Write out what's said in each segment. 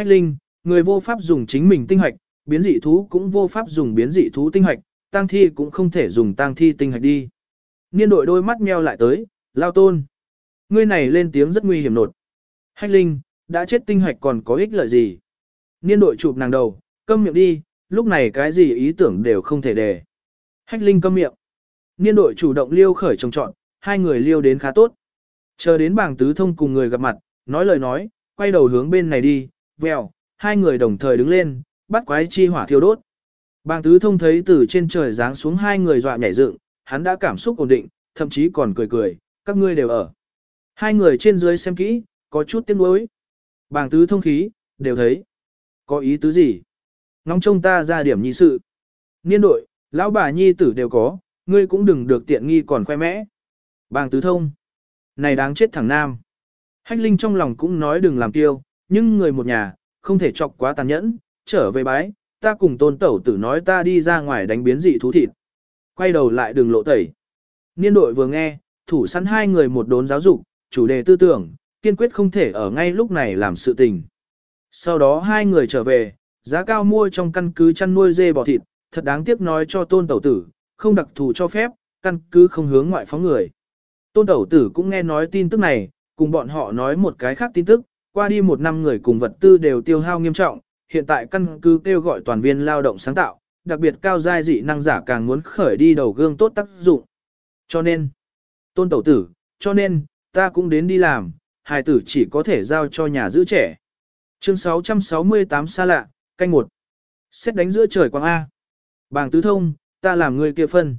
Hách linh, người vô pháp dùng chính mình tinh hoạch, biến dị thú cũng vô pháp dùng biến dị thú tinh hoạch, tang thi cũng không thể dùng tang thi tinh hoạch đi. Niên đội đôi mắt meo lại tới, lao tôn. Ngươi này lên tiếng rất nguy hiểm nột. Hách linh, đã chết tinh hoạch còn có ích lợi gì? Niên đội chụp nàng đầu, câm miệng đi, lúc này cái gì ý tưởng đều không thể đề. Hách linh câm miệng. Niên đội chủ động liêu khởi trồng trọn, hai người liêu đến khá tốt. Chờ đến bảng tứ thông cùng người gặp mặt, nói lời nói, quay đầu hướng bên này đi, vèo, hai người đồng thời đứng lên, bắt quái chi hỏa thiêu đốt. Bàng tứ thông thấy từ trên trời giáng xuống hai người dọa nhảy dựng, hắn đã cảm xúc ổn định, thậm chí còn cười cười, các ngươi đều ở. Hai người trên dưới xem kỹ, có chút tiếc nuối. Bàng tứ thông khí, đều thấy. Có ý tứ gì? Ngóng trông ta ra điểm nhi sự. Niên đội, lão bà nhi tử đều có, ngươi cũng đừng được tiện nghi còn khoe mẽ. Bàng tứ thông. Này đáng chết thằng nam. Hách Linh trong lòng cũng nói đừng làm tiêu, nhưng người một nhà, không thể chọc quá tàn nhẫn, trở về bái, ta cùng tôn tẩu tử nói ta đi ra ngoài đánh biến dị thú thịt. Quay đầu lại đừng lộ tẩy. Niên đội vừa nghe, thủ sẵn hai người một đốn giáo dục, chủ đề tư tưởng, kiên quyết không thể ở ngay lúc này làm sự tình. Sau đó hai người trở về, giá cao mua trong căn cứ chăn nuôi dê bò thịt, thật đáng tiếc nói cho tôn tẩu tử, không đặc thù cho phép, căn cứ không hướng ngoại phóng người. Tôn tẩu tử cũng nghe nói tin tức này, cùng bọn họ nói một cái khác tin tức, qua đi một năm người cùng vật tư đều tiêu hao nghiêm trọng, hiện tại căn cứ kêu gọi toàn viên lao động sáng tạo, đặc biệt cao giai dị năng giả càng muốn khởi đi đầu gương tốt tác dụng. Cho nên, tôn tẩu tử, cho nên, ta cũng đến đi làm, hài tử chỉ có thể giao cho nhà giữ trẻ. Chương 668 xa lạ, canh một. Xét đánh giữa trời quang A. Bàng tứ thông, ta làm người kia phân.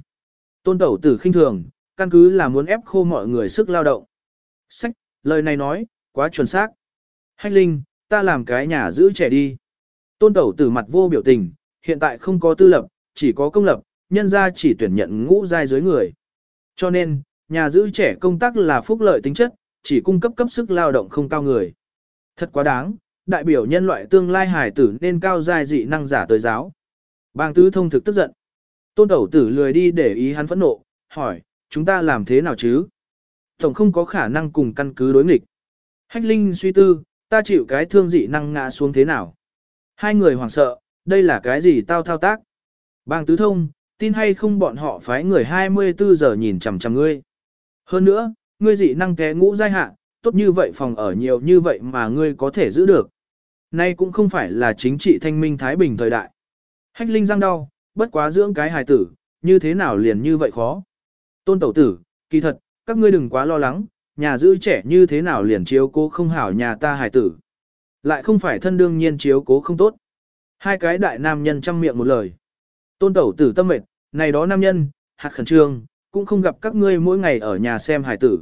Tôn tẩu tử khinh thường, căn cứ là muốn ép khô mọi người sức lao động. Sách, lời này nói, quá chuẩn xác. Hách Linh, ta làm cái nhà giữ trẻ đi. Tôn tẩu tử mặt vô biểu tình, hiện tại không có tư lập, chỉ có công lập, nhân ra chỉ tuyển nhận ngũ giai dưới người. Cho nên, nhà giữ trẻ công tác là phúc lợi tính chất, chỉ cung cấp cấp sức lao động không cao người. Thật quá đáng, đại biểu nhân loại tương lai hài tử nên cao giai dị năng giả tới giáo. Bang tứ thông thực tức giận. Tôn tẩu tử lười đi để ý hắn phẫn nộ, hỏi, chúng ta làm thế nào chứ? Tổng không có khả năng cùng căn cứ đối nghịch. Hách Linh suy tư, ta chịu cái thương dị năng ngã xuống thế nào? Hai người hoảng sợ, đây là cái gì tao thao tác? Bang tứ thông, tin hay không bọn họ phái người 24 giờ nhìn chằm chằm ngươi. Hơn nữa, ngươi dị năng té ngũ giai hạ, tốt như vậy phòng ở nhiều như vậy mà ngươi có thể giữ được. Nay cũng không phải là chính trị thanh minh Thái Bình thời đại. Hách Linh răng đau, bất quá dưỡng cái hài tử, như thế nào liền như vậy khó. Tôn tẩu tử, kỳ thật, các ngươi đừng quá lo lắng, nhà giữ trẻ như thế nào liền chiếu cố không hảo nhà ta hài tử. Lại không phải thân đương nhiên chiếu cố không tốt. Hai cái đại nam nhân chăm miệng một lời. Tôn tẩu tử tâm mệt, này đó nam nhân, hạt khẩn trương, cũng không gặp các ngươi mỗi ngày ở nhà xem hài tử.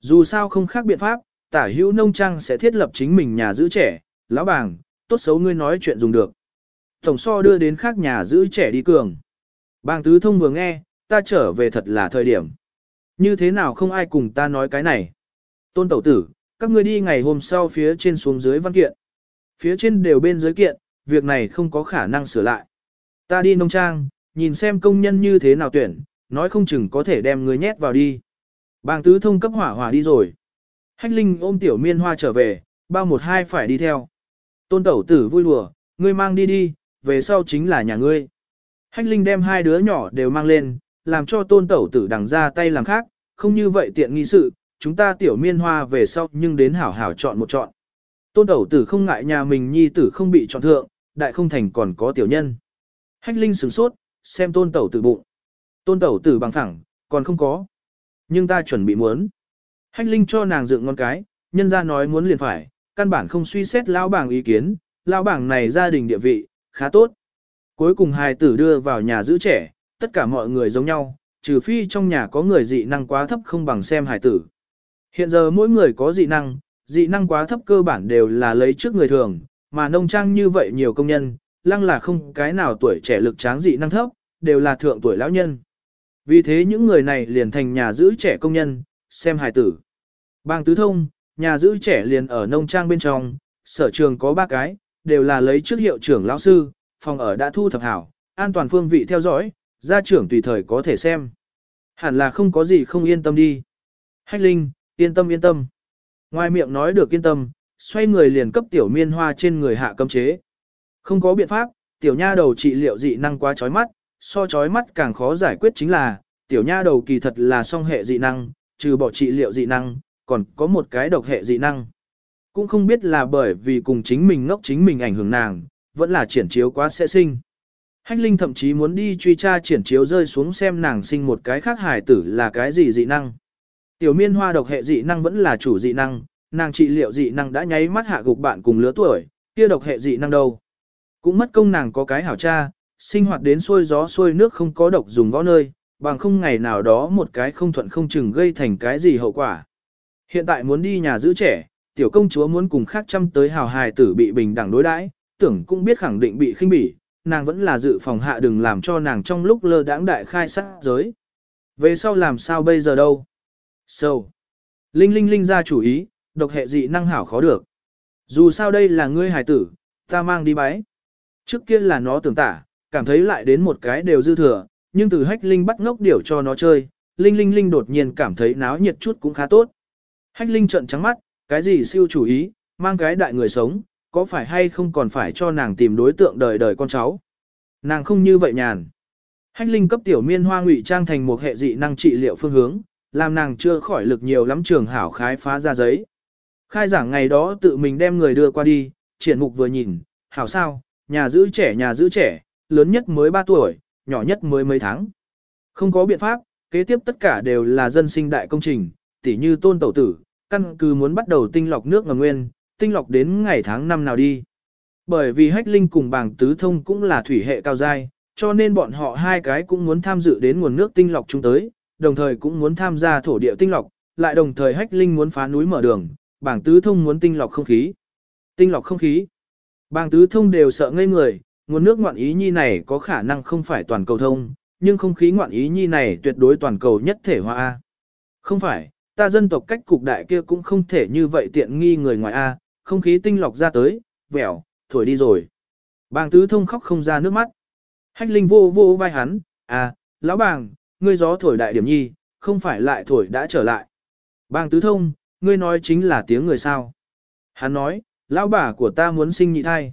Dù sao không khác biện pháp, tả hữu nông trang sẽ thiết lập chính mình nhà giữ trẻ, lão bàng, tốt xấu ngươi nói chuyện dùng được. Tổng so đưa đến khác nhà giữ trẻ đi cường. Bàng tứ thông vừa nghe, ta trở về thật là thời điểm. Như thế nào không ai cùng ta nói cái này. Tôn tẩu tử, các ngươi đi ngày hôm sau phía trên xuống dưới văn kiện. Phía trên đều bên dưới kiện, việc này không có khả năng sửa lại. Ta đi nông trang, nhìn xem công nhân như thế nào tuyển, nói không chừng có thể đem người nhét vào đi. Bàng tứ thông cấp hỏa hỏa đi rồi. Hách Linh ôm tiểu miên hoa trở về, bao một hai phải đi theo. Tôn tẩu tử vui lùa, ngươi mang đi đi, về sau chính là nhà ngươi. Hách Linh đem hai đứa nhỏ đều mang lên, làm cho tôn tẩu tử đằng ra tay làm khác, không như vậy tiện nghi sự, chúng ta tiểu miên hoa về sau nhưng đến hảo hảo chọn một chọn. Tôn tẩu tử không ngại nhà mình nhi tử không bị chọn thượng, đại không thành còn có tiểu nhân. Hách Linh sửng sốt, xem tôn tẩu tử bụng. Tôn tẩu tử bằng thẳng, còn không có. Nhưng ta chuẩn bị muốn. Hách Linh cho nàng dựng ngon cái, nhân ra nói muốn liền phải, căn bản không suy xét lão bảng ý kiến, lão bảng này gia đình địa vị, khá tốt. Cuối cùng hài tử đưa vào nhà giữ trẻ, tất cả mọi người giống nhau, trừ phi trong nhà có người dị năng quá thấp không bằng xem hải tử. Hiện giờ mỗi người có dị năng, dị năng quá thấp cơ bản đều là lấy trước người thường, mà nông trang như vậy nhiều công nhân, lăng là không cái nào tuổi trẻ lực tráng dị năng thấp, đều là thượng tuổi lão nhân. Vì thế những người này liền thành nhà giữ trẻ công nhân, xem hài tử. Bang tứ thông, nhà giữ trẻ liền ở nông trang bên trong, sở trường có ba cái, đều là lấy trước hiệu trưởng lão sư, phòng ở đã thu thập hảo, an toàn phương vị theo dõi, gia trưởng tùy thời có thể xem. Hẳn là không có gì không yên tâm đi. Hách Linh, yên tâm yên tâm. Ngoài miệng nói được yên tâm, xoay người liền cấp tiểu miên hoa trên người hạ cấm chế. Không có biện pháp, tiểu nha đầu trị liệu dị năng quá chói mắt, so chói mắt càng khó giải quyết chính là, tiểu nha đầu kỳ thật là song hệ dị năng, trừ bỏ trị liệu dị năng, còn có một cái độc hệ dị năng. Cũng không biết là bởi vì cùng chính mình ngốc chính mình ảnh hưởng nàng, vẫn là triển chiếu quá sẽ sinh. Hách Linh thậm chí muốn đi truy tra triển chiếu rơi xuống xem nàng sinh một cái khác hài tử là cái gì dị năng. Tiểu miên hoa độc hệ dị năng vẫn là chủ dị năng, nàng trị liệu dị năng đã nháy mắt hạ gục bạn cùng lứa tuổi, kia độc hệ dị năng đâu. Cũng mất công nàng có cái hảo cha, sinh hoạt đến xôi gió xôi nước không có độc dùng võ nơi, bằng không ngày nào đó một cái không thuận không chừng gây thành cái gì hậu quả. Hiện tại muốn đi nhà giữ trẻ, tiểu công chúa muốn cùng khác chăm tới hào hài tử bị bình đẳng đối đãi, tưởng cũng biết khẳng định bị khinh bỉ, nàng vẫn là dự phòng hạ đừng làm cho nàng trong lúc lơ đãng đại khai sát giới. Về sau làm sao bây giờ đâu? Sâu. So. Linh Linh Linh ra chủ ý, độc hệ dị năng hảo khó được. Dù sao đây là ngươi hài tử, ta mang đi bái. Trước kia là nó tưởng tả, cảm thấy lại đến một cái đều dư thừa, nhưng từ hách linh bắt ngốc điểu cho nó chơi, linh linh linh đột nhiên cảm thấy náo nhiệt chút cũng khá tốt. Hách linh trợn trắng mắt, cái gì siêu chủ ý, mang cái đại người sống, có phải hay không còn phải cho nàng tìm đối tượng đời đời con cháu. Nàng không như vậy nhàn. Hách linh cấp tiểu miên hoa ngụy trang thành một hệ dị năng trị liệu phương hướng, làm nàng chưa khỏi lực nhiều lắm trường hảo khái phá ra giấy. Khai giảng ngày đó tự mình đem người đưa qua đi, triển mục vừa nhìn, hảo sao, nhà giữ trẻ nhà giữ trẻ, lớn nhất mới 3 tuổi, nhỏ nhất mới mấy tháng. Không có biện pháp, kế tiếp tất cả đều là dân sinh đại công trình, tỉ như tôn tẩu tử, căn cứ muốn bắt đầu tinh lọc nước ngầm nguyên, tinh lọc đến ngày tháng năm nào đi. Bởi vì hách linh cùng bảng tứ thông cũng là thủy hệ cao giai, cho nên bọn họ hai cái cũng muốn tham dự đến nguồn nước tinh lọc chúng tới, đồng thời cũng muốn tham gia thổ địa tinh lọc, lại đồng thời hách linh muốn phá núi mở đường, bảng tứ thông muốn tinh lọc không khí. Tinh lọc không khí. Bảng tứ thông đều sợ ngây người, nguồn nước ngoạn ý nhi này có khả năng không phải toàn cầu thông, nhưng không khí ngoạn ý nhi này tuyệt đối toàn cầu nhất thể hóa A. Không phải, ta dân tộc cách cục đại kia cũng không thể như vậy tiện nghi người ngoài A, không khí tinh lọc ra tới, vẻo, thổi đi rồi. Bàng tứ thông khóc không ra nước mắt. Hách linh vô vô vai hắn, à, lão bàng, ngươi gió thổi đại điểm nhi, không phải lại thổi đã trở lại. Bàng tứ thông, ngươi nói chính là tiếng người sao. Hắn nói, lão bà của ta muốn sinh nhị thai.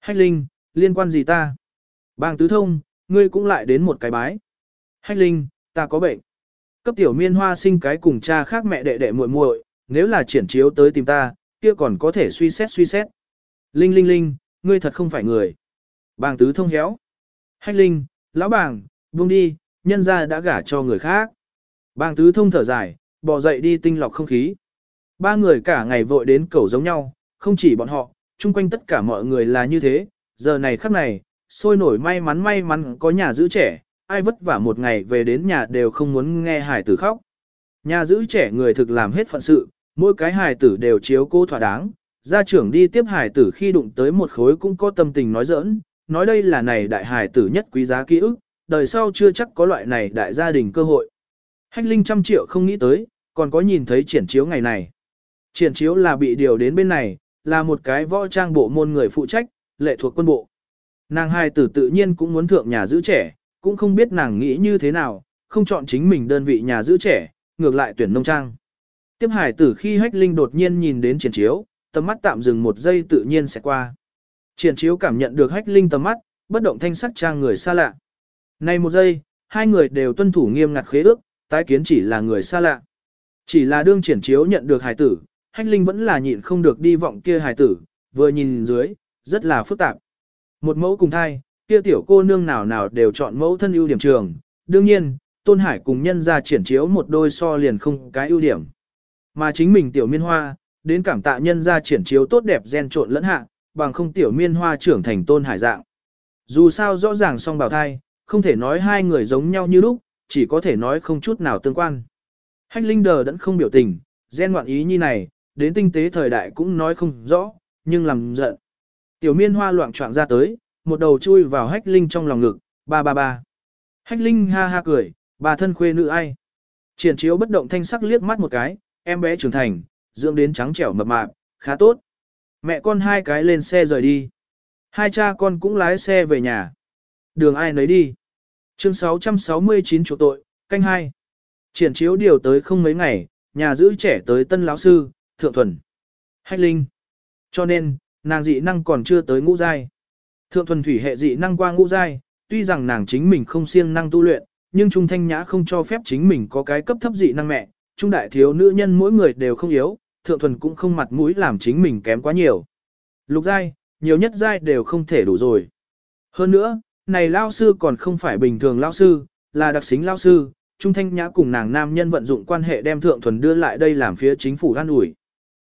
Hách linh, liên quan gì ta? Bàng tứ thông, ngươi cũng lại đến một cái bái. Hách linh, ta có bệnh. Cấp tiểu miên hoa sinh cái cùng cha khác mẹ đệ đệ muội muội, nếu là triển chiếu tới tìm ta, kia còn có thể suy xét suy xét. Linh linh linh, ngươi thật không phải người. Bàng tứ thông héo. Hách linh, lão bàng, buông đi, nhân ra đã gả cho người khác. Bàng tứ thông thở dài, bỏ dậy đi tinh lọc không khí. Ba người cả ngày vội đến cầu giống nhau, không chỉ bọn họ, chung quanh tất cả mọi người là như thế, giờ này khắc này, sôi nổi may mắn may mắn có nhà giữ trẻ, ai vất vả một ngày về đến nhà đều không muốn nghe hải tử khóc. Nhà giữ trẻ người thực làm hết phận sự, mỗi cái hài tử đều chiếu cô thỏa đáng, gia trưởng đi tiếp hài tử khi đụng tới một khối cũng có tâm tình nói giỡn, nói đây là này đại hài tử nhất quý giá ký ức, đời sau chưa chắc có loại này đại gia đình cơ hội. Hách Linh trăm triệu không nghĩ tới, còn có nhìn thấy triển chiếu ngày này. Triển chiếu là bị điều đến bên này, là một cái võ trang bộ môn người phụ trách, lệ thuộc quân bộ. Nàng hài tử tự nhiên cũng muốn thượng nhà giữ trẻ, cũng không biết nàng nghĩ như thế nào, không chọn chính mình đơn vị nhà giữ trẻ, ngược lại tuyển nông trang. Tiếp hải tử khi hách linh đột nhiên nhìn đến triển chiếu, tầm mắt tạm dừng một giây tự nhiên sẽ qua. Triển chiếu cảm nhận được hách linh tầm mắt, bất động thanh sắc trang người xa lạ. Này một giây, hai người đều tuân thủ nghiêm ngặt khế ước, tái kiến chỉ là người xa lạ. Chỉ là đương triển chiếu nhận được hải tử, hách linh vẫn là nhịn không được đi vọng kia hải tử, vừa nhìn dưới, rất là phức tạp. Một mẫu cùng thai, kia tiểu cô nương nào nào đều chọn mẫu thân ưu điểm trường. Đương nhiên, Tôn Hải cùng nhân ra triển chiếu một đôi so liền không cái ưu điểm. Mà chính mình tiểu miên hoa, đến cảm tạ nhân ra triển chiếu tốt đẹp gen trộn lẫn hạ, bằng không tiểu miên hoa trưởng thành tôn hải dạng. Dù sao rõ ràng song bào thai, không thể nói hai người giống nhau như lúc, chỉ có thể nói không chút nào tương quan. Hách Linh đờ đẫn không biểu tình, gen ngoạn ý như này, đến tinh tế thời đại cũng nói không rõ, nhưng làm giận. Tiểu miên hoa loạn trọng ra tới, một đầu chui vào hách Linh trong lòng ngực, ba ba ba. Hách Linh ha ha cười, bà thân khuê nữ ai. Triển chiếu bất động thanh sắc liếc mắt một cái, em bé trưởng thành, dưỡng đến trắng trẻo mập mạp, khá tốt. Mẹ con hai cái lên xe rời đi. Hai cha con cũng lái xe về nhà. Đường ai nấy đi. Chương 669 chủ tội, canh hai. Triển chiếu điều tới không mấy ngày, nhà giữ trẻ tới tân lão sư, thượng thuần. Hách Linh. Cho nên, nàng dị năng còn chưa tới ngũ giai. Thượng thuần thủy hệ dị năng qua ngũ giai, tuy rằng nàng chính mình không siêng năng tu luyện, nhưng Trung Thanh Nhã không cho phép chính mình có cái cấp thấp dị năng mẹ, Trung đại thiếu nữ nhân mỗi người đều không yếu, thượng thuần cũng không mặt mũi làm chính mình kém quá nhiều. Lục giai, nhiều nhất giai đều không thể đủ rồi. Hơn nữa, này lao sư còn không phải bình thường lao sư, là đặc xính lao sư, Trung Thanh Nhã cùng nàng nam nhân vận dụng quan hệ đem thượng thuần đưa lại đây làm phía chính phủ an ủi.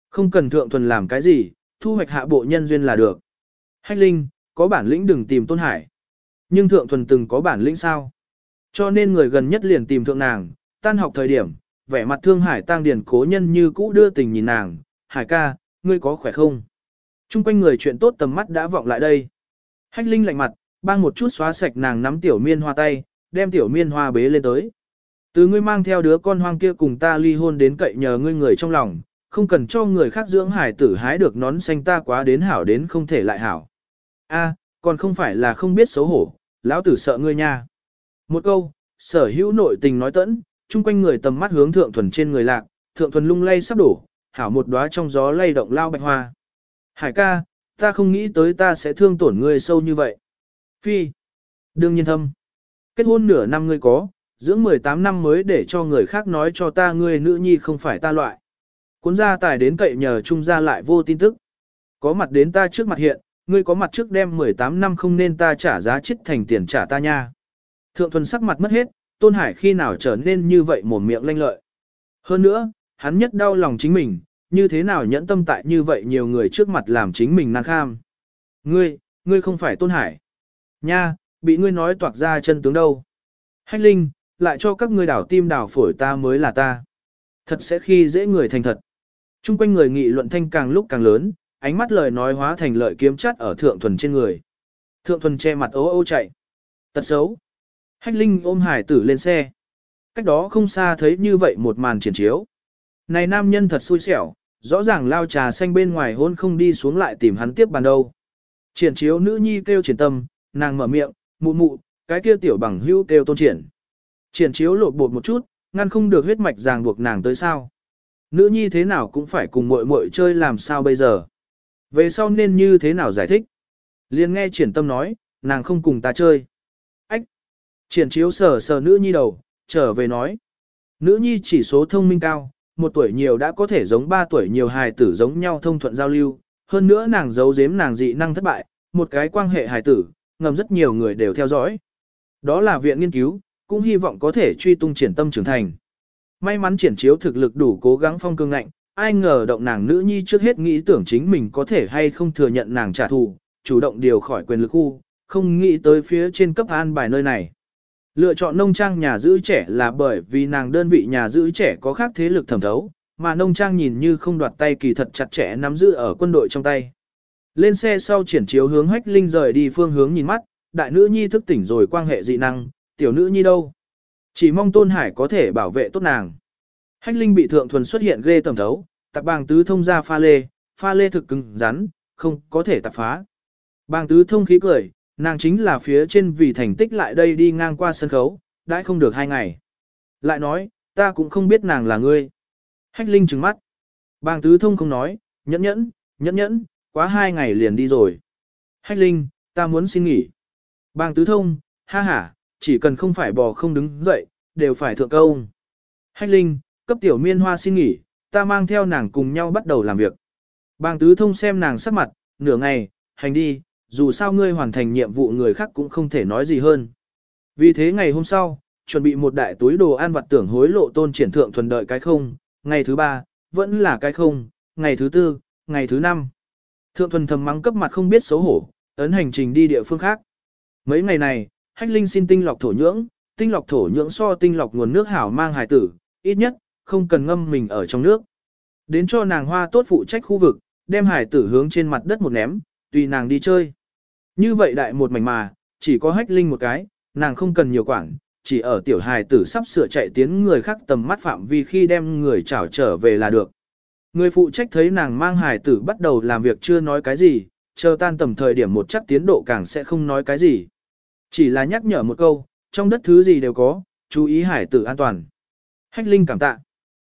Không cần thượng thuần làm cái gì, thu hoạch hạ bộ nhân duyên là được. Hách Linh, có bản lĩnh đừng tìm Tôn Hải. Nhưng thượng thuần từng có bản lĩnh sao? Cho nên người gần nhất liền tìm thượng nàng, tan học thời điểm, vẻ mặt thương hải tang điền cố nhân như cũ đưa tình nhìn nàng, hải ca, ngươi có khỏe không? Trung quanh người chuyện tốt tầm mắt đã vọng lại đây. Hách Linh lạnh mặt, bang một chút xóa sạch nàng nắm tiểu miên hoa tay, đem tiểu miên hoa bế lên tới. Từ ngươi mang theo đứa con hoang kia cùng ta ly hôn đến cậy nhờ ngươi người trong lòng, không cần cho người khác dưỡng hải tử hái được nón xanh ta quá đến hảo đến không thể lại hảo. A, còn không phải là không biết xấu hổ, lão tử sợ ngươi nha. Một câu, sở hữu nội tình nói tẫn, chung quanh người tầm mắt hướng thượng thuần trên người lạc, thượng thuần lung lay sắp đổ, hảo một đóa trong gió lay động lao bạch hoa. Hải ca, ta không nghĩ tới ta sẽ thương tổn ngươi sâu như vậy. Phi, đương nhiên thâm. Kết hôn nửa năm ngươi có, dưỡng 18 năm mới để cho người khác nói cho ta ngươi nữ nhi không phải ta loại. Cuốn gia tài đến cậy nhờ trung gia lại vô tin tức. Có mặt đến ta trước mặt hiện, ngươi có mặt trước đem 18 năm không nên ta trả giá chết thành tiền trả ta nha. Thượng thuần sắc mặt mất hết, Tôn Hải khi nào trở nên như vậy mồm miệng lanh lợi. Hơn nữa, hắn nhất đau lòng chính mình, như thế nào nhẫn tâm tại như vậy nhiều người trước mặt làm chính mình năng kham. Ngươi, ngươi không phải Tôn Hải. Nha, bị ngươi nói toạc ra chân tướng đâu. Hách Linh, lại cho các ngươi đảo tim đảo phổi ta mới là ta. Thật sẽ khi dễ người thành thật. Trung quanh người nghị luận thanh càng lúc càng lớn, ánh mắt lời nói hóa thành lợi kiếm chắt ở thượng thuần trên người. Thượng thuần che mặt ố ô chạy. Tật xấu. Hách Linh ôm hải tử lên xe. Cách đó không xa thấy như vậy một màn triển chiếu. Này nam nhân thật xui xẻo, rõ ràng lao trà xanh bên ngoài hôn không đi xuống lại tìm hắn tiếp bàn đâu. Triển chiếu nữ nhi kêu triển tâm, nàng mở miệng, mụ mụ, cái kia tiểu bằng hữu kêu tôn triển. Triển chiếu lột bột một chút, ngăn không được huyết mạch ràng buộc nàng tới sao. Nữ nhi thế nào cũng phải cùng muội muội chơi làm sao bây giờ. Về sau nên như thế nào giải thích? Liên nghe triển tâm nói, nàng không cùng ta chơi. Triển chiếu sờ sờ nữ nhi đầu, trở về nói. Nữ nhi chỉ số thông minh cao, một tuổi nhiều đã có thể giống ba tuổi nhiều hài tử giống nhau thông thuận giao lưu. Hơn nữa nàng giấu giếm nàng dị năng thất bại, một cái quan hệ hài tử, ngầm rất nhiều người đều theo dõi. Đó là viện nghiên cứu, cũng hy vọng có thể truy tung triển tâm trưởng thành. May mắn triển chiếu thực lực đủ cố gắng phong cương ngạnh, ai ngờ động nàng nữ nhi trước hết nghĩ tưởng chính mình có thể hay không thừa nhận nàng trả thù, chủ động điều khỏi quyền lực khu, không nghĩ tới phía trên cấp an bài nơi này. Lựa chọn nông trang nhà giữ trẻ là bởi vì nàng đơn vị nhà giữ trẻ có khác thế lực thẩm thấu, mà nông trang nhìn như không đoạt tay kỳ thật chặt chẽ nắm giữ ở quân đội trong tay. Lên xe sau triển chiếu hướng hách linh rời đi phương hướng nhìn mắt, đại nữ nhi thức tỉnh rồi quan hệ dị năng, tiểu nữ nhi đâu. Chỉ mong Tôn Hải có thể bảo vệ tốt nàng. Hách linh bị thượng thuần xuất hiện ghê tầm thấu, tạp bàng tứ thông ra pha lê, pha lê thực cứng, rắn, không có thể tạp phá. Bàng tứ thông khí cười, nàng chính là phía trên vì thành tích lại đây đi ngang qua sân khấu, đã không được hai ngày. Lại nói, ta cũng không biết nàng là ngươi. Hách linh trừng mắt. Bàng tứ thông không nói, nhẫn nhẫn, nhẫn nhẫn, quá hai ngày liền đi rồi. Hách linh, ta muốn xin nghỉ. Bàng tứ thông, ha ha, chỉ cần không phải bò không đứng dậy, đều phải thượng công. Hách linh, cấp tiểu miên hoa xin nghỉ, ta mang theo nàng cùng nhau bắt đầu làm việc. Bàng tứ thông xem nàng sắc mặt, nửa ngày, hành đi, dù sao ngươi hoàn thành nhiệm vụ người khác cũng không thể nói gì hơn. Vì thế ngày hôm sau, chuẩn bị một đại túi đồ ăn vặt tưởng hối lộ tôn triển thượng thuần đợi cái không, ngày thứ ba, vẫn là cái không, ngày thứ tư, ngày thứ năm. Thượng thuần thầm mắng cấp mặt không biết xấu hổ, ấn hành trình đi địa phương khác. Mấy ngày này, hách linh xin tinh lọc thổ nhưỡng, tinh lọc thổ nhưỡng so tinh lọc nguồn nước hảo mang hài tử, ít nhất, không cần ngâm mình ở trong nước. Đến cho nàng hoa tốt phụ trách khu vực, đem hải tử hướng trên mặt đất một ném, tùy nàng đi chơi. Như vậy đại một mảnh mà, chỉ có hách linh một cái, nàng không cần nhiều quản, chỉ ở tiểu hài tử sắp sửa chạy tiến người khác tầm mắt phạm vi khi đem người chảo trở về là được. Người phụ trách thấy nàng mang hài tử bắt đầu làm việc chưa nói cái gì, chờ tan tầm thời điểm một chắc tiến độ càng sẽ không nói cái gì. Chỉ là nhắc nhở một câu, trong đất thứ gì đều có, chú ý hải tử an toàn. Hách linh cảm tạ.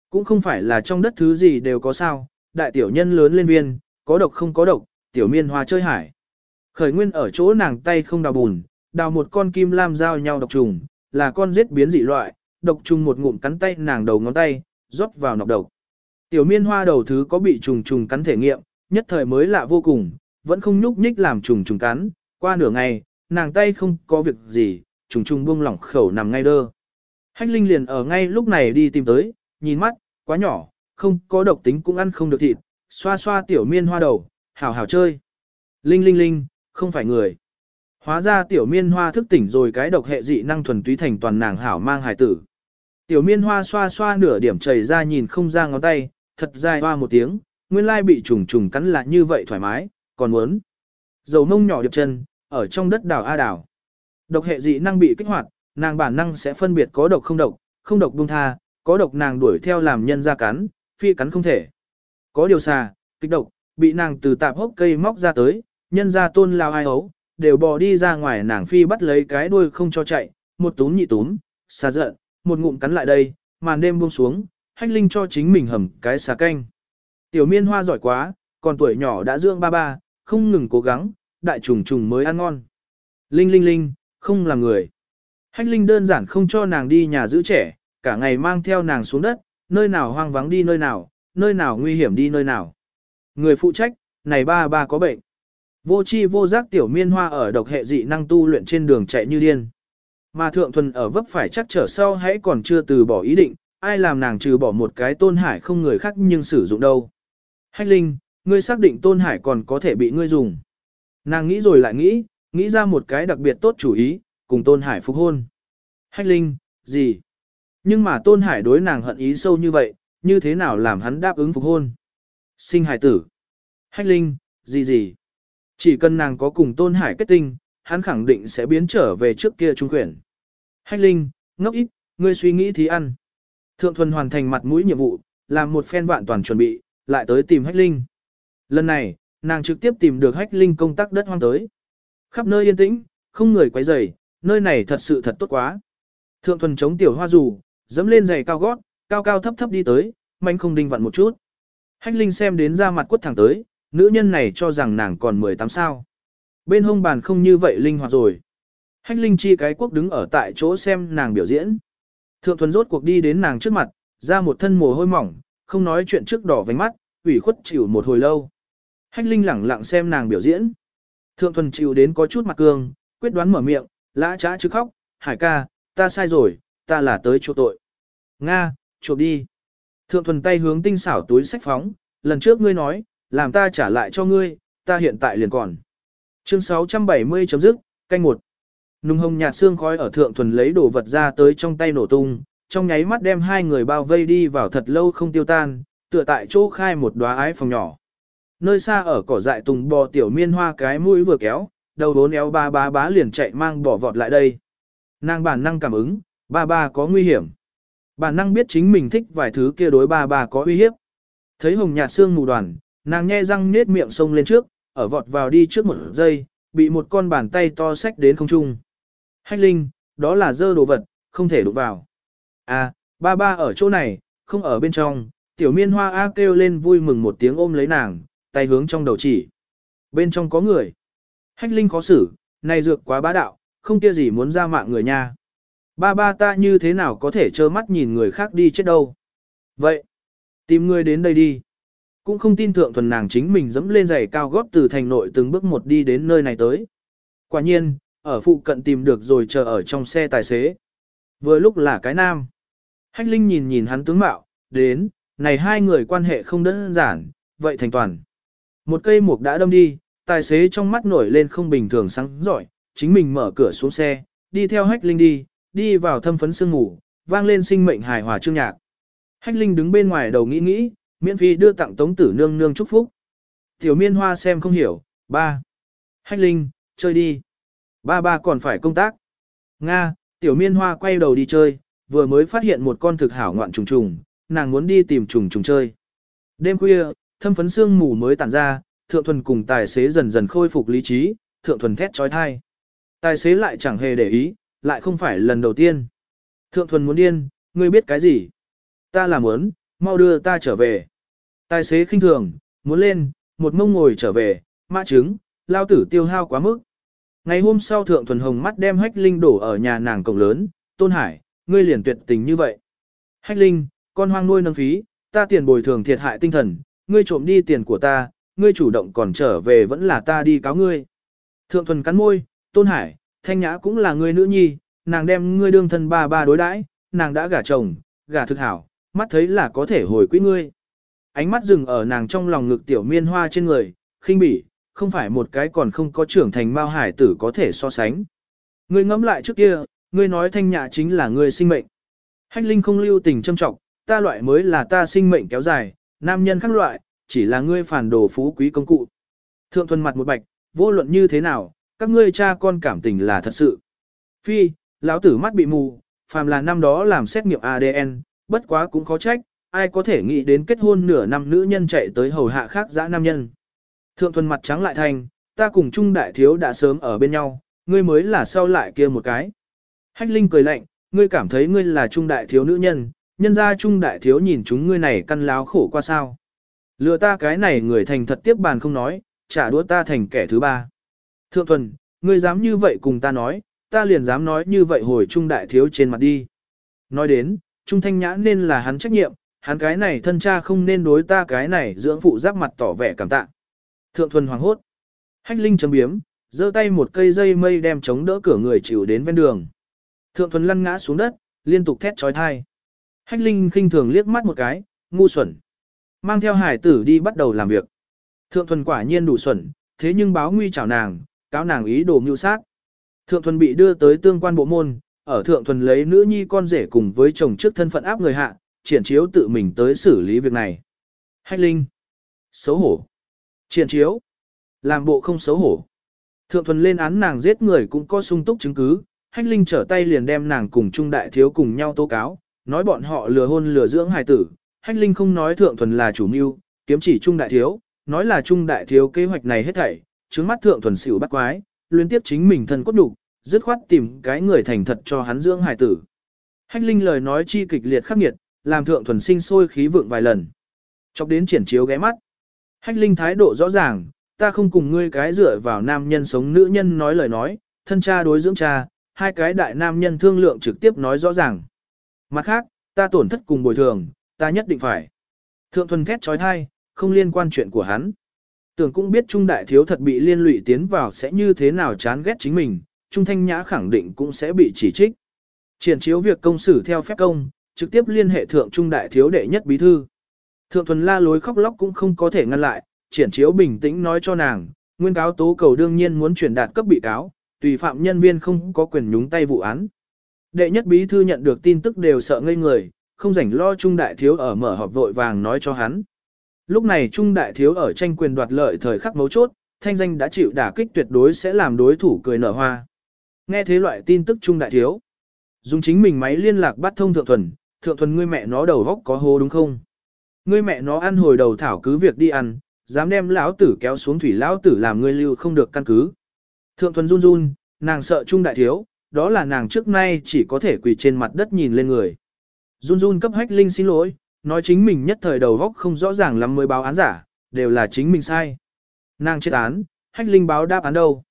Cũng không phải là trong đất thứ gì đều có sao, đại tiểu nhân lớn lên viên, có độc không có độc, tiểu miên hoa chơi hải. Khởi nguyên ở chỗ nàng tay không đào bùn, đào một con kim lam giao nhau độc trùng, là con giết biến dị loại, độc trùng một ngụm cắn tay nàng đầu ngón tay, rót vào nọc độc. Tiểu miên hoa đầu thứ có bị trùng trùng cắn thể nghiệm, nhất thời mới lạ vô cùng, vẫn không nhúc nhích làm trùng trùng cắn, qua nửa ngày, nàng tay không có việc gì, trùng trùng buông lỏng khẩu nằm ngay đơ. Hách Linh liền ở ngay lúc này đi tìm tới, nhìn mắt, quá nhỏ, không có độc tính cũng ăn không được thịt, xoa xoa tiểu miên hoa đầu, hảo hảo chơi. Linh linh linh, không phải người. Hóa ra tiểu miên hoa thức tỉnh rồi cái độc hệ dị năng thuần túy thành toàn nàng hảo mang hài tử. Tiểu miên hoa xoa xoa nửa điểm chảy ra nhìn không ra ngón tay, thật dài hoa một tiếng, nguyên lai bị trùng trùng cắn là như vậy thoải mái, còn muốn. Dầu mông nhỏ điệp chân, ở trong đất đảo A đảo. Độc hệ dị năng bị kích hoạt, nàng bản năng sẽ phân biệt có độc không độc, không độc buông tha, có độc nàng đuổi theo làm nhân ra cắn, phi cắn không thể. Có điều xà, kích độc, bị nàng từ tạp hốc cây móc ra tới, nhân ra tôn lao ai ấu, đều bò đi ra ngoài nàng phi bắt lấy cái đuôi không cho chạy, một túm nhị túm, xà giận, một ngụm cắn lại đây, màn đêm buông xuống, hách linh cho chính mình hầm cái xà canh. Tiểu miên hoa giỏi quá, còn tuổi nhỏ đã dưỡng ba ba, không ngừng cố gắng, đại trùng trùng mới ăn ngon. Linh linh linh, không làm người. Hách linh đơn giản không cho nàng đi nhà giữ trẻ, cả ngày mang theo nàng xuống đất, nơi nào hoang vắng đi nơi nào, nơi nào nguy hiểm đi nơi nào. Người phụ trách, này ba ba có bệnh. Vô chi vô giác tiểu miên hoa ở độc hệ dị năng tu luyện trên đường chạy như điên. Mà thượng thuần ở vấp phải chắc trở sau hãy còn chưa từ bỏ ý định, ai làm nàng trừ bỏ một cái tôn hải không người khác nhưng sử dụng đâu. Hách linh, ngươi xác định tôn hải còn có thể bị ngươi dùng. Nàng nghĩ rồi lại nghĩ, nghĩ ra một cái đặc biệt tốt chủ ý, cùng tôn hải phục hôn. Hách linh, gì? Nhưng mà tôn hải đối nàng hận ý sâu như vậy, như thế nào làm hắn đáp ứng phục hôn? Sinh hải tử. Hách linh, gì gì? Chỉ cần nàng có cùng tôn hải kết tinh, hắn khẳng định sẽ biến trở về trước kia trung quyển. Hách linh, ngốc ít, ngươi suy nghĩ thì ăn. Thượng thuần hoàn thành mặt mũi nhiệm vụ, làm một phen vạn toàn chuẩn bị, lại tới tìm hách linh. Lần này, nàng trực tiếp tìm được hách linh công tác đất hoang tới. Khắp nơi yên tĩnh, không người quấy rầy, nơi này thật sự thật tốt quá. Thượng thuần chống tiểu hoa dù, dẫm lên giày cao gót, cao cao thấp thấp đi tới, manh không đinh vặn một chút. Hách linh xem đến ra mặt quất thẳng tới, nữ nhân này cho rằng nàng còn 18 sao. Bên hông bàn không như vậy linh hoạt rồi. Hách linh chi cái quốc đứng ở tại chỗ xem nàng biểu diễn. Thượng thuần rốt cuộc đi đến nàng trước mặt, ra một thân mồ hôi mỏng, không nói chuyện trước đỏ vánh mắt, ủy khuất chịu một hồi lâu. Hách linh lẳng lặng xem nàng biểu diễn. Thượng thuần chịu đến có chút mặt cương, quyết đoán mở miệng, lã trá chứ khóc, hải ca, ta sai rồi, ta là tới chỗ tội. Nga, chuộc đi. Thượng thuần tay hướng tinh xảo túi sách phóng, lần trước ngươi nói, làm ta trả lại cho ngươi, ta hiện tại liền còn. Chương 670 chấm dứt, canh một. Nung hồng nhạt xương khói ở thượng thuần lấy đồ vật ra tới trong tay nổ tung, trong nháy mắt đem hai người bao vây đi vào thật lâu không tiêu tan, tựa tại chỗ khai một đóa ái phòng nhỏ. Nơi xa ở cỏ dại tùng bò tiểu miên hoa cái mũi vừa kéo, đầu bốn éo ba ba bá liền chạy mang bỏ vọt lại đây. Nàng bản năng cảm ứng, ba ba có nguy hiểm. Bản năng biết chính mình thích vài thứ kia đối ba ba có uy hiếp. Thấy hồng nhạt xương mù đoàn, nàng nhe răng nết miệng sông lên trước, ở vọt vào đi trước một giây, bị một con bàn tay to xách đến không trung. Hách linh, đó là dơ đồ vật, không thể đụng vào. À, ba ba ở chỗ này, không ở bên trong, tiểu miên hoa A kêu lên vui mừng một tiếng ôm lấy nàng, tay hướng trong đầu chỉ. Bên trong có người. Hách linh khó xử, này dược quá bá đạo, không kia gì muốn ra mạng người nha. Ba ba ta như thế nào có thể trơ mắt nhìn người khác đi chết đâu. Vậy, tìm người đến đây đi. Cũng không tin thượng thuần nàng chính mình dẫm lên giày cao gót từ thành nội từng bước một đi đến nơi này tới. Quả nhiên, ở phụ cận tìm được rồi chờ ở trong xe tài xế. Vừa lúc là cái nam. Hách Linh nhìn nhìn hắn tướng mạo, đến, này hai người quan hệ không đơn giản, vậy thành toàn. Một cây mục đã đâm đi, tài xế trong mắt nổi lên không bình thường sáng giỏi, chính mình mở cửa xuống xe, đi theo Hách Linh đi, đi vào thâm phấn sương ngủ, vang lên sinh mệnh hài hòa chương nhạc. Hách Linh đứng bên ngoài đầu nghĩ nghĩ, miễn phí đưa tặng tống tử nương nương chúc phúc. Tiểu miên hoa xem không hiểu, ba. Hách Linh, chơi đi. Ba ba còn phải công tác. Nga, tiểu miên hoa quay đầu đi chơi, vừa mới phát hiện một con thực hảo ngoạn trùng trùng, nàng muốn đi tìm trùng trùng chơi. Đêm khuya, thâm phấn sương mù mới tản ra, thượng thuần cùng tài xế dần dần khôi phục lý trí, thượng thuần thét trói thai. Tài xế lại chẳng hề để ý, lại không phải lần đầu tiên. Thượng thuần muốn điên, ngươi biết cái gì? Ta làm muốn, mau đưa ta trở về. Tài xế khinh thường, muốn lên, một mông ngồi trở về, mã trứng, lao tử tiêu hao quá mức. Ngày hôm sau thượng thuần hồng mắt đem hách linh đổ ở nhà nàng cổng lớn, tôn hải, ngươi liền tuyệt tình như vậy. Hách linh, con hoang nuôi nâng phí, ta tiền bồi thường thiệt hại tinh thần, ngươi trộm đi tiền của ta, ngươi chủ động còn trở về vẫn là ta đi cáo ngươi. Thượng thuần cắn môi, tôn hải, thanh nhã cũng là ngươi nữ nhi, nàng đem ngươi đương thân ba ba đối đãi, nàng đã gả chồng, gả thực hảo, mắt thấy là có thể hồi quỹ ngươi. Ánh mắt dừng ở nàng trong lòng ngực tiểu miên hoa trên người, khinh bỉ, không phải một cái còn không có trưởng thành mao hải tử có thể so sánh. Ngươi ngẫm lại trước kia, ngươi nói thanh nhã chính là ngươi sinh mệnh. Hách linh không lưu tình châm trọng, ta loại mới là ta sinh mệnh kéo dài, nam nhân khác loại, chỉ là ngươi phản đồ phú quý công cụ. Thượng thuần mặt một bạch, vô luận như thế nào, các ngươi cha con cảm tình là thật sự. Phi, lão tử mắt bị mù, phàm là năm đó làm xét nghiệm ADN, bất quá cũng khó trách, ai có thể nghĩ đến kết hôn nửa năm nữ nhân chạy tới hầu hạ khác dã nam nhân. Thượng thuần mặt trắng lại thành, ta cùng Trung Đại Thiếu đã sớm ở bên nhau, ngươi mới là sau lại kia một cái. Hách Linh cười lạnh, ngươi cảm thấy ngươi là Trung Đại Thiếu nữ nhân, nhân ra Trung Đại Thiếu nhìn chúng ngươi này căn láo khổ qua sao. Lừa ta cái này người thành thật tiếp bàn không nói, trả đũa ta thành kẻ thứ ba. Thượng thuần, ngươi dám như vậy cùng ta nói, ta liền dám nói như vậy hồi Trung Đại Thiếu trên mặt đi. Nói đến, Trung Thanh Nhã nên là hắn trách nhiệm, hắn cái này thân cha không nên đối ta cái này dưỡng phụ giáp mặt tỏ vẻ cảm tạ. Thượng thuần hoàng hốt. Hách Linh chấm biếm, giơ tay một cây dây mây đem chống đỡ cửa người chịu đến ven đường. Thượng thuần lăn ngã xuống đất, liên tục thét trói thai. Hách Linh khinh thường liếc mắt một cái, ngu xuẩn. Mang theo hải tử đi bắt đầu làm việc. Thượng thuần quả nhiên đủ xuẩn, thế nhưng báo nguy chào nàng, cáo nàng ý đồ mưu sát. Thượng thuần bị đưa tới tương quan bộ môn, ở thượng thuần lấy nữ nhi con rể cùng với chồng trước thân phận áp người hạ, triển chiếu tự mình tới xử lý việc này. Hách Linh. Xấu hổ. Triển chiếu. Làm bộ không xấu hổ. Thượng thuần lên án nàng giết người cũng có sung túc chứng cứ, Hách Linh trở tay liền đem nàng cùng Trung Đại Thiếu cùng nhau tố cáo, nói bọn họ lừa hôn lừa dưỡng hài tử. Hách Linh không nói Thượng thuần là chủ mưu, kiếm chỉ Trung Đại Thiếu, nói là Trung Đại Thiếu kế hoạch này hết thảy, trứng mắt Thượng thuần xỉu bắt quái, liên tiếp chính mình thân cốt đủ, dứt khoát tìm cái người thành thật cho hắn dưỡng hài tử. Hách Linh lời nói chi kịch liệt khắc nghiệt, làm Thượng thuần sinh sôi khí vượng vài lần. Chọc đến triển chiếu ghé mắt. Hách Linh thái độ rõ ràng, ta không cùng ngươi cái dựa vào nam nhân sống nữ nhân nói lời nói, thân cha đối dưỡng cha, hai cái đại nam nhân thương lượng trực tiếp nói rõ ràng. Mặt khác, ta tổn thất cùng bồi thường, ta nhất định phải. Thượng thuần thét trói thai, không liên quan chuyện của hắn. Tưởng cũng biết Trung Đại Thiếu thật bị liên lụy tiến vào sẽ như thế nào chán ghét chính mình, Trung Thanh Nhã khẳng định cũng sẽ bị chỉ trích. Triển chiếu việc công xử theo phép công, trực tiếp liên hệ thượng Trung Đại Thiếu đệ nhất bí thư. Thượng thuần la lối khóc lóc cũng không có thể ngăn lại, triển chiếu bình tĩnh nói cho nàng, nguyên cáo tố cầu đương nhiên muốn chuyển đạt cấp bị cáo, tùy phạm nhân viên không có quyền nhúng tay vụ án. Đệ nhất bí thư nhận được tin tức đều sợ ngây người, không rảnh lo Trung Đại Thiếu ở mở họp vội vàng nói cho hắn. Lúc này Trung Đại Thiếu ở tranh quyền đoạt lợi thời khắc mấu chốt, thanh danh đã chịu đả kích tuyệt đối sẽ làm đối thủ cười nở hoa. Nghe thế loại tin tức Trung Đại Thiếu. Dùng chính mình máy liên lạc bắt thông Thượng Thuần, Thượng Thuần ngươi mẹ nó đầu góc có hô đúng không? Ngươi mẹ nó ăn hồi đầu thảo cứ việc đi ăn, dám đem lão tử kéo xuống thủy lão tử làm ngươi lưu không được căn cứ. Thượng thuần run run, nàng sợ trung đại thiếu, đó là nàng trước nay chỉ có thể quỳ trên mặt đất nhìn lên người. Run run cấp hách linh xin lỗi, nói chính mình nhất thời đầu góc không rõ ràng lắm mới báo án giả, đều là chính mình sai. Nàng chết án, hách linh báo đáp án đâu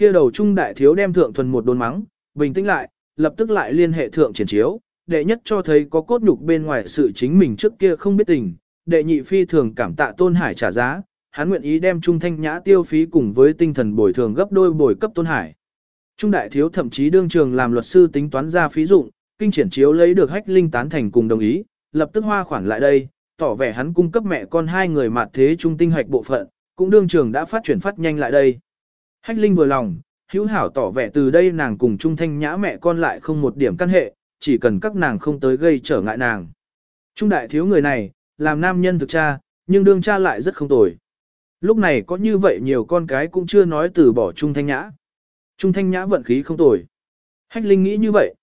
kia đầu trung đại thiếu đem thượng thuần một đồn mắng, bình tĩnh lại, lập tức lại liên hệ thượng triển chiếu, đệ nhất cho thấy có cốt nhục bên ngoài sự chính mình trước kia không biết tình, đệ nhị phi thường cảm tạ Tôn Hải trả giá, hắn nguyện ý đem Trung Thanh Nhã tiêu phí cùng với tinh thần bồi thường gấp đôi bồi cấp Tôn Hải. Trung đại thiếu thậm chí đương trường làm luật sư tính toán ra phí dụng, kinh triển chiếu lấy được hách linh tán thành cùng đồng ý, lập tức hoa khoản lại đây, tỏ vẻ hắn cung cấp mẹ con hai người mặt thế trung tinh hạch bộ phận, cũng đương trường đã phát chuyển phát nhanh lại đây. Hách linh vừa lòng, hữu hảo tỏ vẻ từ đây nàng cùng Trung Thanh Nhã mẹ con lại không một điểm căn hệ, chỉ cần các nàng không tới gây trở ngại nàng. Trung đại thiếu người này, làm nam nhân thực cha, nhưng đương cha lại rất không tồi. Lúc này có như vậy nhiều con cái cũng chưa nói từ bỏ Trung Thanh Nhã. Trung Thanh Nhã vận khí không tồi. Hách Linh nghĩ như vậy.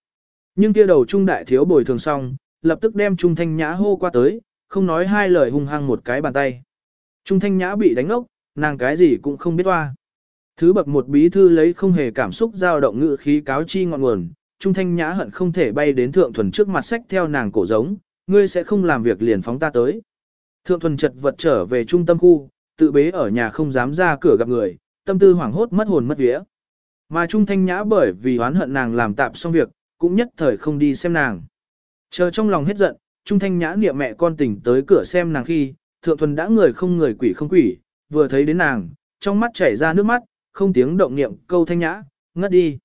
Nhưng kia đầu Trung đại thiếu bồi thường xong, lập tức đem Trung Thanh Nhã hô qua tới, không nói hai lời hung hăng một cái bàn tay. Trung Thanh Nhã bị đánh ốc, nàng cái gì cũng không biết toa. Thứ bậc một bí thư lấy không hề cảm xúc dao động ngự khí cáo chi ngọn nguồn, Trung Thanh Nhã hận không thể bay đến thượng thuần trước mặt sách theo nàng cổ giống, ngươi sẽ không làm việc liền phóng ta tới. Thượng thuần chật vật trở về trung tâm khu, tự bế ở nhà không dám ra cửa gặp người, tâm tư hoảng hốt mất hồn mất vía. Mà Trung Thanh Nhã bởi vì oán hận nàng làm tạm xong việc, cũng nhất thời không đi xem nàng. Chờ trong lòng hết giận, Trung Thanh Nhã niệm mẹ con tỉnh tới cửa xem nàng khi, Thượng Thuần đã người không người quỷ không quỷ, vừa thấy đến nàng, trong mắt chảy ra nước mắt, không tiếng động niệm câu Thanh Nhã, ngất đi.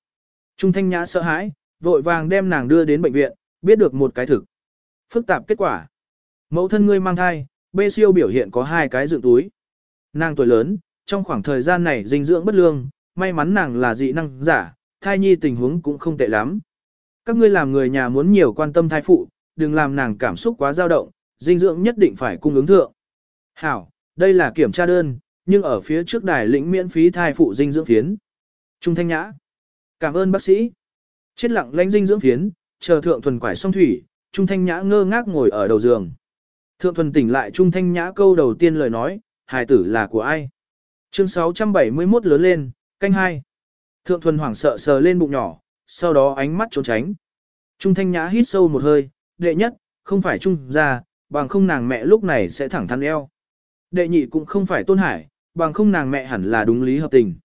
Trung Thanh Nhã sợ hãi, vội vàng đem nàng đưa đến bệnh viện, biết được một cái thực. Phức tạp kết quả. Mẫu thân ngươi mang thai, bê siêu biểu hiện có hai cái dựng túi. Nàng tuổi lớn, trong khoảng thời gian này dinh dưỡng bất lương, may mắn nàng là dị năng giả, thai nhi tình huống cũng không tệ lắm. Các ngươi làm người nhà muốn nhiều quan tâm thai phụ, đừng làm nàng cảm xúc quá dao động, dinh dưỡng nhất định phải cung ứng thượng. Hảo, đây là kiểm tra đơn, nhưng ở phía trước đài lĩnh miễn phí thai phụ dinh dưỡng phiến. Trung Thanh Nhã. Cảm ơn bác sĩ. Chết lặng lãnh dinh dưỡng phiến, chờ thượng thuần quải xong thủy, Trung Thanh Nhã ngơ ngác ngồi ở đầu giường. Thượng thuần tỉnh lại Trung Thanh Nhã câu đầu tiên lời nói, hài tử là của ai? Chương 671 lớn lên, canh hai. Thượng thuần hoảng sợ sờ lên bụng nhỏ, sau đó ánh mắt trốn tránh. Trung Thanh Nhã hít sâu một hơi, đệ nhất, không phải Trung ra, bằng không nàng mẹ lúc này sẽ thẳng thắn eo. Đệ nhị cũng không phải Tôn Hải, bằng không nàng mẹ hẳn là đúng lý hợp tình.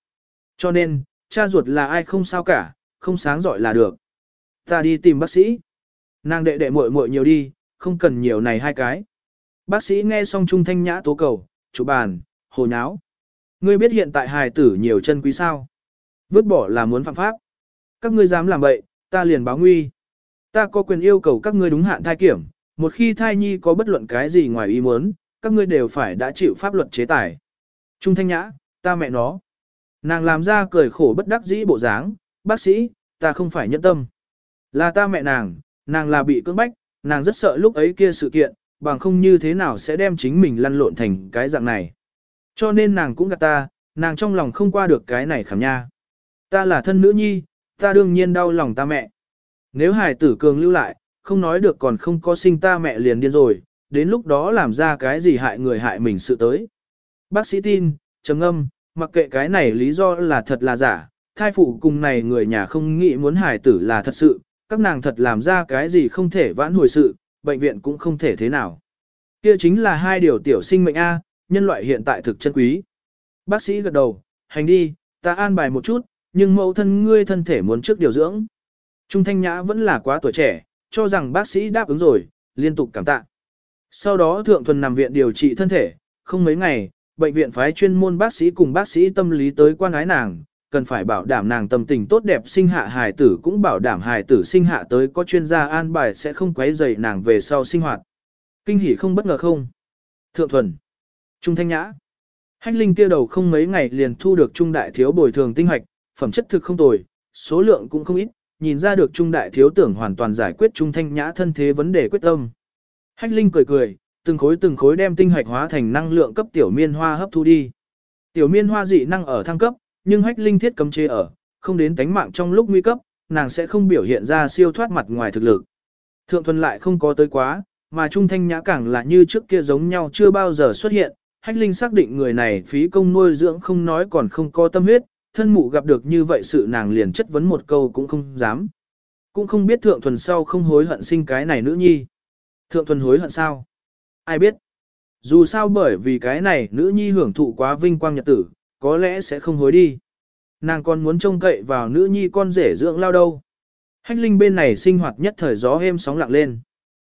Cho nên, cha ruột là ai không sao cả, không sáng giỏi là được. Ta đi tìm bác sĩ. Nàng đệ đệ muội muội nhiều đi, không cần nhiều này hai cái. Bác sĩ nghe xong Trung Thanh Nhã tố cầu, chủ bàn, hồ nháo. Ngươi biết hiện tại hài tử nhiều chân quý sao? Vứt bỏ là muốn phạm pháp. Các ngươi dám làm bậy, ta liền báo nguy. Ta có quyền yêu cầu các ngươi đúng hạn thai kiểm, một khi thai nhi có bất luận cái gì ngoài ý muốn, các ngươi đều phải đã chịu pháp luật chế tài. Trung Thanh Nhã, ta mẹ nó. Nàng làm ra cười khổ bất đắc dĩ bộ dáng, bác sĩ, ta không phải nhẫn tâm. Là ta mẹ nàng, nàng là bị cưỡng bách, nàng rất sợ lúc ấy kia sự kiện, bằng không như thế nào sẽ đem chính mình lăn lộn thành cái dạng này. Cho nên nàng cũng gạt ta, nàng trong lòng không qua được cái này khảm nha. Ta là thân nữ nhi, ta đương nhiên đau lòng ta mẹ. Nếu hải tử cường lưu lại, không nói được còn không có sinh ta mẹ liền điên rồi, đến lúc đó làm ra cái gì hại người hại mình sự tới. Bác sĩ tin, trầm âm, mặc kệ cái này lý do là thật là giả, thai phụ cùng này người nhà không nghĩ muốn hài tử là thật sự, các nàng thật làm ra cái gì không thể vãn hồi sự, bệnh viện cũng không thể thế nào. Kia chính là hai điều tiểu sinh mệnh A, nhân loại hiện tại thực chân quý. Bác sĩ gật đầu, hành đi, ta an bài một chút, nhưng mẫu thân ngươi thân thể muốn trước điều dưỡng. Trung Thanh Nhã vẫn là quá tuổi trẻ, cho rằng bác sĩ đáp ứng rồi, liên tục cảm tạ. Sau đó Thượng Thuần nằm viện điều trị thân thể, không mấy ngày, bệnh viện phái chuyên môn bác sĩ cùng bác sĩ tâm lý tới quan ái nàng, cần phải bảo đảm nàng tâm tình tốt đẹp sinh hạ hài tử cũng bảo đảm hài tử sinh hạ tới có chuyên gia an bài sẽ không quấy rầy nàng về sau sinh hoạt. Kinh hỉ không bất ngờ không? Thượng Thuần. Trung Thanh Nhã. Hách Linh kia đầu không mấy ngày liền thu được trung đại thiếu bồi thường tinh hoạch, phẩm chất thực không tồi, số lượng cũng không ít, nhìn ra được trung đại thiếu tưởng hoàn toàn giải quyết Trung Thanh Nhã thân thế vấn đề quyết tâm. Hách Linh cười cười, từng khối từng khối đem tinh hạch hóa thành năng lượng cấp tiểu miên hoa hấp thu đi. Tiểu miên hoa dị năng ở thăng cấp, nhưng Hách Linh thiết cấm chế ở, không đến tánh mạng trong lúc nguy cấp, nàng sẽ không biểu hiện ra siêu thoát mặt ngoài thực lực. Thượng thuần lại không có tới quá, mà Trung Thanh Nhã càng là như trước kia giống nhau chưa bao giờ xuất hiện, Hách Linh xác định người này phí công nuôi dưỡng không nói còn không có tâm huyết, thân mụ gặp được như vậy sự nàng liền chất vấn một câu cũng không dám. Cũng không biết thượng thuần sau không hối hận sinh cái này nữ nhi. Thượng thuần hối hận sao? Ai biết? Dù sao bởi vì cái này nữ nhi hưởng thụ quá vinh quang nhật tử, có lẽ sẽ không hối đi. Nàng còn muốn trông cậy vào nữ nhi con rể dưỡng lao đâu. Hách linh bên này sinh hoạt nhất thời gió êm sóng lặng lên.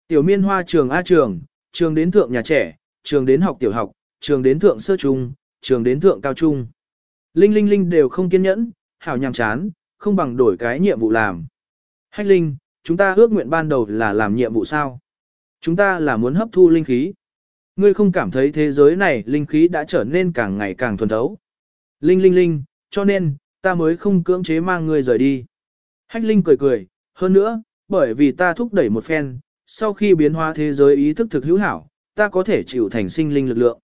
Tiểu miên hoa trường A trường, trường đến thượng nhà trẻ, trường đến học tiểu học, trường đến thượng sơ trung, trường đến thượng cao trung. Linh Linh Linh đều không kiên nhẫn, hảo nhàm chán, không bằng đổi cái nhiệm vụ làm. Hách Linh, chúng ta ước nguyện ban đầu là làm nhiệm vụ sao? Chúng ta là muốn hấp thu linh khí. Ngươi không cảm thấy thế giới này linh khí đã trở nên càng ngày càng thuần thấu. Linh Linh Linh, cho nên, ta mới không cưỡng chế mang ngươi rời đi. Hách Linh cười cười, hơn nữa, bởi vì ta thúc đẩy một phen, sau khi biến hóa thế giới ý thức thực hữu hảo, ta có thể chịu thành sinh linh lực lượng.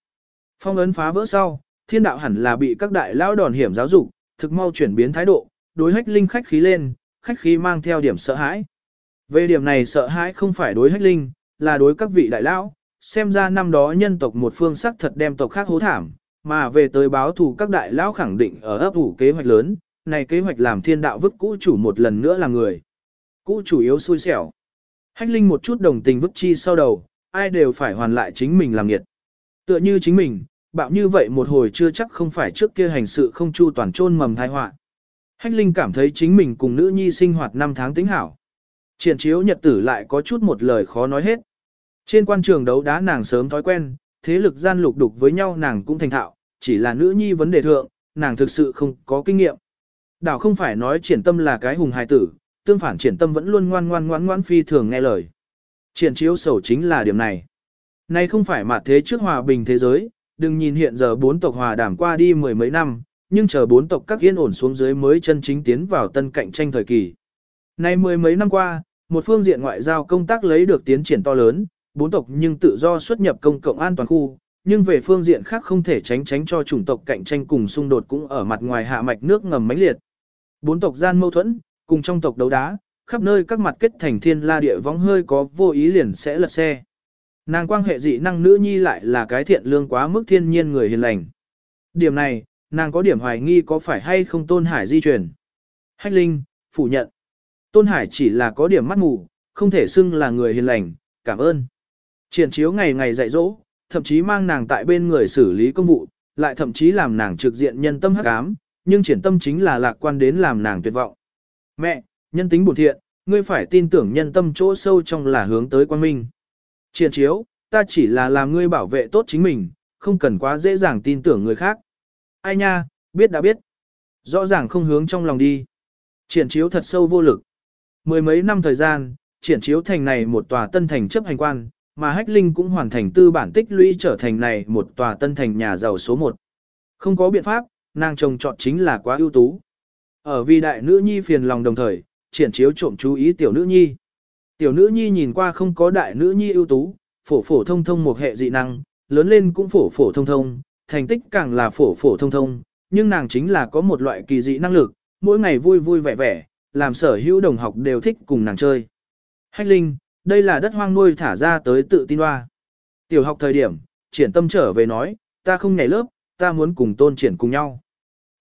Phong ấn phá vỡ sau, thiên đạo hẳn là bị các đại lão đòn hiểm giáo dục, thực mau chuyển biến thái độ, đối hách linh khách khí lên, khách khí mang theo điểm sợ hãi. Về điểm này sợ hãi không phải đối hách linh, là đối các vị đại lão, xem ra năm đó nhân tộc một phương sắc thật đem tộc khác hố thảm, mà về tới báo thù các đại lão khẳng định ở ấp ủ kế hoạch lớn, này kế hoạch làm thiên đạo vứt cũ chủ một lần nữa là người. Cũ chủ yếu xui xẻo. Hách linh một chút đồng tình vứt chi sau đầu, ai đều phải hoàn lại chính mình làm nghiệt. Tựa như chính mình, bạo như vậy một hồi chưa chắc không phải trước kia hành sự không chu toàn trôn mầm thai họa. Hách Linh cảm thấy chính mình cùng nữ nhi sinh hoạt năm tháng tính hảo. Triển chiếu nhật tử lại có chút một lời khó nói hết. Trên quan trường đấu đá nàng sớm thói quen, thế lực gian lục đục với nhau nàng cũng thành thạo, chỉ là nữ nhi vấn đề thượng, nàng thực sự không có kinh nghiệm. Đảo không phải nói triển tâm là cái hùng hài tử, tương phản triển tâm vẫn luôn ngoan ngoan ngoan ngoan phi thường nghe lời. Triển chiếu sầu chính là điểm này. Nay không phải mà thế trước hòa bình thế giới, đừng nhìn hiện giờ bốn tộc hòa đàm qua đi mười mấy năm, nhưng chờ bốn tộc các yên ổn xuống dưới mới chân chính tiến vào tân cạnh tranh thời kỳ. Nay mười mấy năm qua, một phương diện ngoại giao công tác lấy được tiến triển to lớn, bốn tộc nhưng tự do xuất nhập công cộng an toàn khu, nhưng về phương diện khác không thể tránh tránh cho chủng tộc cạnh tranh cùng xung đột cũng ở mặt ngoài hạ mạch nước ngầm mãnh liệt. Bốn tộc gian mâu thuẫn, cùng trong tộc đấu đá, khắp nơi các mặt kết thành thiên la địa vong hơi có vô ý liền sẽ lật xe. Nàng quang hệ dị năng nữ nhi lại là cái thiện lương quá mức thiên nhiên người hiền lành. Điểm này, nàng có điểm hoài nghi có phải hay không Tôn Hải di truyền. Hách Linh, phủ nhận. Tôn Hải chỉ là có điểm mắt mù, không thể xưng là người hiền lành, cảm ơn. Triển chiếu ngày ngày dạy dỗ, thậm chí mang nàng tại bên người xử lý công vụ, lại thậm chí làm nàng trực diện nhân tâm hắc ám, nhưng triển tâm chính là lạc quan đến làm nàng tuyệt vọng. Mẹ, nhân tính bổn thiện, ngươi phải tin tưởng nhân tâm chỗ sâu trong là hướng tới quan minh. Triển chiếu, ta chỉ là làm ngươi bảo vệ tốt chính mình, không cần quá dễ dàng tin tưởng người khác. Ai nha, biết đã biết. Rõ ràng không hướng trong lòng đi. Triển chiếu thật sâu vô lực. Mười mấy năm thời gian, triển chiếu thành này một tòa tân thành chấp hành quan, mà Hách Linh cũng hoàn thành tư bản tích lũy trở thành này một tòa tân thành nhà giàu số một. Không có biện pháp, nàng chồng chọn chính là quá ưu tú. Ở vì đại nữ nhi phiền lòng đồng thời, triển chiếu trộm chú ý tiểu nữ nhi. Tiểu nữ nhi nhìn qua không có đại nữ nhi ưu tú, phổ phổ thông thông một hệ dị năng, lớn lên cũng phổ phổ thông thông, thành tích càng là phổ phổ thông thông, nhưng nàng chính là có một loại kỳ dị năng lực, mỗi ngày vui vui vẻ vẻ, làm sở hữu đồng học đều thích cùng nàng chơi. Hách Linh, đây là đất hoang nuôi thả ra tới tự tin hoa. Tiểu học thời điểm, triển tâm trở về nói, ta không nhảy lớp, ta muốn cùng tôn triển cùng nhau.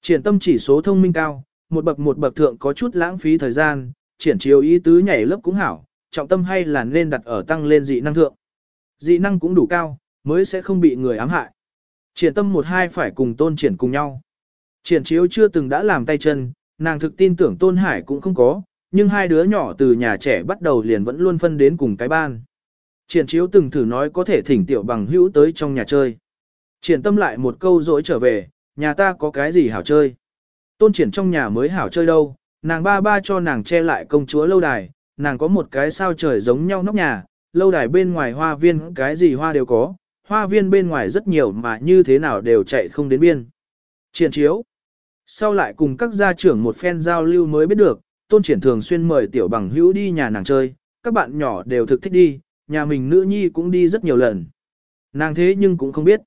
Triển tâm chỉ số thông minh cao, một bậc một bậc thượng có chút lãng phí thời gian, triển chiếu ý tứ nhảy lớp cũng hảo, trọng tâm hay là nên đặt ở tăng lên dị năng thượng. Dị năng cũng đủ cao, mới sẽ không bị người ám hại. Triển tâm một hai phải cùng tôn triển cùng nhau. Triển chiếu chưa từng đã làm tay chân, nàng thực tin tưởng tôn hải cũng không có, nhưng hai đứa nhỏ từ nhà trẻ bắt đầu liền vẫn luôn phân đến cùng cái ban. Triển chiếu từng thử nói có thể thỉnh tiểu bằng hữu tới trong nhà chơi. Triển tâm lại một câu dỗi trở về, nhà ta có cái gì hảo chơi. Tôn triển trong nhà mới hảo chơi đâu, nàng ba ba cho nàng che lại công chúa lâu đài, nàng có một cái sao trời giống nhau nóc nhà, lâu đài bên ngoài hoa viên cái gì hoa đều có, hoa viên bên ngoài rất nhiều mà như thế nào đều chạy không đến biên. Triển chiếu. Sau lại cùng các gia trưởng một phen giao lưu mới biết được, tôn triển thường xuyên mời tiểu bằng hữu đi nhà nàng chơi, các bạn nhỏ đều thực thích đi, nhà mình nữ nhi cũng đi rất nhiều lần. Nàng thế nhưng cũng không biết.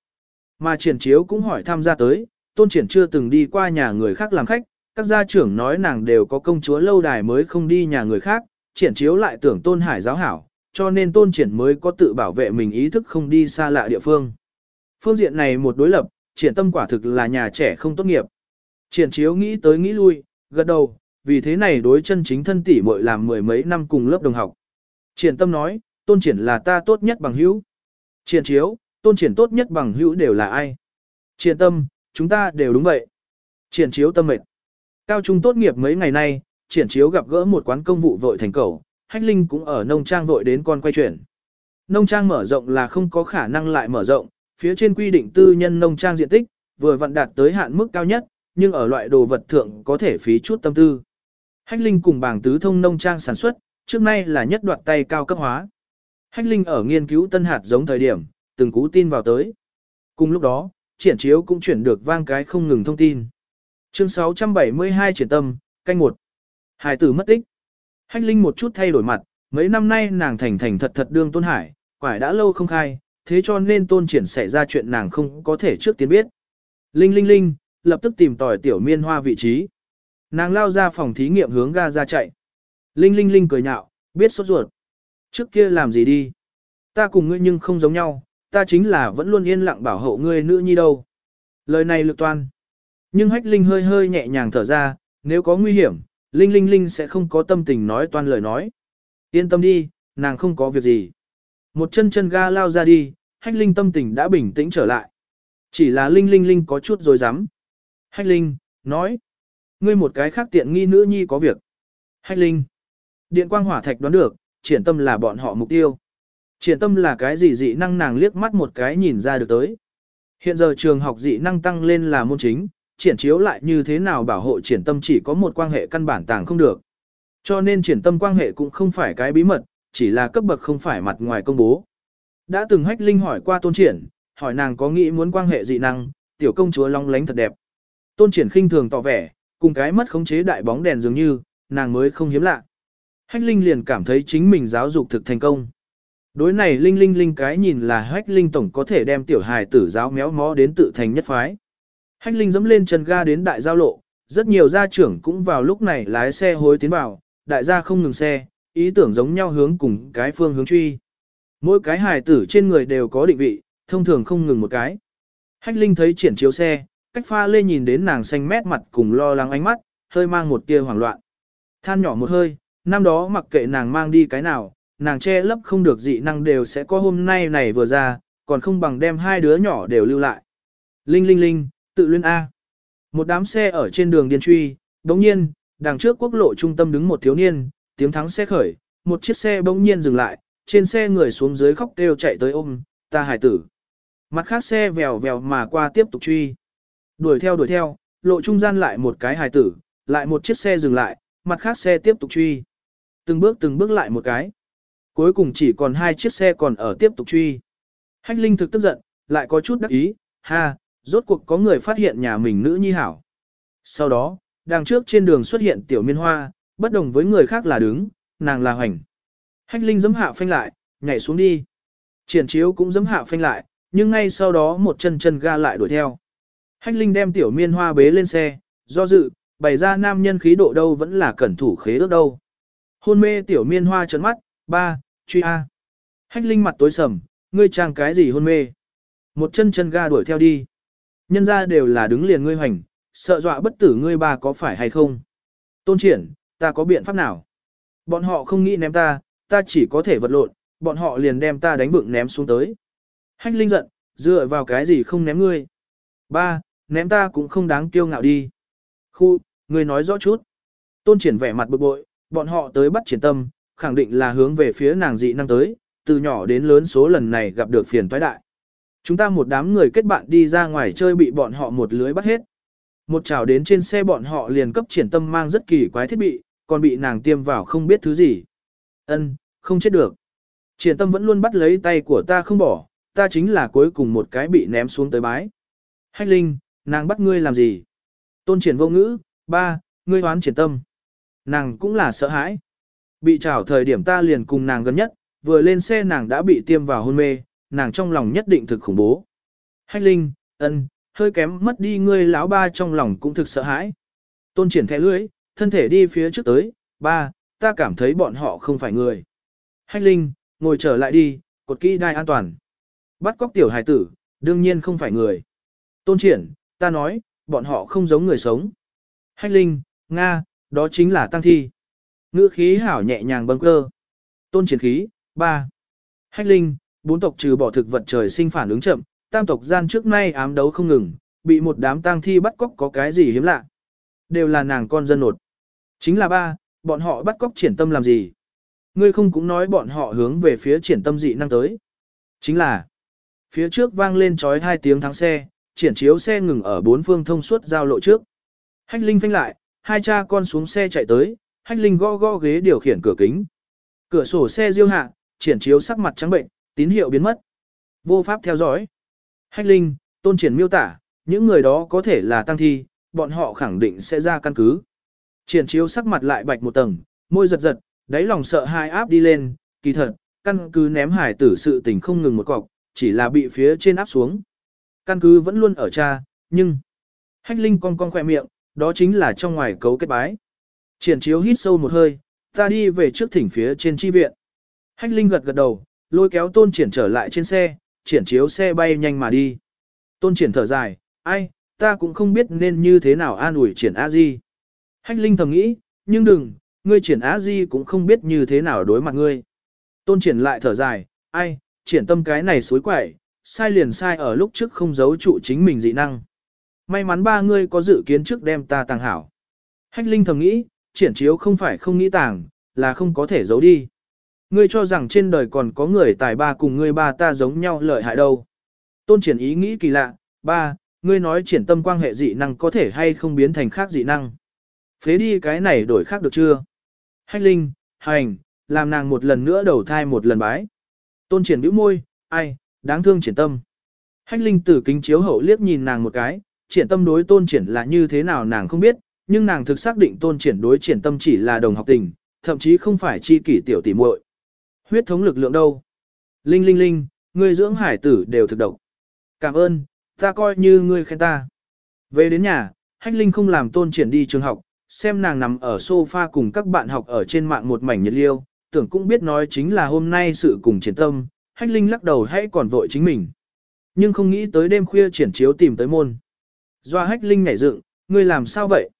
Mà triển chiếu cũng hỏi tham gia tới, tôn triển chưa từng đi qua nhà người khác làm khách, các gia trưởng nói nàng đều có công chúa lâu đài mới không đi nhà người khác, triển chiếu lại tưởng tôn hải giáo hảo, cho nên tôn triển mới có tự bảo vệ mình ý thức không đi xa lạ địa phương. Phương diện này một đối lập, triển tâm quả thực là nhà trẻ không tốt nghiệp. Triển chiếu nghĩ tới nghĩ lui, gật đầu, vì thế này đối chân chính thân tỷ muội làm mười mấy năm cùng lớp đồng học. Triển tâm nói, tôn triển là ta tốt nhất bằng hữu. Triển chiếu, tôn triển tốt nhất bằng hữu đều là ai? Triển tâm, chúng ta đều đúng vậy. Triển chiếu tâm mệt. Cao trung tốt nghiệp mấy ngày nay, triển chiếu gặp gỡ một quán công vụ vội thành cầu, hách linh cũng ở nông trang vội đến con quay chuyển. Nông trang mở rộng là không có khả năng lại mở rộng, phía trên quy định tư nhân nông trang diện tích, vừa vặn đạt tới hạn mức cao nhất, nhưng ở loại đồ vật thượng có thể phí chút tâm tư. Hách Linh cùng bảng tứ thông nông trang sản xuất, trước nay là nhất đoạt tay cao cấp hóa. Hách Linh ở nghiên cứu tân hạt giống thời điểm, từng cú tin vào tới. Cùng lúc đó, triển chiếu cũng chuyển được vang cái không ngừng thông tin. Chương 672 triển tâm, canh một. Hải tử mất tích. Hách Linh một chút thay đổi mặt, mấy năm nay nàng thành thành thật thật đương tôn hải, quải đã lâu không khai, thế cho nên tôn triển xảy ra chuyện nàng không có thể trước tiên biết. Linh linh linh, lập tức tìm tòi tiểu miên hoa vị trí. Nàng lao ra phòng thí nghiệm hướng ga ra chạy. Linh linh linh cười nhạo, biết sốt ruột. Trước kia làm gì đi? Ta cùng ngươi nhưng không giống nhau, ta chính là vẫn luôn yên lặng bảo hộ ngươi nữ nhi đâu. Lời này lực toan. Nhưng hách linh hơi hơi nhẹ nhàng thở ra, nếu có nguy hiểm, linh linh linh sẽ không có tâm tình nói toan lời nói. Yên tâm đi, nàng không có việc gì. Một chân chân ga lao ra đi, hách linh tâm tình đã bình tĩnh trở lại. Chỉ là Linh Linh Linh có chút rồi dám. Hách Linh, nói. Ngươi một cái khác tiện nghi nữ nhi có việc. Hách Linh. Điện quang hỏa thạch đoán được, triển tâm là bọn họ mục tiêu. Triển tâm là cái gì dị năng nàng liếc mắt một cái nhìn ra được tới. Hiện giờ trường học dị năng tăng lên là môn chính, triển chiếu lại như thế nào bảo hộ triển tâm chỉ có một quan hệ căn bản tàng không được. Cho nên triển tâm quan hệ cũng không phải cái bí mật, chỉ là cấp bậc không phải mặt ngoài công bố. Đã từng hách linh hỏi qua tôn triển, hỏi nàng có nghĩ muốn quan hệ dị năng, tiểu công chúa long lánh thật đẹp. Tôn triển khinh thường tỏ vẻ, cùng cái mất khống chế đại bóng đèn dường như, nàng mới không hiếm lạ. Hách linh liền cảm thấy chính mình giáo dục thực thành công. Đối này linh linh linh cái nhìn là hách linh tổng có thể đem tiểu hài tử giáo méo mó đến tự thành nhất phái. Hách linh dẫm lên chân ga đến đại giao lộ, rất nhiều gia trưởng cũng vào lúc này lái xe hối tiến vào, đại gia không ngừng xe, ý tưởng giống nhau hướng cùng cái phương hướng truy. Mỗi cái hài tử trên người đều có định vị, thông thường không ngừng một cái. Hách Linh thấy triển chiếu xe, cách pha lê nhìn đến nàng xanh mét mặt cùng lo lắng ánh mắt, hơi mang một tia hoảng loạn. Than nhỏ một hơi, năm đó mặc kệ nàng mang đi cái nào, nàng che lấp không được dị năng đều sẽ có hôm nay này vừa ra, còn không bằng đem hai đứa nhỏ đều lưu lại. Linh linh linh, tự luyên A. Một đám xe ở trên đường điên truy, đồng nhiên, đằng trước quốc lộ trung tâm đứng một thiếu niên, tiếng thắng xe khởi, một chiếc xe bỗng nhiên dừng lại, trên xe người xuống dưới khóc kêu chạy tới ôm, ta hải tử. Mặt khác xe vèo vèo mà qua tiếp tục truy. Đuổi theo đuổi theo, lộ trung gian lại một cái hài tử, lại một chiếc xe dừng lại, mặt khác xe tiếp tục truy. Từng bước từng bước lại một cái. Cuối cùng chỉ còn hai chiếc xe còn ở tiếp tục truy. Hách Linh thực tức giận, lại có chút đắc ý, ha, rốt cuộc có người phát hiện nhà mình nữ nhi hảo. Sau đó, đằng trước trên đường xuất hiện tiểu miên hoa, bất đồng với người khác là đứng, nàng là hoành. Hách Linh giẫm hạ phanh lại, nhảy xuống đi. Triển chiếu cũng giẫm hạ phanh lại, nhưng ngay sau đó một chân chân ga lại đuổi theo. Hách Linh đem tiểu miên hoa bế lên xe, do dự, bày ra nam nhân khí độ đâu vẫn là cẩn thủ khế ước đâu. Hôn mê tiểu miên hoa trấn mắt, ba, truy A. Hách Linh mặt tối sầm, ngươi chàng cái gì hôn mê. Một chân chân ga đuổi theo đi. Nhân ra đều là đứng liền ngươi hoành, sợ dọa bất tử ngươi ba có phải hay không. Tôn triển, ta có biện pháp nào? Bọn họ không nghĩ ném ta, ta chỉ có thể vật lộn, bọn họ liền đem ta đánh vựng ném xuống tới. Hách Linh giận, dựa vào cái gì không ném ngươi? Ba, ném ta cũng không đáng kiêu ngạo đi. Khu, người nói rõ chút. Tôn triển vẻ mặt bực bội, bọn họ tới bắt triển tâm, khẳng định là hướng về phía nàng dị năng tới, từ nhỏ đến lớn số lần này gặp được phiền toái đại. Chúng ta một đám người kết bạn đi ra ngoài chơi bị bọn họ một lưới bắt hết. Một chảo đến trên xe bọn họ liền cấp triển tâm mang rất kỳ quái thiết bị, còn bị nàng tiêm vào không biết thứ gì. Ân, không chết được. Triển tâm vẫn luôn bắt lấy tay của ta không bỏ, ta chính là cuối cùng một cái bị ném xuống tới bái. Hách Linh, nàng bắt ngươi làm gì? Tôn triển vô ngữ, ba, ngươi hoán triển tâm. Nàng cũng là sợ hãi. Bị trảo thời điểm ta liền cùng nàng gần nhất, vừa lên xe nàng đã bị tiêm vào hôn mê, nàng trong lòng nhất định thực khủng bố. Hách Linh, ân, hơi kém mất đi ngươi lão ba trong lòng cũng thực sợ hãi. Tôn triển thẻ lưới, thân thể đi phía trước tới, ba, ta cảm thấy bọn họ không phải người. Hách Linh, ngồi trở lại đi, cột kỹ đai an toàn. Bắt cóc tiểu hài tử, đương nhiên không phải người. Tôn triển, ta nói, bọn họ không giống người sống. Hách Linh, Nga, đó chính là tăng thi. Ngữ khí hảo nhẹ nhàng bâng cơ. Tôn triển khí, ba. Hách Linh, bốn tộc trừ bỏ thực vật trời sinh phản ứng chậm, tam tộc gian trước nay ám đấu không ngừng, bị một đám tang thi bắt cóc có cái gì hiếm lạ. Đều là nàng con dân nột. Chính là ba, bọn họ bắt cóc triển tâm làm gì? Ngươi không cũng nói bọn họ hướng về phía triển tâm dị năng tới. Chính là, phía trước vang lên trói hai tiếng thắng xe, triển chiếu xe ngừng ở bốn phương thông suốt giao lộ trước. Hách Linh phanh lại, hai cha con xuống xe chạy tới, Hách Linh gõ gõ ghế điều khiển cửa kính. Cửa sổ xe diêu hạ, triển chiếu sắc mặt trắng bệnh, tín hiệu biến mất. Vô pháp theo dõi. Hách Linh, tôn triển miêu tả, những người đó có thể là tăng thi, bọn họ khẳng định sẽ ra căn cứ. Triển chiếu sắc mặt lại bạch một tầng, môi giật giật, đáy lòng sợ hai áp đi lên, kỳ thật, căn cứ ném hải tử sự tình không ngừng một cọc, chỉ là bị phía trên áp xuống. Căn cứ vẫn luôn ở cha, nhưng... Hách Linh con con khỏe miệng, đó chính là trong ngoài cấu kết bái. Triển chiếu hít sâu một hơi, ta đi về trước thỉnh phía trên chi viện. Hách Linh gật gật đầu, lôi kéo tôn triển trở lại trên xe, triển chiếu xe bay nhanh mà đi. Tôn triển thở dài, ai, ta cũng không biết nên như thế nào an ủi triển a di. Hách Linh thầm nghĩ, nhưng đừng, ngươi triển a di cũng không biết như thế nào đối mặt ngươi. Tôn triển lại thở dài, ai, triển tâm cái này suối quẩy, sai liền sai ở lúc trước không giấu trụ chính mình dị năng. May mắn ba ngươi có dự kiến trước đem ta tàng hảo. Hách Linh thầm nghĩ, triển chiếu không phải không nghĩ tàng, là không có thể giấu đi. Ngươi cho rằng trên đời còn có người tài ba cùng ngươi ba ta giống nhau lợi hại đâu. Tôn triển ý nghĩ kỳ lạ, ba, ngươi nói triển tâm quan hệ dị năng có thể hay không biến thành khác dị năng. Phế đi cái này đổi khác được chưa? Hách Linh, hành, làm nàng một lần nữa đầu thai một lần bái. Tôn triển bĩu môi, ai, đáng thương triển tâm. Hách Linh tử kính chiếu hậu liếc nhìn nàng một cái, triển tâm đối tôn triển là như thế nào nàng không biết, nhưng nàng thực xác định tôn triển đối triển tâm chỉ là đồng học tình, thậm chí không phải chi kỷ tiểu tỉ muội. Huyết thống lực lượng đâu? Linh linh linh, ngươi dưỡng hải tử đều thực độc. Cảm ơn, ta coi như ngươi khen ta. Về đến nhà, Hách Linh không làm tôn triển đi trường học, xem nàng nằm ở sofa cùng các bạn học ở trên mạng một mảnh nhiệt liêu, tưởng cũng biết nói chính là hôm nay sự cùng triển tâm, Hách Linh lắc đầu hay còn vội chính mình. Nhưng không nghĩ tới đêm khuya triển chiếu tìm tới môn. Doa Hách Linh nhảy dựng, ngươi làm sao vậy?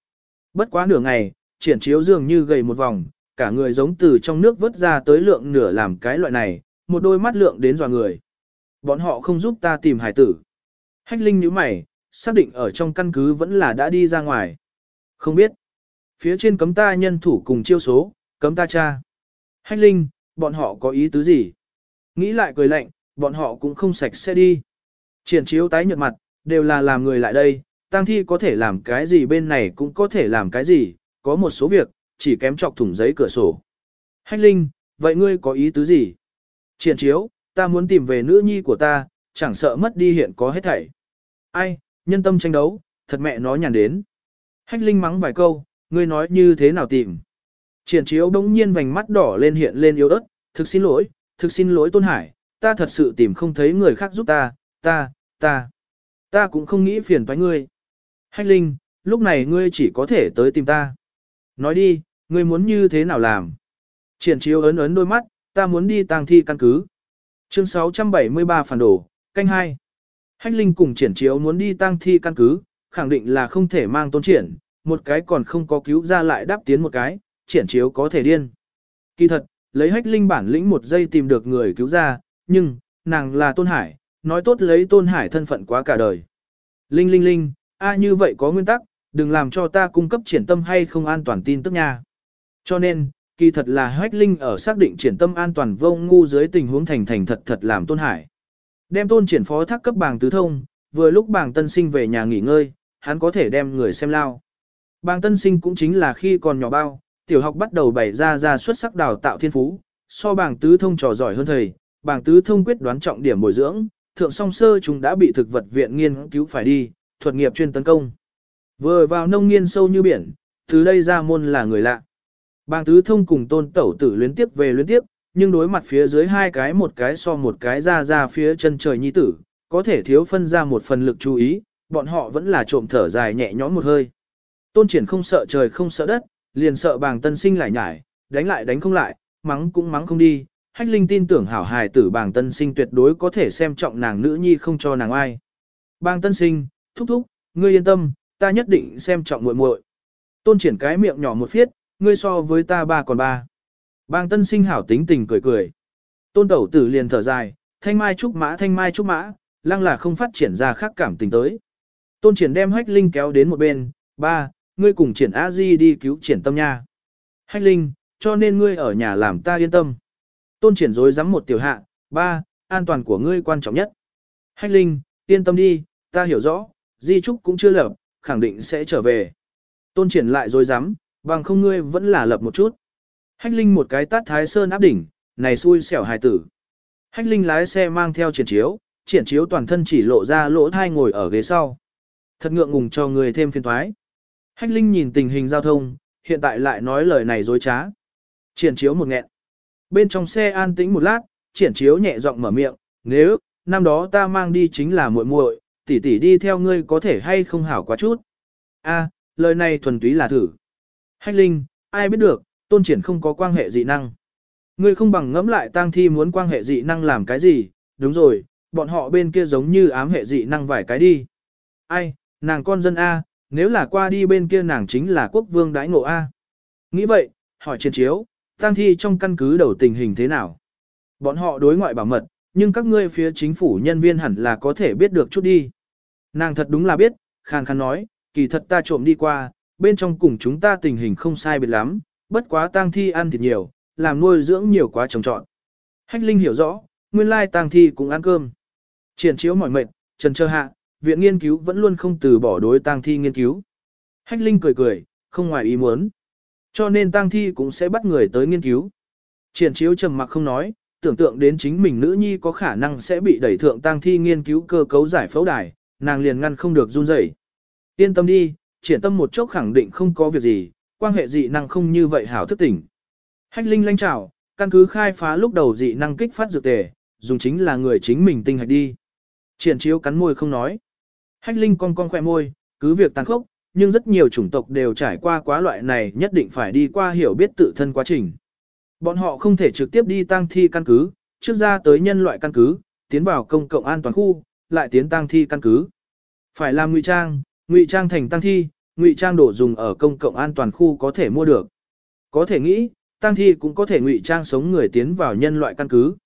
Bất quá nửa ngày, triển chiếu dường như gầy một vòng, cả người giống từ trong nước vớt ra tới lượng nửa làm cái loại này, một đôi mắt lượng đến dò người. Bọn họ không giúp ta tìm hải tử. Hách Linh nhíu mày, xác định ở trong căn cứ vẫn là đã đi ra ngoài. Không biết. Phía trên cấm ta nhân thủ cùng chiêu số, cấm ta cha. Hách Linh, bọn họ có ý tứ gì? Nghĩ lại cười lạnh, bọn họ cũng không sạch sẽ đi. Triển chiếu tái nhợt mặt, đều là làm người lại đây, tang thi có thể làm cái gì bên này cũng có thể làm cái gì, có một số việc, chỉ kém chọc thủng giấy cửa sổ. Hách Linh, vậy ngươi có ý tứ gì? Triển chiếu, ta muốn tìm về nữ nhi của ta, chẳng sợ mất đi hiện có hết thảy. Ai, nhân tâm tranh đấu, thật mẹ nó nhàn đến. Hách Linh mắng vài câu, ngươi nói như thế nào tìm. Triển chiếu đống nhiên vành mắt đỏ lên hiện lên yếu ớt, thực xin lỗi, thực xin lỗi Tôn Hải, ta thật sự tìm không thấy người khác giúp ta, ta, ta, ta cũng không nghĩ phiền toái ngươi. Hách Linh, lúc này ngươi chỉ có thể tới tìm ta. Nói đi, ngươi muốn như thế nào làm? Triển chiếu ấn ấn đôi mắt, ta muốn đi tang thi căn cứ. Chương 673 phản đổ, canh hai. Hách Linh cùng triển chiếu muốn đi tang thi căn cứ, khẳng định là không thể mang tôn triển, một cái còn không có cứu ra lại đáp tiến một cái, triển chiếu có thể điên. Kỳ thật, lấy hách linh bản lĩnh một giây tìm được người cứu ra, nhưng, nàng là tôn hải, nói tốt lấy tôn hải thân phận quá cả đời. Linh linh linh, a như vậy có nguyên tắc, đừng làm cho ta cung cấp triển tâm hay không an toàn tin tức nha. Cho nên, kỳ thật là hách linh ở xác định triển tâm an toàn vô ngu dưới tình huống thành thành thật thật làm tôn hải. Đem tôn triển phó thác cấp bàng tứ thông, vừa lúc bảng tân sinh về nhà nghỉ ngơi, hắn có thể đem người xem lao. Bàng tân sinh cũng chính là khi còn nhỏ bao, tiểu học bắt đầu bày ra ra xuất sắc đào tạo thiên phú, so bảng tứ thông trò giỏi hơn thầy, bảng tứ thông quyết đoán trọng điểm bồi dưỡng, thượng song sơ chúng đã bị thực vật viện nghiên cứu phải đi, thuật nghiệp chuyên tấn công. Vừa vào nông nghiên sâu như biển, từ đây ra môn là người lạ. Bàng tứ thông cùng tôn tẩu tử luyến tiếp về luyến tiếp, nhưng đối mặt phía dưới hai cái một cái so một cái ra ra phía chân trời nhi tử, có thể thiếu phân ra một phần lực chú ý, bọn họ vẫn là trộm thở dài nhẹ nhõm một hơi. Tôn triển không sợ trời không sợ đất, liền sợ bàng tân sinh lại nhải, đánh lại đánh không lại, mắng cũng mắng không đi. Hách Linh tin tưởng hảo hài tử bàng tân sinh tuyệt đối có thể xem trọng nàng nữ nhi không cho nàng ai. Bàng tân sinh, thúc thúc, ngươi yên tâm, ta nhất định xem trọng muội muội. Tôn triển cái miệng nhỏ một phiết, ngươi so với ta ba còn ba. Bàng tân sinh hảo tính tình cười cười. Tôn tẩu tử liền thở dài, thanh mai trúc mã thanh mai trúc mã, lăng là không phát triển ra khác cảm tình tới. Tôn triển đem hách linh kéo đến một bên, ba, ngươi cùng triển a di đi cứu triển tâm nha. Hách linh, cho nên ngươi ở nhà làm ta yên tâm. Tôn triển dối rắm một tiểu hạ, ba, an toàn của ngươi quan trọng nhất. Hách linh, yên tâm đi, ta hiểu rõ, di trúc cũng chưa lập, khẳng định sẽ trở về. Tôn triển lại dối rắm bằng không ngươi vẫn là lập một chút. Hách linh một cái tát thái sơn áp đỉnh, này xui xẻo hài tử. Hách linh lái xe mang theo triển chiếu, triển chiếu toàn thân chỉ lộ ra lỗ thai ngồi ở ghế sau. Thật ngượng ngùng cho người thêm phiền thoái. Hách Linh nhìn tình hình giao thông, hiện tại lại nói lời này dối trá. Triển chiếu một nghẹn. Bên trong xe an tĩnh một lát, triển chiếu nhẹ giọng mở miệng, nếu, năm đó ta mang đi chính là muội muội, tỷ tỷ đi theo ngươi có thể hay không hảo quá chút. A, lời này thuần túy là thử. Hách Linh, ai biết được, tôn triển không có quan hệ dị năng. Ngươi không bằng ngẫm lại tang thi muốn quan hệ dị năng làm cái gì, đúng rồi, bọn họ bên kia giống như ám hệ dị năng vài cái đi. Ai, nàng con dân A, nếu là qua đi bên kia nàng chính là quốc vương đãi ngộ A. Nghĩ vậy, hỏi triển chiếu, tang thi trong căn cứ đầu tình hình thế nào? Bọn họ đối ngoại bảo mật, nhưng các ngươi phía chính phủ nhân viên hẳn là có thể biết được chút đi. Nàng thật đúng là biết, khàn khàn nói, kỳ thật ta trộm đi qua, bên trong cùng chúng ta tình hình không sai biệt lắm, bất quá tang thi ăn thịt nhiều, làm nuôi dưỡng nhiều quá trồng trọn. Hách Linh hiểu rõ, nguyên lai tang thi cũng ăn cơm. Triển chiếu mỏi mệt, trần chờ hạ, viện nghiên cứu vẫn luôn không từ bỏ đối tang thi nghiên cứu. Hách Linh cười cười, không ngoài ý muốn. Cho nên tang thi cũng sẽ bắt người tới nghiên cứu. Triển chiếu trầm mặc không nói, tưởng tượng đến chính mình nữ nhi có khả năng sẽ bị đẩy thượng tang thi nghiên cứu cơ cấu giải phẫu đài, nàng liền ngăn không được run rẩy. Yên tâm đi, triển tâm một chốc khẳng định không có việc gì, quan hệ dị năng không như vậy hảo thức tỉnh. Hách Linh lanh trào, căn cứ khai phá lúc đầu dị năng kích phát dược tề, dùng chính là người chính mình tinh hạch đi. Triển chiếu cắn môi không nói. Hách Linh cong cong khỏe môi, cứ việc tàn khốc, nhưng rất nhiều chủng tộc đều trải qua quá loại này nhất định phải đi qua hiểu biết tự thân quá trình. Bọn họ không thể trực tiếp đi tăng thi căn cứ, trước ra tới nhân loại căn cứ, tiến vào công cộng an toàn khu, lại tiến tăng thi căn cứ. Phải làm ngụy trang, ngụy trang thành tăng thi, ngụy trang đổ dùng ở công cộng an toàn khu có thể mua được. Có thể nghĩ, tăng thi cũng có thể ngụy trang sống người tiến vào nhân loại căn cứ.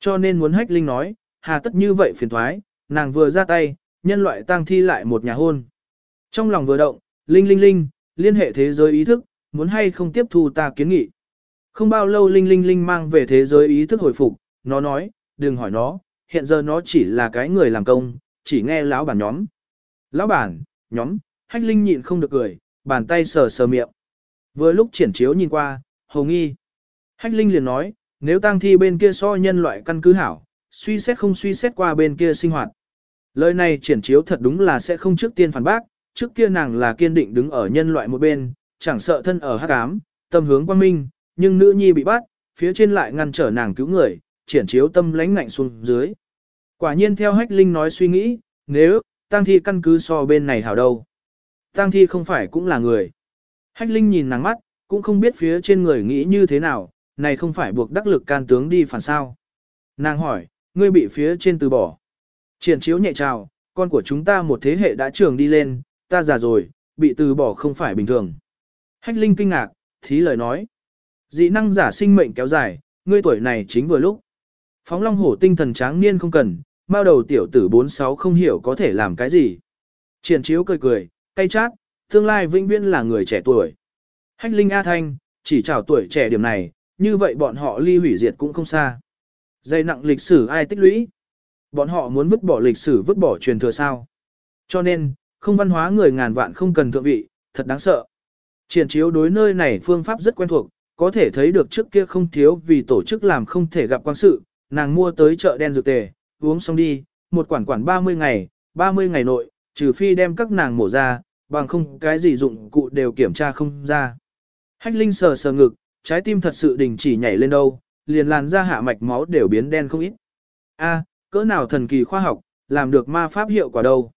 Cho nên muốn hách linh nói, hà tất như vậy phiền thoái, nàng vừa ra tay, nhân loại tang thi lại một nhà hôn. Trong lòng vừa động, linh linh linh, liên hệ thế giới ý thức, muốn hay không tiếp thu ta kiến nghị. Không bao lâu linh linh linh mang về thế giới ý thức hồi phục, nó nói, đừng hỏi nó, hiện giờ nó chỉ là cái người làm công, chỉ nghe lão bản nhóm. Lão bản, nhóm, hách linh nhịn không được cười, bàn tay sờ sờ miệng. Vừa lúc triển chiếu nhìn qua, hồng nghi. Hách linh liền nói, nếu tang thi bên kia so nhân loại căn cứ hảo, suy xét không suy xét qua bên kia sinh hoạt. Lời này triển chiếu thật đúng là sẽ không trước tiên phản bác, trước kia nàng là kiên định đứng ở nhân loại một bên, chẳng sợ thân ở hắc ám, tâm hướng quang minh, nhưng nữ nhi bị bắt, phía trên lại ngăn trở nàng cứu người, triển chiếu tâm lãnh ngạnh xuống dưới. Quả nhiên theo hách linh nói suy nghĩ, nếu, tang thi căn cứ so bên này hảo đâu. Tang thi không phải cũng là người. Hách linh nhìn nàng mắt, cũng không biết phía trên người nghĩ như thế nào, này không phải buộc đắc lực can tướng đi phản sao. Nàng hỏi, ngươi bị phía trên từ bỏ. Triển chiếu nhẹ trào, con của chúng ta một thế hệ đã trưởng đi lên, ta già rồi, bị từ bỏ không phải bình thường. Hách Linh kinh ngạc, thí lời nói. Dị năng giả sinh mệnh kéo dài, ngươi tuổi này chính vừa lúc. Phóng long hổ tinh thần tráng niên không cần, bao đầu tiểu tử 46 không hiểu có thể làm cái gì. Triển chiếu cười cười, cay chát, tương lai vĩnh viễn là người trẻ tuổi. Hách Linh A Thanh, chỉ chào tuổi trẻ điểm này, như vậy bọn họ ly hủy diệt cũng không xa. Dây nặng lịch sử ai tích lũy? Bọn họ muốn vứt bỏ lịch sử vứt bỏ truyền thừa sao? Cho nên, không văn hóa người ngàn vạn không cần thượng vị, thật đáng sợ. Triển chiếu đối nơi này phương pháp rất quen thuộc, có thể thấy được trước kia không thiếu vì tổ chức làm không thể gặp quan sự, nàng mua tới chợ đen dược tề, uống xong đi, một quản quản 30 ngày, 30 ngày nội, trừ phi đem các nàng mổ ra, bằng không cái gì dụng cụ đều kiểm tra không ra. Hách Linh sờ sờ ngực, trái tim thật sự đình chỉ nhảy lên đâu, liền làn ra hạ mạch máu đều biến đen không ít. A, cỡ nào thần kỳ khoa học, làm được ma pháp hiệu quả đâu.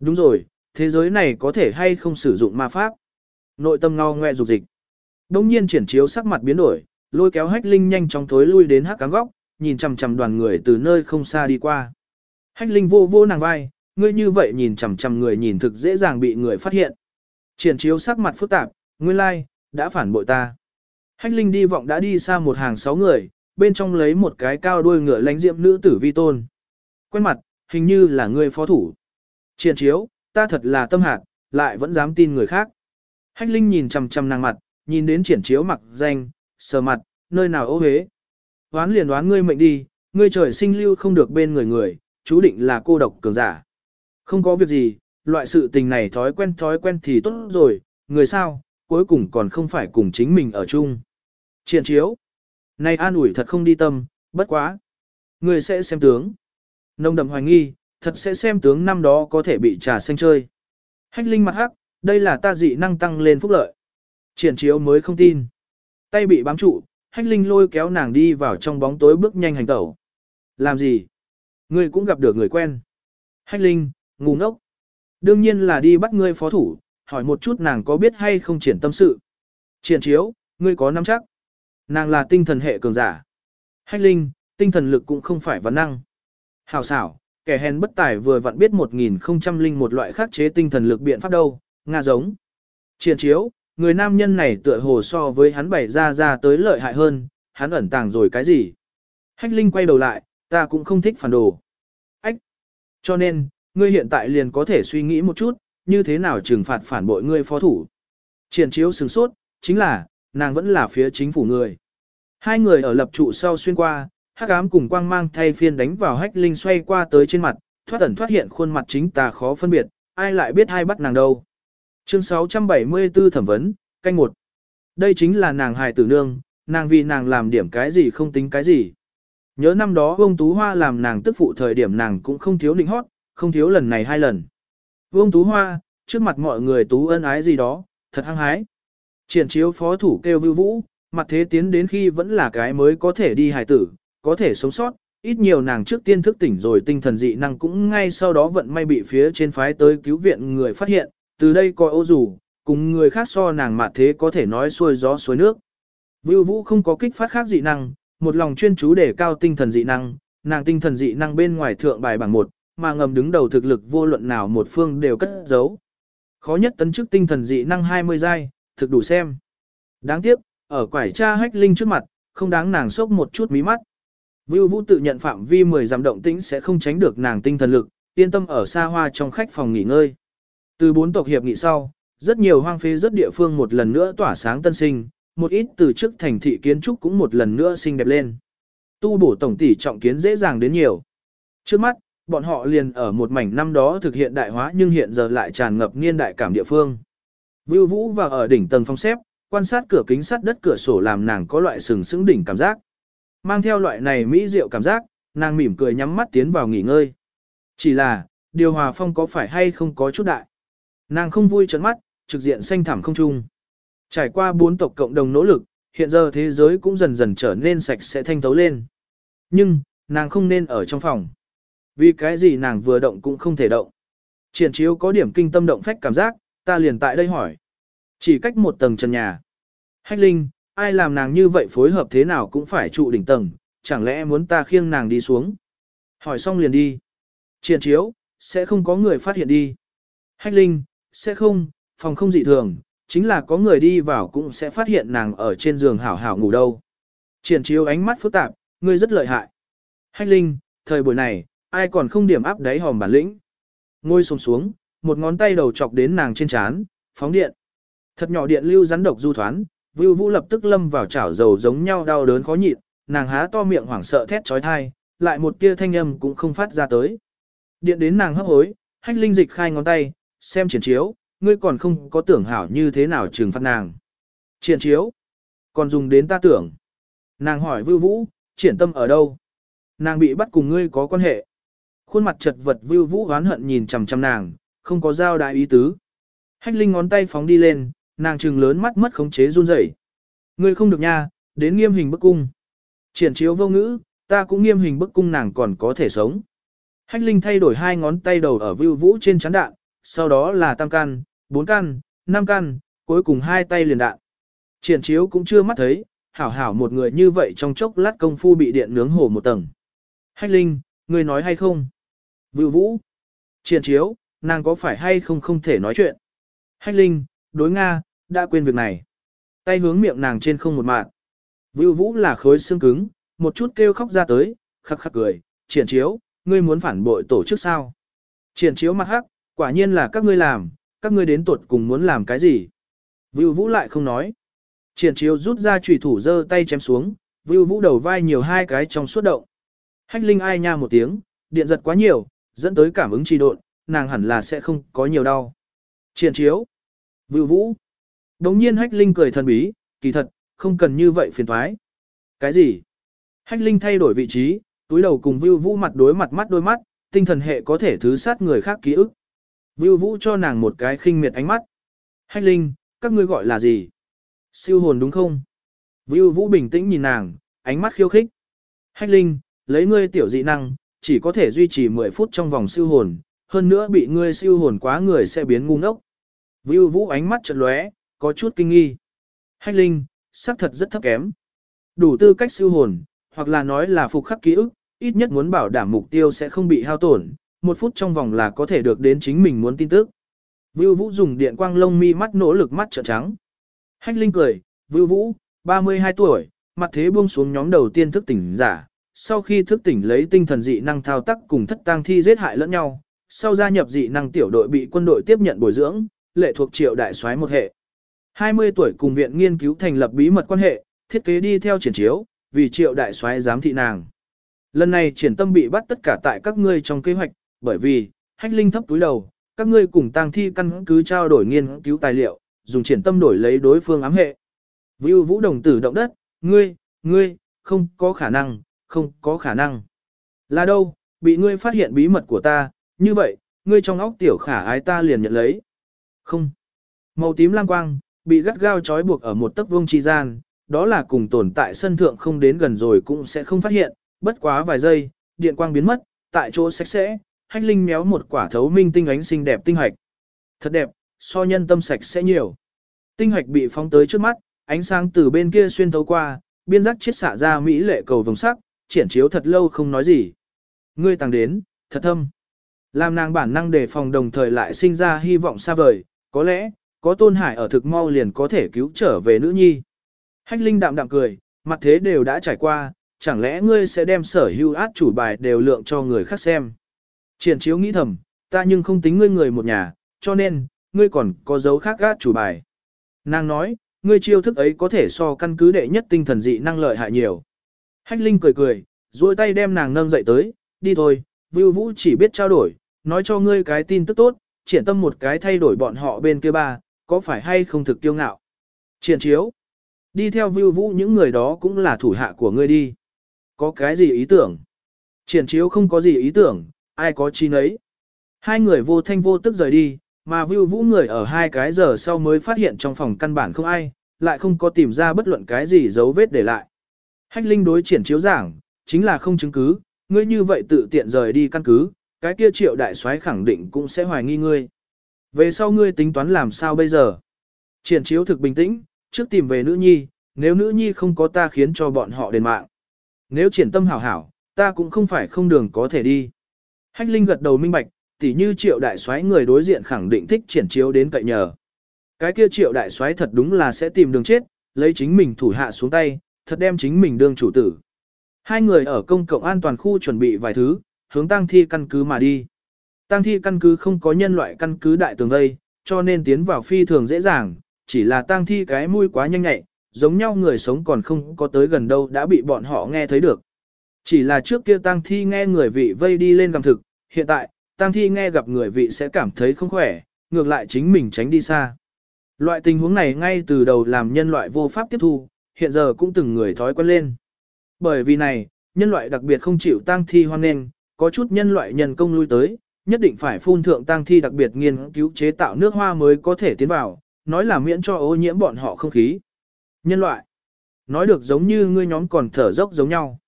Đúng rồi, thế giới này có thể hay không sử dụng ma pháp. Nội tâm ngao ngoe dục dịch. Đông nhiên triển chiếu sắc mặt biến đổi, lôi kéo hách linh nhanh chóng thối lui đến hắc cám góc, nhìn chằm chằm đoàn người từ nơi không xa đi qua. Hách linh vô vô nàng vai, ngươi như vậy nhìn chằm chằm người nhìn thực dễ dàng bị người phát hiện. Triển chiếu sắc mặt phức tạp, nguyên lai, like, đã phản bội ta. Hách linh đi vọng đã đi xa một hàng sáu người, bên trong lấy một cái cao đuôi ngựa lánh diệm nữ tử vi tôn. Quen mặt, hình như là ngươi phó thủ. Triển chiếu, ta thật là tâm hạt, lại vẫn dám tin người khác. Hách Linh nhìn chằm chằm nàng mặt, nhìn đến triển chiếu mặc danh, sờ mặt, nơi nào ô hế. Hoán liền đoán ngươi mệnh đi, ngươi trời sinh lưu không được bên người người, chú định là cô độc cường giả. Không có việc gì, loại sự tình này thói quen thói quen thì tốt rồi, người sao, cuối cùng còn không phải cùng chính mình ở chung. Triển chiếu. Này an ủi thật không đi tâm, bất quá. Người sẽ xem tướng. Nông đậm hoài nghi, thật sẽ xem tướng năm đó có thể bị trà xanh chơi. Hách linh mặt hắc, đây là ta dị năng tăng lên phúc lợi. Triển chiếu mới không tin. Tay bị bám trụ, hách linh lôi kéo nàng đi vào trong bóng tối bước nhanh hành tẩu. Làm gì? Ngươi cũng gặp được người quen. Hách linh, ngu ngốc. Đương nhiên là đi bắt ngươi phó thủ, hỏi một chút nàng có biết hay không triển tâm sự. Triển chiếu, ngươi có nắm chắc. Nàng là tinh thần hệ cường giả. Hách linh, tinh thần lực cũng không phải vấn năng. Hào xảo, kẻ hèn bất tài vừa vặn biết một nghìn không trăm linh một loại khắc chế tinh thần lực biện pháp đâu, nga giống. Triển chiếu, người nam nhân này tựa hồ so với hắn bày ra ra tới lợi hại hơn, hắn ẩn tàng rồi cái gì. Hách Linh quay đầu lại, Ta cũng không thích phản đồ. Ách! Cho nên, ngươi hiện tại liền có thể suy nghĩ một chút, như thế nào trừng phạt phản bội ngươi phó thủ. Triển chiếu sừng sốt, chính là, nàng vẫn là phía chính phủ người. Hai người ở lập trụ sau xuyên qua, hắc ám cùng quang mang thay phiên đánh vào hách linh xoay qua tới trên mặt, thoát ẩn thoát hiện khuôn mặt chính tà khó phân biệt, ai lại biết hai bắt nàng đâu. Chương 674 thẩm vấn, canh một. Đây chính là nàng hài tử nương, nàng vì nàng làm điểm cái gì không tính cái gì. Nhớ năm đó vương Tú Hoa làm nàng tức phụ thời điểm nàng cũng không thiếu lĩnh hót, không thiếu lần này hai lần. Vương Tú Hoa, trước mặt mọi người Tú ân ái gì đó, thật hăng hái. Triển chiếu phó thủ kêu vưu vũ, mặt thế tiến đến khi vẫn là cái mới có thể đi hài tử, có thể sống sót, ít nhiều nàng trước tiên thức tỉnh rồi tinh thần dị năng cũng ngay sau đó vận may bị phía trên phái tới cứu viện người phát hiện, từ đây coi ô dù, cùng người khác so nàng mặt thế có thể nói xuôi gió xuôi nước. Vưu vũ không có kích phát khác dị năng, một lòng chuyên chú để cao tinh thần dị năng, nàng tinh thần dị năng bên ngoài thượng bài bảng một, mà ngầm đứng đầu thực lực vô luận nào một phương đều cất giấu. Khó nhất tấn chức tinh thần dị năng 20 giai, thực đủ xem. Đáng tiếc, ở quải cha hách linh trước mặt, không đáng nàng sốc một chút mí mắt. Vưu Vũ tự nhận phạm vi 10 giảm động tĩnh sẽ không tránh được nàng tinh thần lực, yên tâm ở xa hoa trong khách phòng nghỉ ngơi. Từ bốn tộc hiệp nghị sau, rất nhiều hoang phế rất địa phương một lần nữa tỏa sáng tân sinh, một ít từ trước thành thị kiến trúc cũng một lần nữa xinh đẹp lên. Tu bổ tổng tỷ trọng kiến dễ dàng đến nhiều. Trước mắt, bọn họ liền ở một mảnh năm đó thực hiện đại hóa nhưng hiện giờ lại tràn ngập niên đại cảm địa phương. Vưu Vũ và ở đỉnh tầng phong xếp, quan sát cửa kính sắt đất cửa sổ làm nàng có loại sừng sững đỉnh cảm giác. Mang theo loại này mỹ diệu cảm giác, nàng mỉm cười nhắm mắt tiến vào nghỉ ngơi. Chỉ là, điều hòa phong có phải hay không có chút đại. Nàng không vui trấn mắt, trực diện xanh thảm không trung. Trải qua bốn tộc cộng đồng nỗ lực, hiện giờ thế giới cũng dần dần trở nên sạch sẽ thanh tấu lên. Nhưng, nàng không nên ở trong phòng. Vì cái gì nàng vừa động cũng không thể động. Triển chiếu có điểm kinh tâm động phách cảm giác, ta liền tại đây hỏi. Chỉ cách một tầng trần nhà. Hách Linh, ai làm nàng như vậy phối hợp thế nào cũng phải trụ đỉnh tầng, chẳng lẽ muốn ta khiêng nàng đi xuống. Hỏi xong liền đi. Triển chiếu, sẽ không có người phát hiện đi. Hách Linh, sẽ không, phòng không dị thường, chính là có người đi vào cũng sẽ phát hiện nàng ở trên giường hảo hảo ngủ đâu. Triển chiếu ánh mắt phức tạp, ngươi rất lợi hại. Hách Linh, thời buổi này, ai còn không điểm áp đáy hòm bản lĩnh. Ngôi xuống xuống, một ngón tay đầu chọc đến nàng trên chán, phóng điện. Thật nhỏ điện lưu rắn độc du thoán, Vưu Vũ lập tức lâm vào chảo dầu giống nhau đau đớn khó nhịn, nàng há to miệng hoảng sợ thét chói tai, lại một tia thanh âm cũng không phát ra tới. Điện đến nàng hấp hối, hách linh dịch khai ngón tay, xem triển chiếu, ngươi còn không có tưởng hảo như thế nào trừng phạt nàng. Triển chiếu, còn dùng đến ta tưởng. Nàng hỏi Vưu Vũ, triển tâm ở đâu? Nàng bị bắt cùng ngươi có quan hệ. Khuôn mặt chật vật Vưu Vũ oán hận nhìn chằm chằm nàng, không có giao đại ý tứ. Hách Linh ngón tay phóng đi lên, nàng trừng lớn mắt mất khống chế run rẩy. Ngươi không được nha, đến nghiêm hình bức cung. Triển chiếu vô ngữ, ta cũng nghiêm hình bức cung nàng còn có thể sống. Hách Linh thay đổi hai ngón tay đầu ở Vưu Vũ trên chắn đạn, sau đó là tam căn, bốn căn, năm căn, cuối cùng hai tay liền đạn. Triển chiếu cũng chưa mắt thấy, hảo hảo một người như vậy trong chốc lát công phu bị điện nướng hổ một tầng. Hách Linh, ngươi nói hay không? Vưu Vũ. Triển chiếu, nàng có phải hay không không thể nói chuyện? Hách Linh, đối Nga, đã quên việc này. Tay hướng miệng nàng trên không một mạng. Vưu Vũ là khối xương cứng, một chút kêu khóc ra tới, khắc khắc cười, triển chiếu, ngươi muốn phản bội tổ chức sao? Triển chiếu mặt hắc, quả nhiên là các ngươi làm, các ngươi đến tuột cùng muốn làm cái gì? Vưu Vũ lại không nói. Triển chiếu rút ra chủy thủ giơ tay chém xuống, Vưu Vũ đầu vai nhiều hai cái trong suốt động. Hách Linh ai nha một tiếng, điện giật quá nhiều, dẫn tới cảm ứng trì độn, nàng hẳn là sẽ không có nhiều đau. Triển chiếu. Vưu Vũ. Đống nhiên Hách Linh cười thần bí, kỳ thật, không cần như vậy phiền thoái. Cái gì? Hách Linh thay đổi vị trí, túi đầu cùng Vưu Vũ mặt đối mặt mắt đôi mắt, tinh thần hệ có thể thứ sát người khác ký ức. Vưu Vũ cho nàng một cái khinh miệt ánh mắt. Hách Linh, các ngươi gọi là gì? Siêu hồn đúng không? Vưu Vũ bình tĩnh nhìn nàng, ánh mắt khiêu khích. Hách Linh, lấy ngươi tiểu dị năng, chỉ có thể duy trì 10 phút trong vòng siêu hồn, hơn nữa bị ngươi siêu hồn quá người sẽ biến ngu ngốc. Vưu Vũ ánh mắt chợt lóe, có chút kinh nghi. Hách Linh, xác thật rất thấp kém. Đủ tư cách siêu hồn, hoặc là nói là phục khắc ký ức, ít nhất muốn bảo đảm mục tiêu sẽ không bị hao tổn, một phút trong vòng là có thể được đến chính mình muốn tin tức. Vưu Vũ dùng điện quang lông mi mắt nỗ lực mắt trợn trắng. Hách Linh cười, Vưu Vũ, 32 tuổi, mặt thế buông xuống nhóm đầu tiên thức tỉnh giả, sau khi thức tỉnh lấy tinh thần dị năng thao tác cùng thất tang thi giết hại lẫn nhau, sau gia nhập dị năng tiểu đội bị quân đội tiếp nhận bồi dưỡng, lệ thuộc triệu đại soái một hệ. 20 tuổi cùng viện nghiên cứu thành lập bí mật quan hệ, thiết kế đi theo triển chiếu, vì triệu đại soái giám thị nàng. Lần này triển tâm bị bắt tất cả tại các ngươi trong kế hoạch, bởi vì, hách linh thấp túi đầu, các ngươi cùng tang thi căn cứ trao đổi nghiên cứu tài liệu, dùng triển tâm đổi lấy đối phương ám hệ. Vưu vũ đồng tử động đất, ngươi, ngươi, không có khả năng, không có khả năng. Là đâu, bị ngươi phát hiện bí mật của ta, như vậy, ngươi trong óc tiểu khả ái ta liền nhận lấy. Không. Màu tím lang quang, bị gắt gao trói buộc ở một tấc vuông chi gian, đó là cùng tồn tại sân thượng không đến gần rồi cũng sẽ không phát hiện, bất quá vài giây, điện quang biến mất, tại chỗ sạch sẽ, hách linh méo một quả thấu minh tinh ánh xinh đẹp tinh hạch. Thật đẹp, so nhân tâm sạch sẽ nhiều. Tinh hạch bị phóng tới trước mắt, ánh sáng từ bên kia xuyên thấu qua, biên giác chiết xả ra mỹ lệ cầu vồng sắc, triển chiếu thật lâu không nói gì. Ngươi tàng đến, thật thâm. Làm nàng bản năng đề phòng đồng thời lại sinh ra hy vọng xa vời, có lẽ, có tôn hải ở thực mau liền có thể cứu trở về nữ nhi. Hách Linh đạm đạm cười, mặt thế đều đã trải qua, chẳng lẽ ngươi sẽ đem sở hưu át chủ bài đều lượng cho người khác xem. Triển chiếu nghĩ thầm, ta nhưng không tính ngươi người một nhà, cho nên, ngươi còn có dấu khác át chủ bài. Nàng nói, ngươi chiêu thức ấy có thể so căn cứ đệ nhất tinh thần dị năng lợi hại nhiều. Hách Linh cười cười, duỗi tay đem nàng nâng dậy tới, đi thôi, Vưu Vũ chỉ biết trao đổi, nói cho ngươi cái tin tức tốt, triển tâm một cái thay đổi bọn họ bên kia ba, có phải hay không thực tiêu ngạo. Triển chiếu, đi theo Vưu Vũ những người đó cũng là thủ hạ của ngươi đi. Có cái gì ý tưởng? Triển chiếu không có gì ý tưởng, ai có chi nấy. Hai người vô thanh vô tức rời đi, mà Vưu Vũ người ở hai cái giờ sau mới phát hiện trong phòng căn bản không ai, lại không có tìm ra bất luận cái gì dấu vết để lại. Hách Linh đối triển chiếu giảng, chính là không chứng cứ, ngươi như vậy tự tiện rời đi căn cứ, cái kia triệu đại soái khẳng định cũng sẽ hoài nghi ngươi. Về sau ngươi tính toán làm sao bây giờ? Triển chiếu thực bình tĩnh, trước tìm về nữ nhi, nếu nữ nhi không có ta khiến cho bọn họ đền mạng. Nếu triển tâm hảo hảo, ta cũng không phải không đường có thể đi. Hách Linh gật đầu minh bạch, tỉ như triệu đại soái người đối diện khẳng định thích triển chiếu đến cậy nhờ. Cái kia triệu đại soái thật đúng là sẽ tìm đường chết, lấy chính mình thủ hạ xuống tay, thật đem chính mình đương chủ tử. Hai người ở công cộng an toàn khu chuẩn bị vài thứ, hướng tăng thi căn cứ mà đi. Tăng thi căn cứ không có nhân loại căn cứ đại tường vây, cho nên tiến vào phi thường dễ dàng, chỉ là tăng thi cái mũi quá nhanh nhạy, giống nhau người sống còn không có tới gần đâu đã bị bọn họ nghe thấy được. Chỉ là trước kia tăng thi nghe người vị vây đi lên gầm thực, hiện tại, tăng thi nghe gặp người vị sẽ cảm thấy không khỏe, ngược lại chính mình tránh đi xa. Loại tình huống này ngay từ đầu làm nhân loại vô pháp tiếp thu, hiện giờ cũng từng người thói quen lên. Bởi vì này, nhân loại đặc biệt không chịu tang thi hoan nghênh, có chút nhân loại nhân công lui tới, nhất định phải phun thượng tang thi đặc biệt nghiên cứu chế tạo nước hoa mới có thể tiến vào, nói là miễn cho ô nhiễm bọn họ không khí. Nhân loại, nói được giống như ngươi nhóm còn thở dốc giống nhau.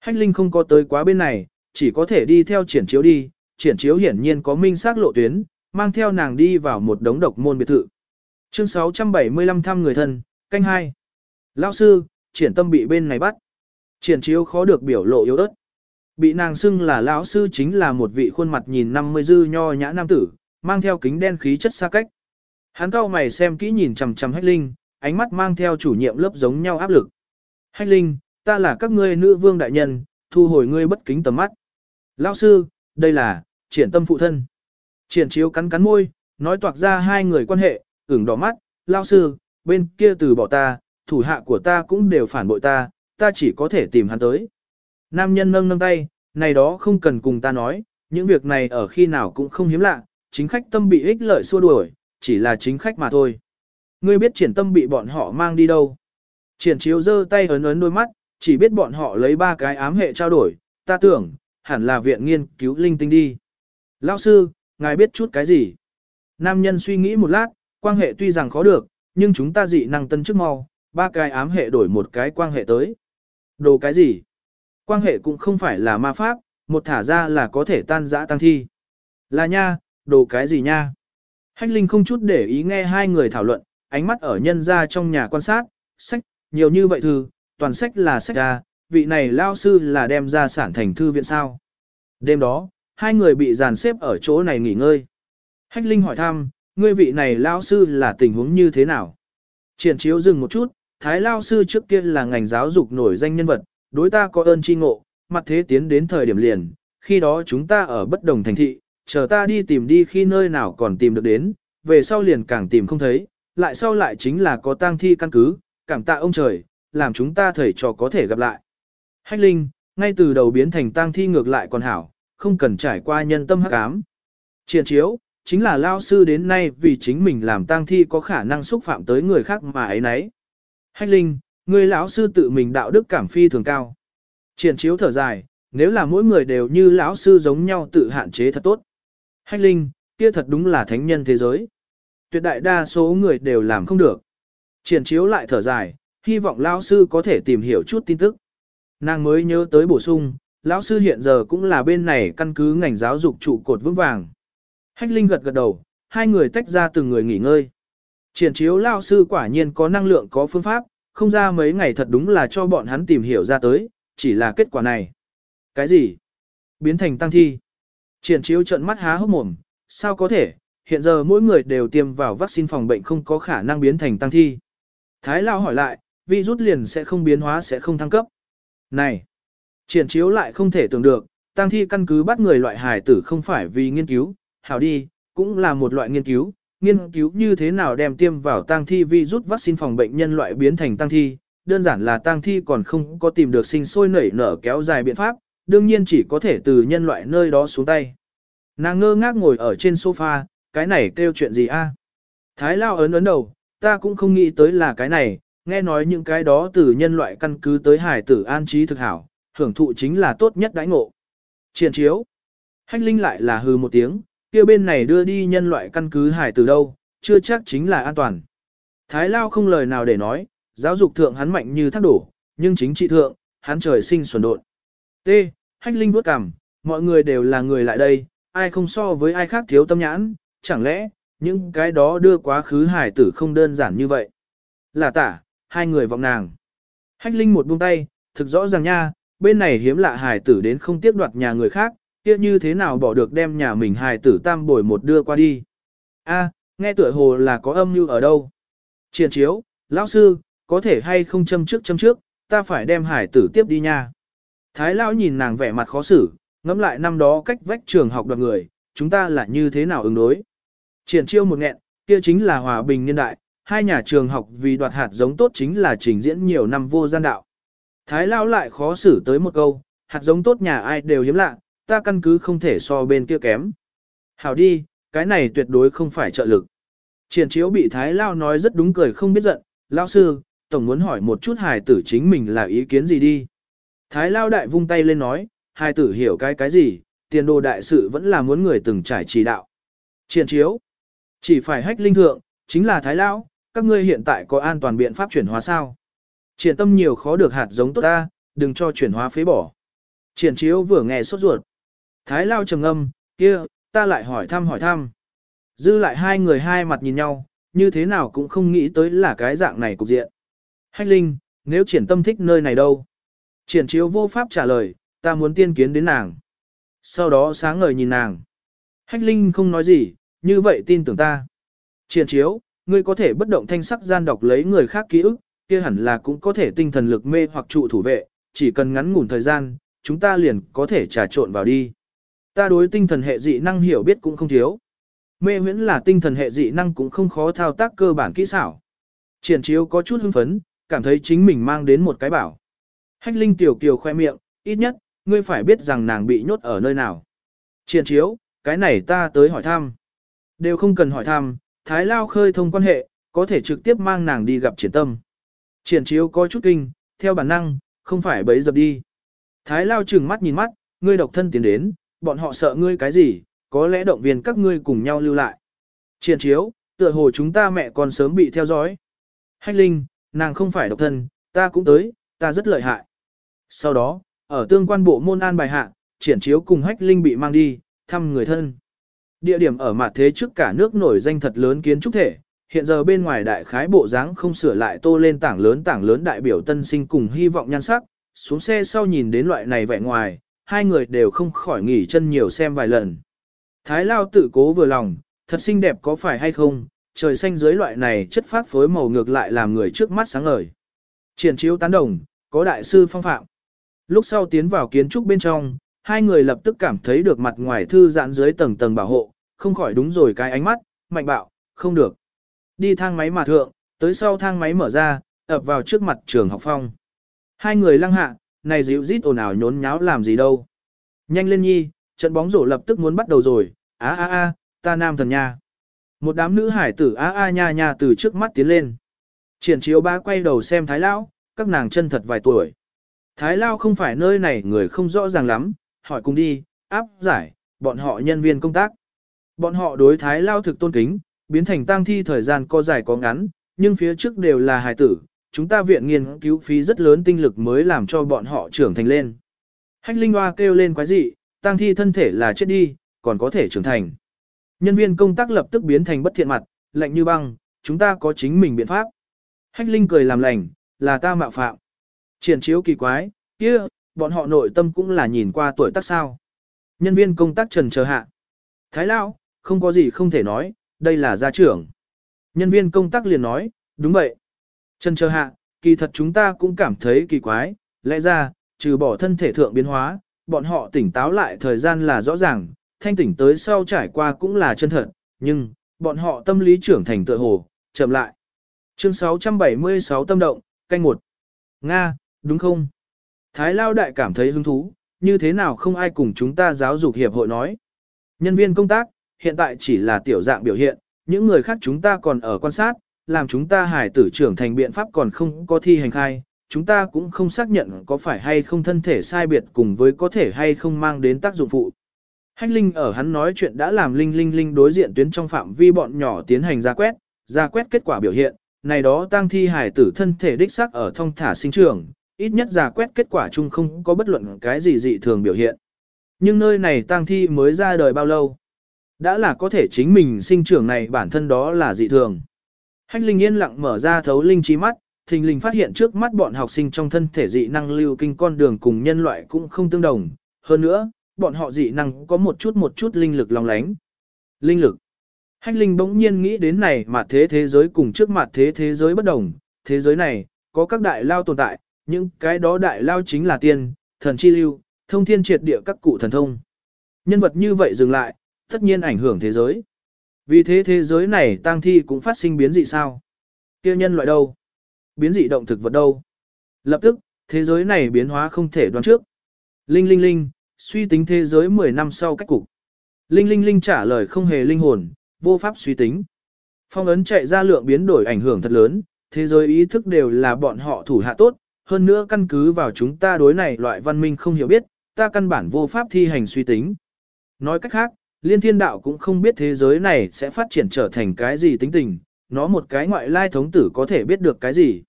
Hách Linh không có tới quá bên này, chỉ có thể đi theo triển chiếu đi, triển chiếu hiển nhiên có minh xác lộ tuyến, mang theo nàng đi vào một đống độc môn biệt thự. Chương 675 thăm người thân, canh hai. Lão sư, triển tâm bị bên này bắt. Triển chiếu khó được biểu lộ yếu ớt. Bị nàng xưng là lão sư chính là một vị khuôn mặt nhìn năm mươi dư nho nhã nam tử, mang theo kính đen khí chất xa cách. Hắn cao mày xem kỹ nhìn chằm chằm Hách Linh, ánh mắt mang theo chủ nhiệm lớp giống nhau áp lực. Hách Linh, ta là các ngươi nữ vương đại nhân, thu hồi ngươi bất kính tầm mắt. Lão sư, đây là, triển tâm phụ thân. Triển chiếu cắn cắn môi, nói toạc ra hai người quan hệ, ửng đỏ mắt, lão sư, bên kia từ bỏ ta, thủ hạ của ta cũng đều phản bội ta, ta chỉ có thể tìm hắn tới. Nam nhân nâng nâng tay, này đó không cần cùng ta nói, những việc này ở khi nào cũng không hiếm lạ, chính khách tâm bị ích lợi xua đuổi, chỉ là chính khách mà thôi. Ngươi biết triển tâm bị bọn họ mang đi đâu. Triển chiếu giơ tay ấn ấn đôi mắt, chỉ biết bọn họ lấy ba cái ám hệ trao đổi, ta tưởng, hẳn là viện nghiên cứu linh tinh đi. Lão sư, ngài biết chút cái gì? Nam nhân suy nghĩ một lát, quan hệ tuy rằng khó được, nhưng chúng ta dị năng tân chức mau, ba cái ám hệ đổi một cái quan hệ tới. Đồ cái gì? Quan hệ cũng không phải là ma pháp, một thả ra là có thể tan dã tăng thi. Là nha, đồ cái gì nha? Hách Linh không chút để ý nghe hai người thảo luận, ánh mắt ở nhân ra trong nhà quan sát, sách, nhiều như vậy thư, toàn sách là sách ra, vị này lao sư là đem ra sản thành thư viện sao. Đêm đó, hai người bị dàn xếp ở chỗ này nghỉ ngơi. Hách Linh hỏi thăm, ngươi vị này lao sư là tình huống như thế nào? Triển chiếu dừng một chút, Thái Lao sư trước kia là ngành giáo dục nổi danh nhân vật, đối ta có ơn chi ngộ, mặt thế tiến đến thời điểm liền, khi đó chúng ta ở bất đồng thành thị, chờ ta đi tìm đi khi nơi nào còn tìm được đến, về sau liền càng tìm không thấy, lại sau lại chính là có tang thi căn cứ, cảm tạ ông trời, làm chúng ta thầy trò có thể gặp lại. Hách Linh, ngay từ đầu biến thành tang thi ngược lại còn hảo, không cần trải qua nhân tâm hắc ám. Triển chiếu, chính là lao sư đến nay vì chính mình làm tang thi có khả năng xúc phạm tới người khác mà ấy nấy. Hách Linh, người lão sư tự mình đạo đức cảm phi thường cao. Triển chiếu thở dài, nếu là mỗi người đều như lão sư giống nhau tự hạn chế thật tốt. Hách Linh, kia thật đúng là thánh nhân thế giới. Tuyệt đại đa số người đều làm không được. Triển chiếu lại thở dài, hy vọng lão sư có thể tìm hiểu chút tin tức. Nàng mới nhớ tới bổ sung, lão sư hiện giờ cũng là bên này căn cứ ngành giáo dục trụ cột vững vàng. Hách Linh gật gật đầu, hai người tách ra từng người nghỉ ngơi. Triển chiếu lão sư quả nhiên có năng lượng có phương pháp, không ra mấy ngày thật đúng là cho bọn hắn tìm hiểu ra tới, chỉ là kết quả này. Cái gì? Biến thành tăng thi. Triển chiếu trận mắt há hốc mồm, sao có thể, hiện giờ mỗi người đều tiêm vào vaccine phòng bệnh không có khả năng biến thành tăng thi. Thái Lao hỏi lại, virus liền sẽ không biến hóa sẽ không thăng cấp. Này, triển chiếu lại không thể tưởng được, tăng thi căn cứ bắt người loại hài tử không phải vì nghiên cứu, hảo đi, cũng là một loại nghiên cứu, nghiên cứu như thế nào đem tiêm vào tang thi virus vaccine phòng bệnh nhân loại biến thành tang thi, đơn giản là tang thi còn không có tìm được sinh sôi nảy nở kéo dài biện pháp, đương nhiên chỉ có thể từ nhân loại nơi đó xuống tay. Nàng ngơ ngác ngồi ở trên sofa, cái này kêu chuyện gì a? Thái Lao ấn ấn đầu, ta cũng không nghĩ tới là cái này, nghe nói những cái đó từ nhân loại căn cứ tới hải tử an trí thực hảo, hưởng thụ chính là tốt nhất đãi ngộ. Triển chiếu. Hách Linh lại là hư một tiếng, kia bên này đưa đi nhân loại căn cứ hải từ đâu, chưa chắc chính là an toàn. Thái Lao không lời nào để nói, giáo dục thượng hắn mạnh như thác đổ, nhưng chính trị thượng, hắn trời sinh xuẩn độn. T. Hách Linh vuốt cằm, mọi người đều là người lại đây, ai không so với ai khác thiếu tâm nhãn, chẳng lẽ, những cái đó đưa quá khứ hải tử không đơn giản như vậy. Là tả, hai người vọng nàng. Hách Linh một buông tay, thực rõ ràng nha, bên này hiếm lạ hải tử đến không tiếc đoạt nhà người khác, kia như thế nào bỏ được đem nhà mình hải tử tam bồi một đưa qua đi. A, nghe tựa hồ là có âm mưu ở đâu. Triển chiếu, lão sư, có thể hay không châm trước châm trước, ta phải đem hải tử tiếp đi nha. Thái lão nhìn nàng vẻ mặt khó xử, ngẫm lại năm đó cách vách trường học đoạt người, chúng ta là như thế nào ứng đối. Triển chiêu một nghẹn, kia chính là hòa bình niên đại, hai nhà trường học vì đoạt hạt giống tốt chính là trình diễn nhiều năm vô gian đạo. Thái lão lại khó xử tới một câu, hạt giống tốt nhà ai đều hiếm lạ, ta căn cứ không thể so bên kia kém. Hảo đi, cái này tuyệt đối không phải trợ lực. Triển chiếu bị Thái Lao nói rất đúng cười không biết giận, Lao sư, tổng muốn hỏi một chút hài tử chính mình là ý kiến gì đi. Thái Lao đại vung tay lên nói, hài tử hiểu cái cái gì, tiền đồ đại sự vẫn là muốn người từng trải chỉ đạo. Triển chiếu, chỉ phải hách linh thượng, chính là Thái Lao, các ngươi hiện tại có an toàn biện pháp chuyển hóa sao. Triển tâm nhiều khó được hạt giống tốt ta, đừng cho chuyển hóa phế bỏ. Triển chiếu vừa nghe sốt ruột. Thái Lao trầm âm, kia, ta lại hỏi thăm hỏi thăm. Dư lại hai người hai mặt nhìn nhau, như thế nào cũng không nghĩ tới là cái dạng này cục diện. Hách Linh, nếu triển tâm thích nơi này đâu? Triển chiếu vô pháp trả lời, ta muốn tiên kiến đến nàng. Sau đó sáng ngời nhìn nàng. Hách Linh không nói gì, như vậy tin tưởng ta. Triển chiếu, ngươi có thể bất động thanh sắc gian đọc lấy người khác ký ức, kia hẳn là cũng có thể tinh thần lực mê hoặc trụ thủ vệ, chỉ cần ngắn ngủn thời gian, chúng ta liền có thể trà trộn vào đi. Ta đối tinh thần hệ dị năng hiểu biết cũng không thiếu. Mê huyễn là tinh thần hệ dị năng cũng không khó thao tác cơ bản kỹ xảo. Triển chiếu có chút hưng phấn, cảm thấy chính mình mang đến một cái bảo. Hách Linh tiểu kiều khoe miệng, ít nhất, ngươi phải biết rằng nàng bị nhốt ở nơi nào. Triển chiếu, cái này ta tới hỏi thăm. Đều không cần hỏi thăm, Thái Lao khơi thông quan hệ, có thể trực tiếp mang nàng đi gặp triển tâm. Triển chiếu có chút kinh, theo bản năng, không phải bấy dập đi. Thái Lao trừng mắt nhìn mắt, ngươi độc thân tiến đến, bọn họ sợ ngươi cái gì, có lẽ động viên các ngươi cùng nhau lưu lại. Triển chiếu, tựa hồ chúng ta mẹ còn sớm bị theo dõi. Hách Linh, nàng không phải độc thân, ta cũng tới, ta rất lợi hại. Sau đó, ở tương quan bộ môn an bài hạ, triển chiếu cùng Hách Linh bị mang đi, thăm người thân. Địa điểm ở mặt thế trước cả nước nổi danh thật lớn kiến trúc thể, hiện giờ bên ngoài đại khái bộ dáng không sửa lại tô lên tảng lớn tảng lớn đại biểu tân sinh cùng hy vọng nhan sắc, xuống xe sau nhìn đến loại này vẻ ngoài, hai người đều không khỏi nghỉ chân nhiều xem vài lần. Thái Lao tự cố vừa lòng, thật xinh đẹp có phải hay không, trời xanh dưới loại này chất phát phối màu ngược lại làm người trước mắt sáng ngời. Triển chiếu tán đồng, có đại sư phong phạm. Lúc sau tiến vào kiến trúc bên trong, hai người lập tức cảm thấy được mặt ngoài thư giãn dưới tầng tầng bảo hộ, không khỏi đúng rồi cái ánh mắt, mạnh bạo, không được. Đi thang máy mà thượng, tới sau thang máy mở ra, ập vào trước mặt trường học phong. Hai người lăng hạ, này dịu rít ồn ào nhốn nháo làm gì đâu. Nhanh lên nhi, trận bóng rổ lập tức muốn bắt đầu rồi, á á á, ta nam thần nha. Một đám nữ hải tử á á nha nha từ trước mắt tiến lên. Triển chiếu ba quay đầu xem Thái Lão, các nàng chân thật vài tuổi. Thái Lao không phải nơi này người không rõ ràng lắm, hỏi cùng đi, áp giải, bọn họ nhân viên công tác. Bọn họ đối Thái Lao thực tôn kính, biến thành tang thi thời gian có dài có ngắn, nhưng phía trước đều là hài tử, chúng ta viện nghiên cứu phí rất lớn tinh lực mới làm cho bọn họ trưởng thành lên. Hách Linh Hoa kêu lên quái dị, tăng thi thân thể là chết đi, còn có thể trưởng thành. Nhân viên công tác lập tức biến thành bất thiện mặt, lạnh như băng, chúng ta có chính mình biện pháp. Hách Linh cười làm lành, là ta mạo phạm. Triển chiếu kỳ quái, kia, bọn họ nội tâm cũng là nhìn qua tuổi tác sao. Nhân viên công tác trần chờ hạ. Thái Lao, không có gì không thể nói, đây là gia trưởng. Nhân viên công tác liền nói, đúng vậy. Chân chờ hạ, kỳ thật chúng ta cũng cảm thấy kỳ quái, lẽ ra, trừ bỏ thân thể thượng biến hóa, bọn họ tỉnh táo lại thời gian là rõ ràng, thanh tỉnh tới sau trải qua cũng là chân thật, nhưng, bọn họ tâm lý trưởng thành tựa hồ, chậm lại. Chương 676 tâm động, canh một. Nga, đúng không? Thái Lao Đại cảm thấy hứng thú, như thế nào không ai cùng chúng ta giáo dục hiệp hội nói. Nhân viên công tác, hiện tại chỉ là tiểu dạng biểu hiện, những người khác chúng ta còn ở quan sát, làm chúng ta hải tử trưởng thành biện pháp còn không có thi hành khai, chúng ta cũng không xác nhận có phải hay không thân thể sai biệt cùng với có thể hay không mang đến tác dụng phụ. Hách Linh ở hắn nói chuyện đã làm Linh Linh Linh đối diện tuyến trong phạm vi bọn nhỏ tiến hành ra quét, ra quét kết quả biểu hiện, này đó tăng thi hải tử thân thể đích xác ở thông thả sinh trưởng, ít nhất ra quét kết quả chung không có bất luận cái gì dị thường biểu hiện. Nhưng nơi này tăng thi mới ra đời bao lâu? Đã là có thể chính mình sinh trưởng này bản thân đó là dị thường. Hách Linh yên lặng mở ra thấu linh trí mắt, thình lình phát hiện trước mắt bọn học sinh trong thân thể dị năng lưu kinh con đường cùng nhân loại cũng không tương đồng. Hơn nữa, bọn họ dị năng có một chút một chút linh lực lòng lánh. Linh lực. Hách Linh bỗng nhiên nghĩ đến này mà thế thế giới cùng trước mặt thế thế giới bất đồng. Thế giới này, có các đại lao tồn tại, những cái đó đại lao chính là tiên, thần chi lưu, thông thiên triệt địa các cụ thần thông. Nhân vật như vậy dừng lại, tất nhiên ảnh hưởng thế giới. Vì thế thế giới này tang thi cũng phát sinh biến dị sao? Kia nhân loại đâu? Biến dị động thực vật đâu? Lập tức, thế giới này biến hóa không thể đoán trước. Linh linh linh, suy tính thế giới 10 năm sau cách cục. Linh linh linh trả lời không hề linh hồn, vô pháp suy tính. Phong ấn chạy ra lượng biến đổi ảnh hưởng thật lớn, thế giới ý thức đều là bọn họ thủ hạ tốt, hơn nữa căn cứ vào chúng ta đối này loại văn minh không hiểu biết, ta căn bản vô pháp thi hành suy tính. Nói cách khác, liên thiên đạo cũng không biết thế giới này sẽ phát triển trở thành cái gì tính tình, nó một cái ngoại lai thống tử có thể biết được cái gì.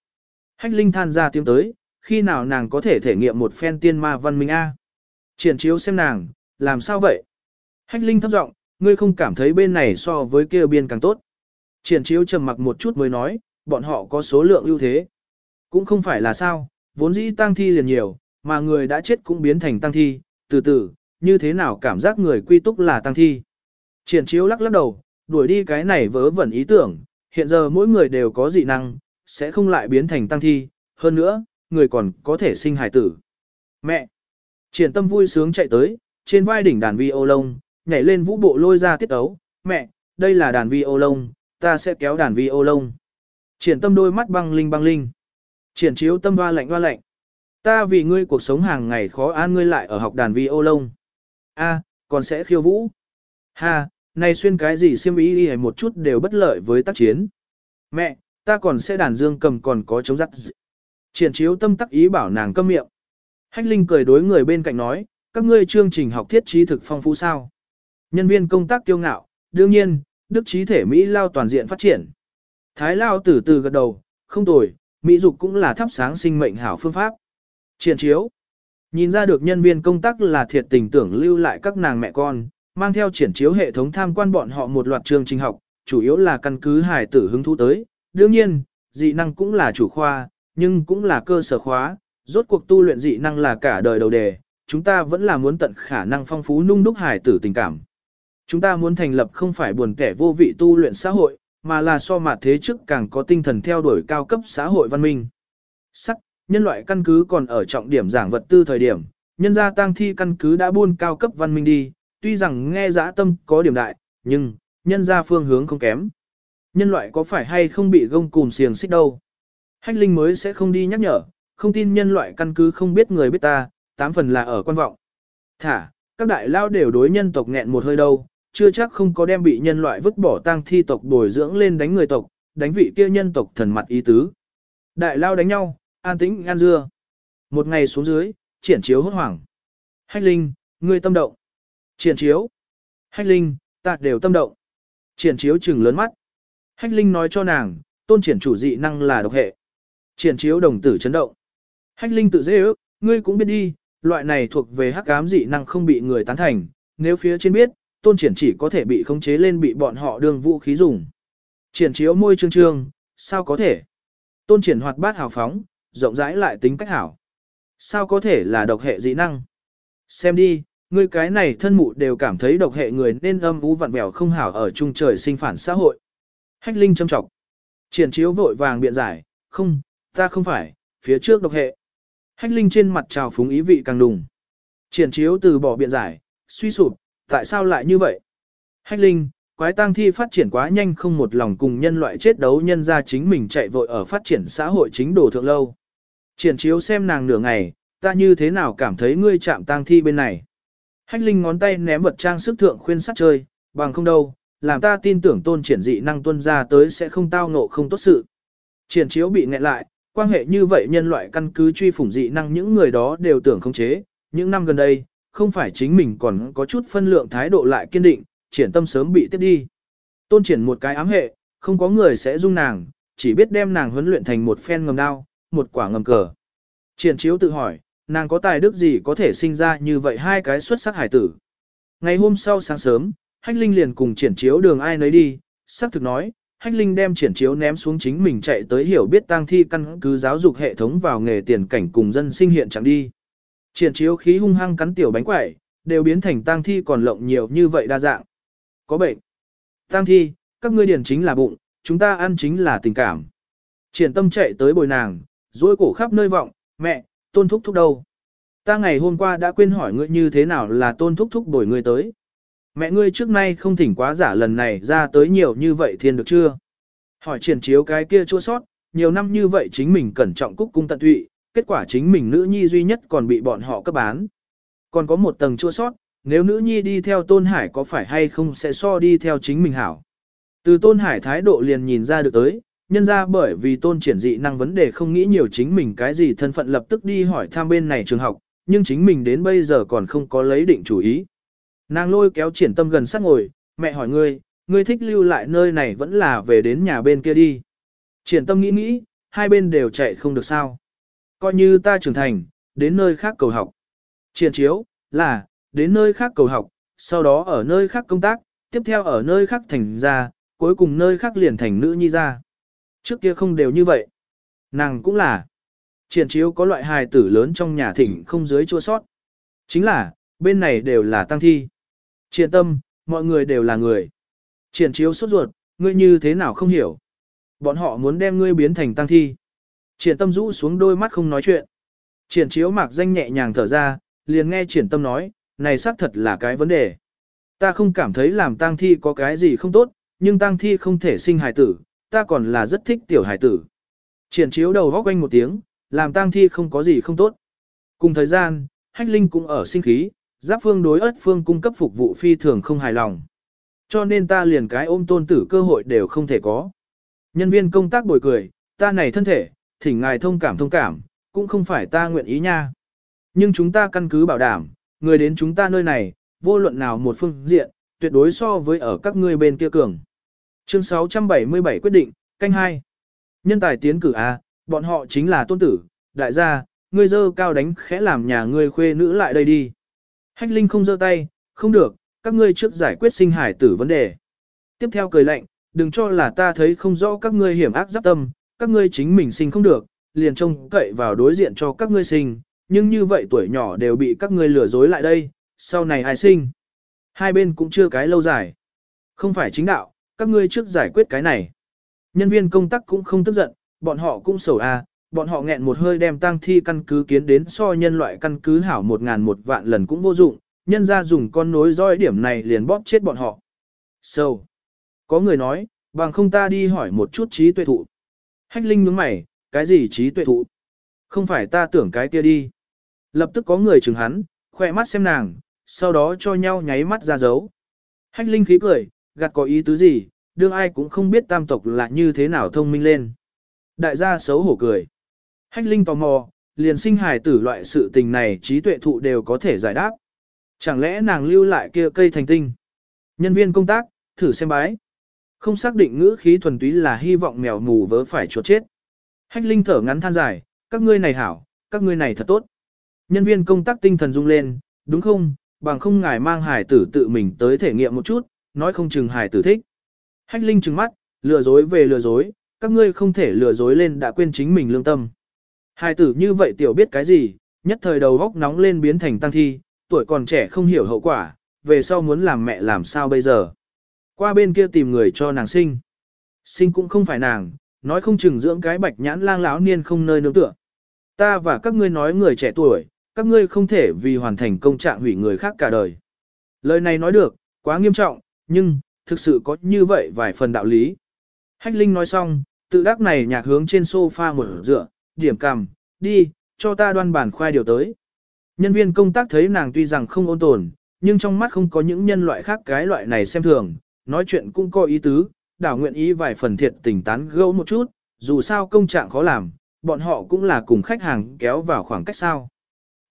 Hách Linh than ra tiếng tới, khi nào nàng có thể thể nghiệm một phen tiên ma văn minh A. Triển chiếu xem nàng, làm sao vậy? Hách Linh thấp giọng, ngươi không cảm thấy bên này so với kia biên càng tốt. Triển chiếu trầm mặc một chút mới nói, bọn họ có số lượng ưu thế. Cũng không phải là sao, vốn dĩ tăng thi liền nhiều, mà người đã chết cũng biến thành tăng thi, từ từ, như thế nào cảm giác người quy túc là tăng thi. Triển chiếu lắc lắc đầu, đuổi đi cái này vớ vẩn ý tưởng, hiện giờ mỗi người đều có dị năng, sẽ không lại biến thành tăng thi, hơn nữa, người còn có thể sinh hài tử. Mẹ! Triển tâm vui sướng chạy tới, trên vai đỉnh đàn vi ô lông, nhảy lên vũ bộ lôi ra tiết ấu, mẹ, đây là đàn vi ô lông, ta sẽ kéo đàn vi ô lông. Triển tâm đôi mắt băng linh băng linh. Triển chiếu tâm hoa lạnh hoa lạnh. Ta vì ngươi cuộc sống hàng ngày khó an ngươi lại ở học đàn vi ô lông. A, còn sẽ khiêu vũ. Ha, này xuyên cái gì xiêm ý hay một chút đều bất lợi với tác chiến. Mẹ, ta còn sẽ đàn dương cầm còn có chống dắt. Triển chiếu tâm tắc ý bảo nàng câm miệng. Hách Linh cười đối người bên cạnh nói, các ngươi chương trình học thiết trí thực phong phú sao. Nhân viên công tác kiêu ngạo, đương nhiên, đức trí thể Mỹ lao toàn diện phát triển. Thái lao từ từ gật đầu, không tồi, Mỹ dục cũng là thắp sáng sinh mệnh hảo phương pháp. Triển chiếu. Nhìn ra được nhân viên công tác là thiệt tình tưởng lưu lại các nàng mẹ con, mang theo triển chiếu hệ thống tham quan bọn họ một loạt chương trình học, chủ yếu là căn cứ hài tử hứng thú tới. Đương nhiên, dị năng cũng là chủ khoa, nhưng cũng là cơ sở khóa, rốt cuộc tu luyện dị năng là cả đời đầu đề, chúng ta vẫn là muốn tận khả năng phong phú nung đúc hài tử tình cảm. Chúng ta muốn thành lập không phải buồn kẻ vô vị tu luyện xã hội, mà là so mặt thế trước càng có tinh thần theo đuổi cao cấp xã hội văn minh. Sắc, nhân loại căn cứ còn ở trọng điểm giảng vật tư thời điểm, nhân gia tang thi căn cứ đã buôn cao cấp văn minh đi, tuy rằng nghe dã tâm có điểm đại, nhưng, nhân gia phương hướng không kém. Nhân loại có phải hay không bị gông cùm xiềng xích đâu. Hách linh mới sẽ không đi nhắc nhở, không tin nhân loại căn cứ không biết người biết ta, tám phần là ở quan vọng. Thả, các đại lao đều đối nhân tộc nghẹn một hơi đâu, chưa chắc không có đem bị nhân loại vứt bỏ tang thi tộc bồi dưỡng lên đánh người tộc, đánh vị kia nhân tộc thần mặt ý tứ. Đại lao đánh nhau, an tĩnh an dưa. Một ngày xuống dưới, triển chiếu hốt hoảng. Hách linh, ngươi tâm động. Triển chiếu. Hách linh, ta đều tâm động. Triển chiếu trừng lớn mắt. Hách linh nói cho nàng, tôn triển chủ dị năng là độc hệ. Triển chiếu đồng tử chấn động. Hách linh tự dễ ước, ngươi cũng biết đi, loại này thuộc về hắc ám dị năng không bị người tán thành, nếu phía trên biết, tôn triển chỉ có thể bị khống chế lên bị bọn họ đường vũ khí dùng. Triển chiếu môi trương trương, sao có thể? Tôn triển hoạt bát hào phóng, rộng rãi lại tính cách hảo. Sao có thể là độc hệ dị năng? Xem đi, ngươi cái này thân mụ đều cảm thấy độc hệ người nên âm u vặn vẹo không hảo ở chung trời sinh phản xã hội. Hách Linh châm trọng. Triển chiếu vội vàng biện giải, không, ta không phải, phía trước độc hệ. Hách Linh trên mặt trào phúng ý vị càng đùng. Triển chiếu từ bỏ biện giải, suy sụp, tại sao lại như vậy? Hách Linh, quái tang thi phát triển quá nhanh không một lòng cùng nhân loại chết đấu nhân ra chính mình chạy vội ở phát triển xã hội chính đồ thượng lâu. Triển chiếu xem nàng nửa ngày, ta như thế nào cảm thấy ngươi chạm tang thi bên này. Hách Linh ngón tay ném vật trang sức thượng khuyên sắt chơi, bằng không đâu, làm ta tin tưởng tôn triển dị năng tuân ra tới sẽ không tao ngộ không tốt sự. Triển chiếu bị nghẹn lại, quan hệ như vậy nhân loại căn cứ truy phủng dị năng những người đó đều tưởng không chế, những năm gần đây, không phải chính mình còn có chút phân lượng thái độ lại kiên định, triển tâm sớm bị tiếp đi. Tôn triển một cái ám hệ, không có người sẽ dung nàng, chỉ biết đem nàng huấn luyện thành một phen ngầm đao, một quả ngầm cờ. Triển chiếu tự hỏi, nàng có tài đức gì có thể sinh ra như vậy hai cái xuất sắc hải tử. Ngày hôm sau sáng sớm, Hách Linh liền cùng triển chiếu đường ai nấy đi, xác thực nói, Hách Linh đem triển chiếu ném xuống chính mình chạy tới hiểu biết tang thi căn cứ giáo dục hệ thống vào nghề tiền cảnh cùng dân sinh hiện chẳng đi. Triển chiếu khí hung hăng cắn tiểu bánh quẩy, đều biến thành tang thi còn lộng nhiều như vậy đa dạng. Có bệnh. Tăng thi, các ngươi điển chính là bụng, chúng ta ăn chính là tình cảm. Triển tâm chạy tới bồi nàng, duỗi cổ khắp nơi vọng, mẹ, tôn thúc thúc đâu? Ta ngày hôm qua đã quên hỏi ngươi như thế nào là tôn thúc thúc bồi ngươi tới. Mẹ ngươi trước nay không thỉnh quá giả lần này ra tới nhiều như vậy thiên được chưa? Hỏi triển chiếu cái kia chua sót, nhiều năm như vậy chính mình cẩn trọng cúc cung tận tụy, kết quả chính mình nữ nhi duy nhất còn bị bọn họ cấp bán. Còn có một tầng chua sót, nếu nữ nhi đi theo tôn hải có phải hay không sẽ so đi theo chính mình hảo. Từ tôn hải thái độ liền nhìn ra được tới, nhân ra bởi vì tôn triển dị năng vấn đề không nghĩ nhiều chính mình cái gì thân phận lập tức đi hỏi thăm bên này trường học, nhưng chính mình đến bây giờ còn không có lấy định chủ ý. Nàng lôi kéo triển tâm gần sát ngồi, mẹ hỏi ngươi, ngươi thích lưu lại nơi này vẫn là về đến nhà bên kia đi. Triển tâm nghĩ nghĩ, hai bên đều chạy không được sao. Coi như ta trưởng thành, đến nơi khác cầu học. Triển chiếu, là, đến nơi khác cầu học, sau đó ở nơi khác công tác, tiếp theo ở nơi khác thành ra, cuối cùng nơi khác liền thành nữ nhi ra. Trước kia không đều như vậy. Nàng cũng là. Triển chiếu có loại hài tử lớn trong nhà thỉnh không dưới chua sót. Chính là, bên này đều là tăng thi. Triển tâm, mọi người đều là người. Triển chiếu sốt ruột, ngươi như thế nào không hiểu. Bọn họ muốn đem ngươi biến thành tăng thi. Triển tâm rũ xuống đôi mắt không nói chuyện. Triển chiếu mạc danh nhẹ nhàng thở ra, liền nghe triển tâm nói, này xác thật là cái vấn đề. Ta không cảm thấy làm tang thi có cái gì không tốt, nhưng tang thi không thể sinh hài tử, ta còn là rất thích tiểu hài tử. Triển chiếu đầu góc quanh một tiếng, làm tang thi không có gì không tốt. Cùng thời gian, hách linh cũng ở sinh khí, giáp phương đối ớt phương cung cấp phục vụ phi thường không hài lòng. Cho nên ta liền cái ôm tôn tử cơ hội đều không thể có. Nhân viên công tác bồi cười, ta này thân thể, thỉnh ngài thông cảm thông cảm, cũng không phải ta nguyện ý nha. Nhưng chúng ta căn cứ bảo đảm, người đến chúng ta nơi này, vô luận nào một phương diện, tuyệt đối so với ở các ngươi bên kia cường. Chương 677 quyết định, canh 2. Nhân tài tiến cử A, bọn họ chính là tôn tử, đại gia, ngươi dơ cao đánh khẽ làm nhà ngươi khuê nữ lại đây đi. Hách Linh không dơ tay, không được, các ngươi trước giải quyết sinh hải tử vấn đề. Tiếp theo cười lạnh, đừng cho là ta thấy không rõ các ngươi hiểm ác giáp tâm, các ngươi chính mình sinh không được, liền trông cậy vào đối diện cho các ngươi sinh, nhưng như vậy tuổi nhỏ đều bị các ngươi lừa dối lại đây, sau này ai sinh. Hai bên cũng chưa cái lâu dài. Không phải chính đạo, các ngươi trước giải quyết cái này. Nhân viên công tác cũng không tức giận, bọn họ cũng sầu à, bọn họ nghẹn một hơi đem tang thi căn cứ kiến đến so nhân loại căn cứ hảo một ngàn một vạn lần cũng vô dụng, nhân ra dùng con nối roi điểm này liền bóp chết bọn họ. Sâu. So. Có người nói, bằng không ta đi hỏi một chút trí tuệ thụ. Hách Linh nhướng mày, cái gì trí tuệ thụ? Không phải ta tưởng cái kia đi. Lập tức có người chừng hắn, khỏe mắt xem nàng, sau đó cho nhau nháy mắt ra dấu. Hách Linh khí cười, gạt có ý tứ gì, đương ai cũng không biết tam tộc là như thế nào thông minh lên. Đại gia xấu hổ cười. Hách Linh tò mò, liền sinh hài tử loại sự tình này trí tuệ thụ đều có thể giải đáp. Chẳng lẽ nàng lưu lại kia cây thành tinh? Nhân viên công tác, thử xem bái. Không xác định ngữ khí thuần túy là hy vọng mèo mù vớ phải chuột chết. Hách Linh thở ngắn than dài, các ngươi này hảo, các ngươi này thật tốt. Nhân viên công tác tinh thần rung lên, đúng không, bằng không ngài mang hải tử tự mình tới thể nghiệm một chút, nói không chừng hải tử thích. Hách Linh trừng mắt, lừa dối về lừa dối, các ngươi không thể lừa dối lên đã quên chính mình lương tâm. Hải tử như vậy tiểu biết cái gì, nhất thời đầu góc nóng lên biến thành tăng thi, tuổi còn trẻ không hiểu hậu quả, về sau muốn làm mẹ làm sao bây giờ. Qua bên kia tìm người cho nàng sinh. Sinh cũng không phải nàng, nói không chừng dưỡng cái bạch nhãn lang lão niên không nơi nương tựa. Ta và các ngươi nói người trẻ tuổi, các ngươi không thể vì hoàn thành công trạng hủy người khác cả đời. Lời này nói được, quá nghiêm trọng, nhưng, thực sự có như vậy vài phần đạo lý. Hách Linh nói xong, tự đắc này nhạc hướng trên sofa một dựa, điểm cằm, đi, cho ta đoan bản khoai điều tới. Nhân viên công tác thấy nàng tuy rằng không ôn tồn, nhưng trong mắt không có những nhân loại khác cái loại này xem thường, nói chuyện cũng có ý tứ, đảo nguyện ý vài phần thiệt tình tán gẫu một chút, dù sao công trạng khó làm, bọn họ cũng là cùng khách hàng kéo vào khoảng cách sao.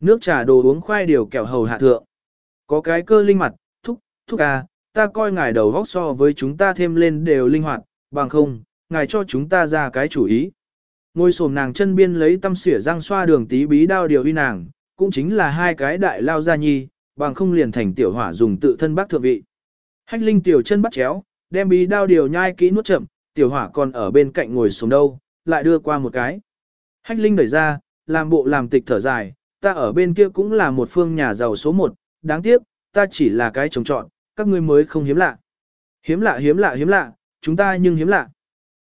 Nước trà đồ uống khoai điều kẹo hầu hạ thượng. Có cái cơ linh mặt, thúc, thúc à, ta coi ngài đầu vóc so với chúng ta thêm lên đều linh hoạt, bằng không, ngài cho chúng ta ra cái chủ ý. Ngôi sồm nàng chân biên lấy tâm xỉa răng xoa đường tí bí đao điều uy nàng, cũng chính là hai cái đại lao gia nhi, bằng không liền thành tiểu hỏa dùng tự thân bác thượng vị. Hách linh tiểu chân bắt chéo, đem bí đao điều nhai kỹ nuốt chậm, tiểu hỏa còn ở bên cạnh ngồi xuống đâu, lại đưa qua một cái. Hách linh đẩy ra, làm bộ làm tịch thở dài, ta ở bên kia cũng là một phương nhà giàu số một, đáng tiếc, ta chỉ là cái trồng trọn, các ngươi mới không hiếm lạ. Hiếm lạ hiếm lạ hiếm lạ, chúng ta nhưng hiếm lạ.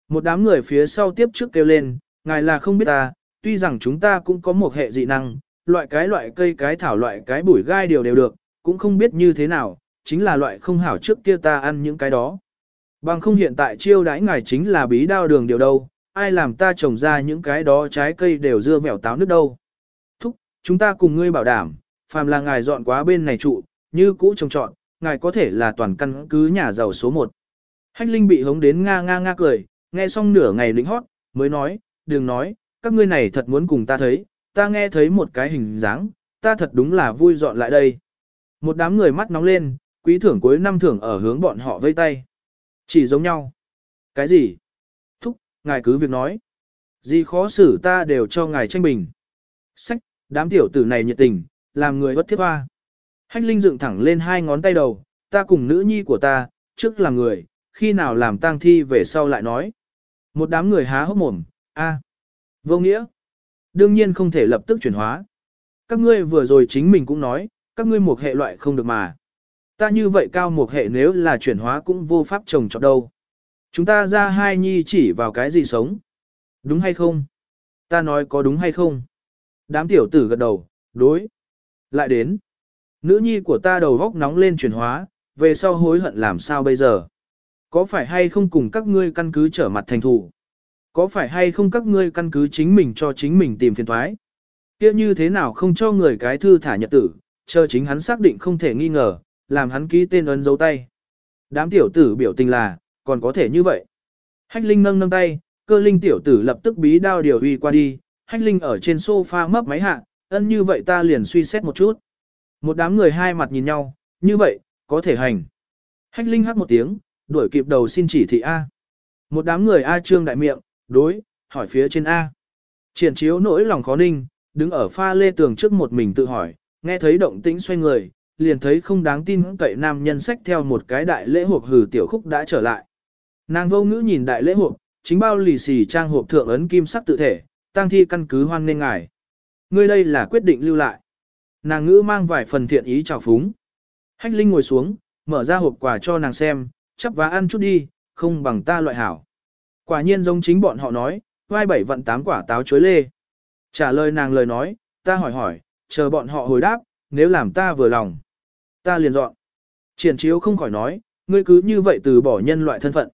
Một đám người phía sau tiếp trước kêu lên, ngài là không biết ta, tuy rằng chúng ta cũng có một hệ dị năng, loại cái loại cây cái thảo loại cái bụi gai đều đều được, cũng không biết như thế nào, chính là loại không hảo trước kia ta ăn những cái đó. Bằng không hiện tại chiêu đãi ngài chính là bí đao đường điều đâu, ai làm ta trồng ra những cái đó trái cây đều dưa vẻo táo nước đâu. Chúng ta cùng ngươi bảo đảm, phàm là ngài dọn quá bên này trụ, như cũ trồng trọn, ngài có thể là toàn căn cứ nhà giàu số 1. Hách Linh bị hống đến nga nga nga cười, nghe xong nửa ngày lính hót, mới nói, đừng nói, các ngươi này thật muốn cùng ta thấy, ta nghe thấy một cái hình dáng, ta thật đúng là vui dọn lại đây. Một đám người mắt nóng lên, quý thưởng cuối năm thưởng ở hướng bọn họ vây tay. Chỉ giống nhau. Cái gì? Thúc, ngài cứ việc nói. Gì khó xử ta đều cho ngài tranh bình. Sách, đám tiểu tử này nhiệt tình, làm người bất thiết hoa. Hách Linh dựng thẳng lên hai ngón tay đầu, ta cùng nữ nhi của ta, trước là người, khi nào làm tang thi về sau lại nói. Một đám người há hốc mồm, a, vô nghĩa. Đương nhiên không thể lập tức chuyển hóa. Các ngươi vừa rồi chính mình cũng nói, các ngươi một hệ loại không được mà. Ta như vậy cao một hệ nếu là chuyển hóa cũng vô pháp trồng trọt đâu. Chúng ta ra hai nhi chỉ vào cái gì sống. Đúng hay không? Ta nói có đúng hay không? Đám tiểu tử gật đầu, đối. Lại đến. Nữ nhi của ta đầu góc nóng lên chuyển hóa, về sau hối hận làm sao bây giờ? Có phải hay không cùng các ngươi căn cứ trở mặt thành thủ? Có phải hay không các ngươi căn cứ chính mình cho chính mình tìm phiền thoái? Kia như thế nào không cho người cái thư thả nhật tử, chờ chính hắn xác định không thể nghi ngờ, làm hắn ký tên ấn dấu tay. Đám tiểu tử biểu tình là, còn có thể như vậy. Hách Linh nâng nâng tay, cơ linh tiểu tử lập tức bí đao điều uy qua đi, Hách Linh ở trên sofa mấp máy hạ, ân như vậy ta liền suy xét một chút. Một đám người hai mặt nhìn nhau, như vậy, có thể hành. Hách Linh hát một tiếng, đuổi kịp đầu xin chỉ thị A. Một đám người A trương đại miệng, đối, hỏi phía trên A. Triển chiếu nỗi lòng khó ninh, đứng ở pha lê tường trước một mình tự hỏi, nghe thấy động tĩnh xoay người, liền thấy không đáng tin cậy nam nhân sách theo một cái đại lễ hộp hử tiểu khúc đã trở lại. Nàng vô ngữ nhìn đại lễ hộp, chính bao lì xì trang hộp thượng ấn kim sắc tự thể, Tang thi căn cứ hoan nên ngài. Ngươi đây là quyết định lưu lại. Nàng ngữ mang vài phần thiện ý chào phúng. Hách Linh ngồi xuống, mở ra hộp quà cho nàng xem, chắp vá ăn chút đi, không bằng ta loại hảo. Quả nhiên giống chính bọn họ nói, vai bảy vận tám quả táo chuối lê. Trả lời nàng lời nói, ta hỏi hỏi, chờ bọn họ hồi đáp, nếu làm ta vừa lòng. Ta liền dọn. Triển chiếu không khỏi nói, ngươi cứ như vậy từ bỏ nhân loại thân phận.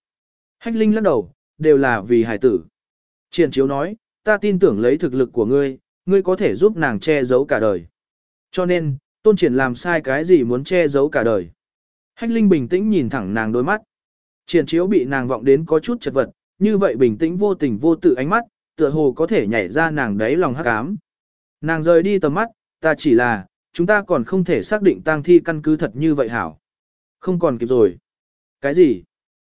Hách Linh lắc đầu, đều là vì hải tử. Triển chiếu nói, ta tin tưởng lấy thực lực của ngươi, ngươi có thể giúp nàng che giấu cả đời. Cho nên, tôn triển làm sai cái gì muốn che giấu cả đời. Hách Linh bình tĩnh nhìn thẳng nàng đôi mắt. Triển chiếu bị nàng vọng đến có chút chật vật, như vậy bình tĩnh vô tình vô tự ánh mắt, tựa hồ có thể nhảy ra nàng đáy lòng hắc ám. Nàng rời đi tầm mắt, ta chỉ là, chúng ta còn không thể xác định tang thi căn cứ thật như vậy hảo. Không còn kịp rồi. Cái gì?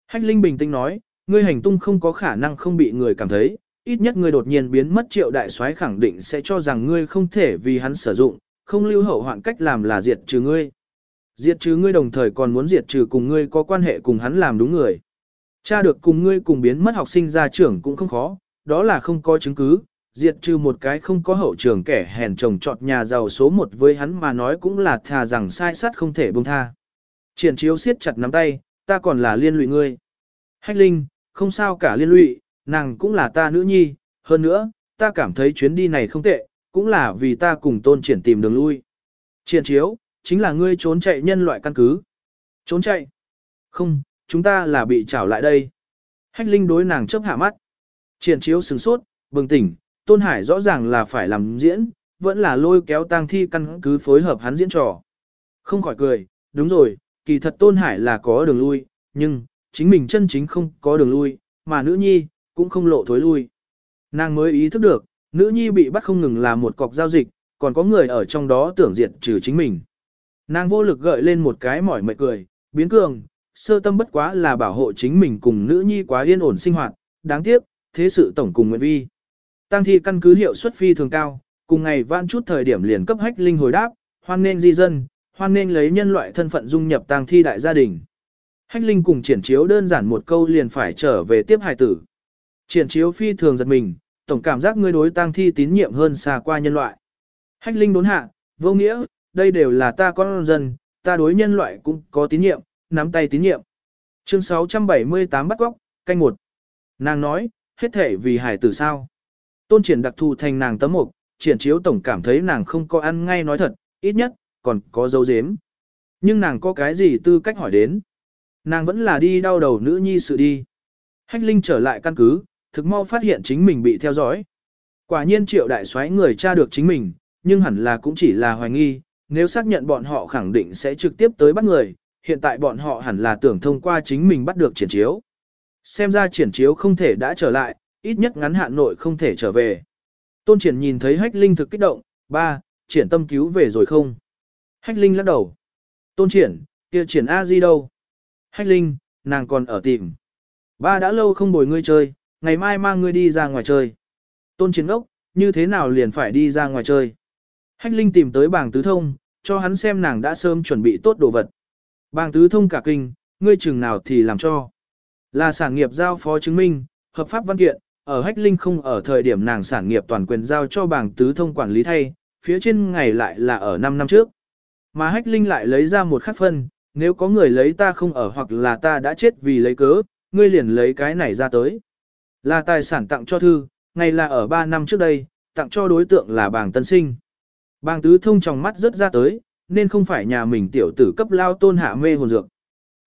Hách Linh bình tĩnh nói, ngươi hành tung không có khả năng không bị người cảm thấy, ít nhất ngươi đột nhiên biến mất triệu đại soái khẳng định sẽ cho rằng ngươi không thể vì hắn sử dụng, không lưu hậu hoạn cách làm là diệt trừ ngươi. Diệt trừ ngươi đồng thời còn muốn diệt trừ cùng ngươi có quan hệ cùng hắn làm đúng người. Cha được cùng ngươi cùng biến mất học sinh ra trưởng cũng không khó, đó là không có chứng cứ, diệt trừ một cái không có hậu trường kẻ hèn chồng trọt nhà giàu số một với hắn mà nói cũng là thà rằng sai sát không thể buông tha. Triển chiếu siết chặt nắm tay, ta còn là liên lụy ngươi. Hách Linh, không sao cả liên lụy, nàng cũng là ta nữ nhi, hơn nữa, ta cảm thấy chuyến đi này không tệ, cũng là vì ta cùng tôn triển tìm đường lui. Triển chiếu, chính là ngươi trốn chạy nhân loại căn cứ. Trốn chạy? Không, chúng ta là bị trảo lại đây. Hách Linh đối nàng chấp hạ mắt. Triển chiếu sừng sốt, bừng tỉnh, Tôn Hải rõ ràng là phải làm diễn, vẫn là lôi kéo tang thi căn cứ phối hợp hắn diễn trò. Không khỏi cười, đúng rồi, kỳ thật Tôn Hải là có đường lui, nhưng, chính mình chân chính không có đường lui, mà nữ nhi, cũng không lộ thối lui. Nàng mới ý thức được, nữ nhi bị bắt không ngừng là một cọc giao dịch, còn có người ở trong đó tưởng diệt trừ chính mình. Nàng vô lực gợi lên một cái mỏi mệt cười, biến cường, sơ tâm bất quá là bảo hộ chính mình cùng nữ nhi quá yên ổn sinh hoạt, đáng tiếc, thế sự tổng cùng nguyện vi. Tăng thi căn cứ hiệu suất phi thường cao, cùng ngày vãn chút thời điểm liền cấp hách linh hồi đáp, hoan nên di dân, hoan nên lấy nhân loại thân phận dung nhập tang thi đại gia đình. Hách linh cùng triển chiếu đơn giản một câu liền phải trở về tiếp hài tử. Triển chiếu phi thường giật mình, tổng cảm giác ngươi đối tang thi tín nhiệm hơn xa qua nhân loại. Hách linh đốn hạ, vô nghĩa, đây đều là ta con dân, ta đối nhân loại cũng có tín nhiệm, nắm tay tín nhiệm. Chương 678 bắt góc, canh một. Nàng nói, hết thể vì hải tử sao. Tôn triển đặc thù thành nàng tấm mục, triển chiếu tổng cảm thấy nàng không có ăn ngay nói thật, ít nhất, còn có dấu dếm. Nhưng nàng có cái gì tư cách hỏi đến. Nàng vẫn là đi đau đầu nữ nhi sự đi. Hách Linh trở lại căn cứ, thực mau phát hiện chính mình bị theo dõi. Quả nhiên triệu đại soái người tra được chính mình, nhưng hẳn là cũng chỉ là hoài nghi, nếu xác nhận bọn họ khẳng định sẽ trực tiếp tới bắt người, hiện tại bọn họ hẳn là tưởng thông qua chính mình bắt được triển chiếu. Xem ra triển chiếu không thể đã trở lại, ít nhất ngắn hạn nội không thể trở về. Tôn triển nhìn thấy hách linh thực kích động, ba, triển tâm cứu về rồi không? Hách linh lắc đầu. Tôn triển, kia triển A di đâu? Hách linh, nàng còn ở tìm. Ba đã lâu không bồi ngươi chơi, ngày mai mang ngươi đi ra ngoài chơi. Tôn Chiến ốc, như thế nào liền phải đi ra ngoài chơi? Hách linh tìm tới Bàng tứ thông, cho hắn xem nàng đã sớm chuẩn bị tốt đồ vật. Bàng tứ thông cả kinh, ngươi chừng nào thì làm cho. Là sản nghiệp giao phó chứng minh, hợp pháp văn kiện, ở hách linh không ở thời điểm nàng sản nghiệp toàn quyền giao cho bàng tứ thông quản lý thay, phía trên ngày lại là ở 5 năm trước. Mà hách linh lại lấy ra một khắc phân, nếu có người lấy ta không ở hoặc là ta đã chết vì lấy cớ, ngươi liền lấy cái này ra tới. Là tài sản tặng cho thư, ngày là ở 3 năm trước đây, tặng cho đối tượng là bàng tân sinh. Bàng tứ thông trong mắt rất ra tới, nên không phải nhà mình tiểu tử cấp lao tôn hạ mê hồn dược.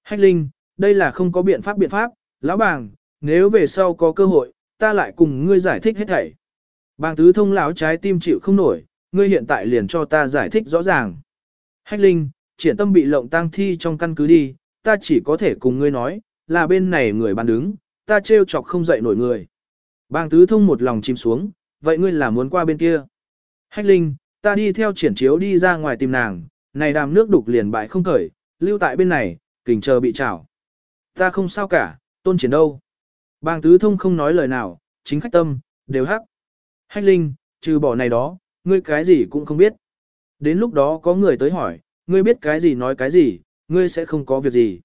Hách Linh, đây là không có biện pháp biện pháp, lão bàng, nếu về sau có cơ hội, ta lại cùng ngươi giải thích hết thảy. Bàng tứ thông lão trái tim chịu không nổi, ngươi hiện tại liền cho ta giải thích rõ ràng. Hách Linh, triển tâm bị lộng tang thi trong căn cứ đi, ta chỉ có thể cùng ngươi nói, là bên này người bàn đứng, ta trêu chọc không dậy nổi người. Bàng tứ thông một lòng chìm xuống, vậy ngươi là muốn qua bên kia. Hách Linh, ta đi theo triển chiếu đi ra ngoài tìm nàng, này đàm nước đục liền bại không khởi, lưu tại bên này, kình chờ bị trảo. Ta không sao cả, tôn triển đâu. Bàng tứ thông không nói lời nào, chính khách tâm, đều hắc. Hách linh, trừ bỏ này đó, ngươi cái gì cũng không biết. Đến lúc đó có người tới hỏi, ngươi biết cái gì nói cái gì, ngươi sẽ không có việc gì.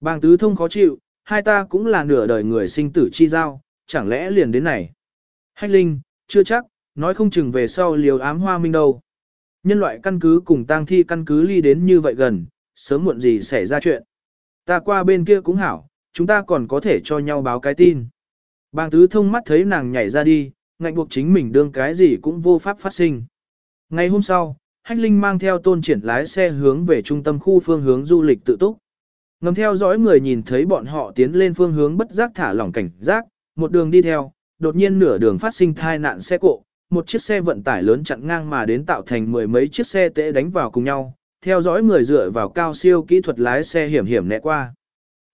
Bàng tứ thông khó chịu, hai ta cũng là nửa đời người sinh tử chi giao, chẳng lẽ liền đến này. Hách linh, chưa chắc, nói không chừng về sau liều ám hoa minh đâu. Nhân loại căn cứ cùng tang thi căn cứ ly đến như vậy gần, sớm muộn gì xảy ra chuyện. Ta qua bên kia cũng hảo, chúng ta còn có thể cho nhau báo cái tin. Bàng tứ thông mắt thấy nàng nhảy ra đi, ngạnh buộc chính mình đương cái gì cũng vô pháp phát sinh. Ngày hôm sau, Hách Linh mang theo tôn triển lái xe hướng về trung tâm khu phương hướng du lịch tự túc. Ngầm theo dõi người nhìn thấy bọn họ tiến lên phương hướng bất giác thả lỏng cảnh giác, một đường đi theo, đột nhiên nửa đường phát sinh thai nạn xe cộ, một chiếc xe vận tải lớn chặn ngang mà đến tạo thành mười mấy chiếc xe tễ đánh vào cùng nhau, theo dõi người dựa vào cao siêu kỹ thuật lái xe hiểm hiểm né qua.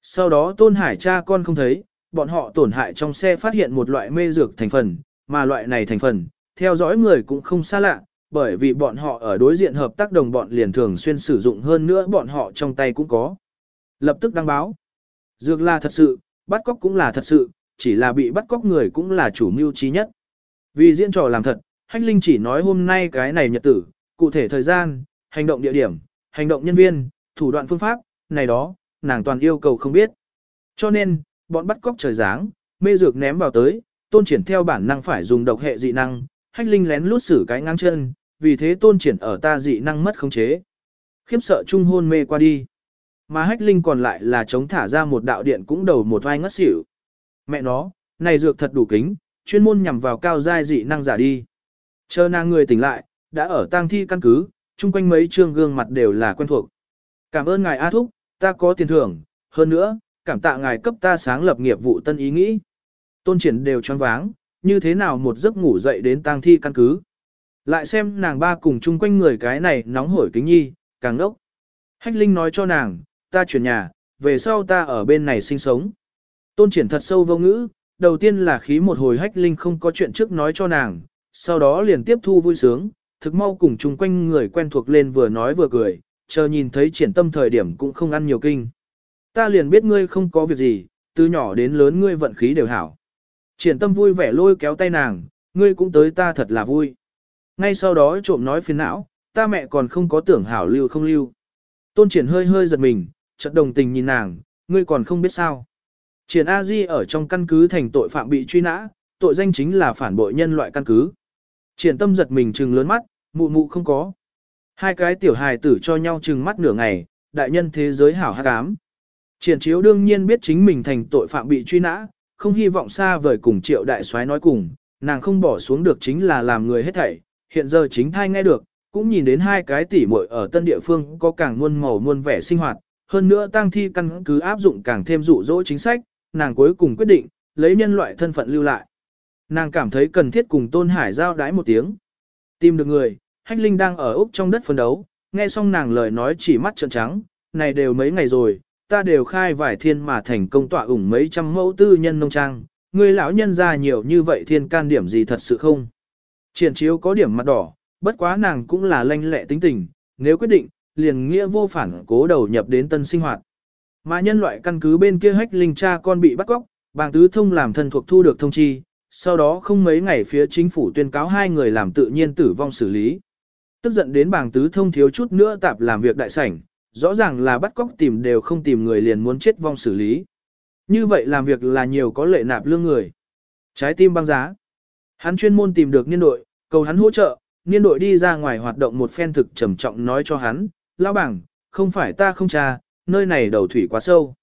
Sau đó Tôn Hải cha con không thấy, bọn họ tổn hại trong xe phát hiện một loại mê dược thành phần, mà loại này thành phần, theo dõi người cũng không xa lạ, bởi vì bọn họ ở đối diện hợp tác đồng bọn liền thường xuyên sử dụng hơn nữa bọn họ trong tay cũng có. Lập tức đăng báo. Dược là thật sự, bắt cóc cũng là thật sự, chỉ là bị bắt cóc người cũng là chủ mưu trí nhất. Vì diễn trò làm thật, Hách Linh chỉ nói hôm nay cái này nhật tử, cụ thể thời gian, hành động địa điểm, hành động nhân viên, thủ đoạn phương pháp, này đó, nàng toàn yêu cầu không biết. Cho nên, bọn bắt cóc trời dáng, mê dược ném vào tới, tôn triển theo bản năng phải dùng độc hệ dị năng, Hách Linh lén lút xử cái ngang chân, vì thế tôn triển ở ta dị năng mất khống chế. Khiếp sợ trung hôn mê qua đi. Mà hách linh còn lại là chống thả ra một đạo điện cũng đầu một vai ngất xỉu. Mẹ nó, này dược thật đủ kính, chuyên môn nhằm vào cao giai dị năng giả đi. Chờ nàng người tỉnh lại, đã ở tang thi căn cứ, chung quanh mấy trương gương mặt đều là quen thuộc. Cảm ơn ngài A Thúc, ta có tiền thưởng, hơn nữa, cảm tạ ngài cấp ta sáng lập nghiệp vụ tân ý nghĩ. Tôn triển đều choáng váng, như thế nào một giấc ngủ dậy đến tang thi căn cứ. Lại xem nàng ba cùng chung quanh người cái này nóng hổi kính nhi, càng nốc. Hách Linh nói cho nàng, ta chuyển nhà, về sau ta ở bên này sinh sống. Tôn triển thật sâu vô ngữ, đầu tiên là khí một hồi Hách Linh không có chuyện trước nói cho nàng, sau đó liền tiếp thu vui sướng, thực mau cùng chung quanh người quen thuộc lên vừa nói vừa cười, chờ nhìn thấy triển tâm thời điểm cũng không ăn nhiều kinh. Ta liền biết ngươi không có việc gì, từ nhỏ đến lớn ngươi vận khí đều hảo. Triển tâm vui vẻ lôi kéo tay nàng, ngươi cũng tới ta thật là vui. Ngay sau đó trộm nói phiền não, ta mẹ còn không có tưởng hảo lưu không lưu. Tôn triển hơi hơi giật mình, chợt đồng tình nhìn nàng, ngươi còn không biết sao. Triển A Di ở trong căn cứ thành tội phạm bị truy nã, tội danh chính là phản bội nhân loại căn cứ. Triển tâm giật mình trừng lớn mắt, mụ mụ không có. Hai cái tiểu hài tử cho nhau trừng mắt nửa ngày, đại nhân thế giới hảo hát ám. Triển chiếu đương nhiên biết chính mình thành tội phạm bị truy nã, không hy vọng xa vời cùng triệu đại soái nói cùng, nàng không bỏ xuống được chính là làm người hết thảy, hiện giờ chính thai nghe được, cũng nhìn đến hai cái tỷ muội ở tân địa phương có càng muôn màu muôn vẻ sinh hoạt, hơn nữa tang thi căn cứ áp dụng càng thêm dụ dỗ chính sách, nàng cuối cùng quyết định, lấy nhân loại thân phận lưu lại. Nàng cảm thấy cần thiết cùng Tôn Hải giao đái một tiếng. Tìm được người, Hách Linh đang ở Úc trong đất phân đấu, nghe xong nàng lời nói chỉ mắt trợn trắng, này đều mấy ngày rồi, ta đều khai vải thiên mà thành công tọa ủng mấy trăm mẫu tư nhân nông trang, người lão nhân ra nhiều như vậy thiên can điểm gì thật sự không? Triển chiếu có điểm mặt đỏ, bất quá nàng cũng là lanh lẹ tính tình, nếu quyết định, liền nghĩa vô phản cố đầu nhập đến tân sinh hoạt. Mà nhân loại căn cứ bên kia hách linh cha con bị bắt cóc, bàng tứ thông làm thân thuộc thu được thông chi, sau đó không mấy ngày phía chính phủ tuyên cáo hai người làm tự nhiên tử vong xử lý. Tức giận đến bàng tứ thông thiếu chút nữa tạp làm việc đại sảnh, rõ ràng là bắt cóc tìm đều không tìm người liền muốn chết vong xử lý. Như vậy làm việc là nhiều có lệ nạp lương người. Trái tim băng giá. Hắn chuyên môn tìm được niên đội, cầu hắn hỗ trợ, niên đội đi ra ngoài hoạt động một phen thực trầm trọng nói cho hắn, lao bảng, không phải ta không tra, nơi này đầu thủy quá sâu.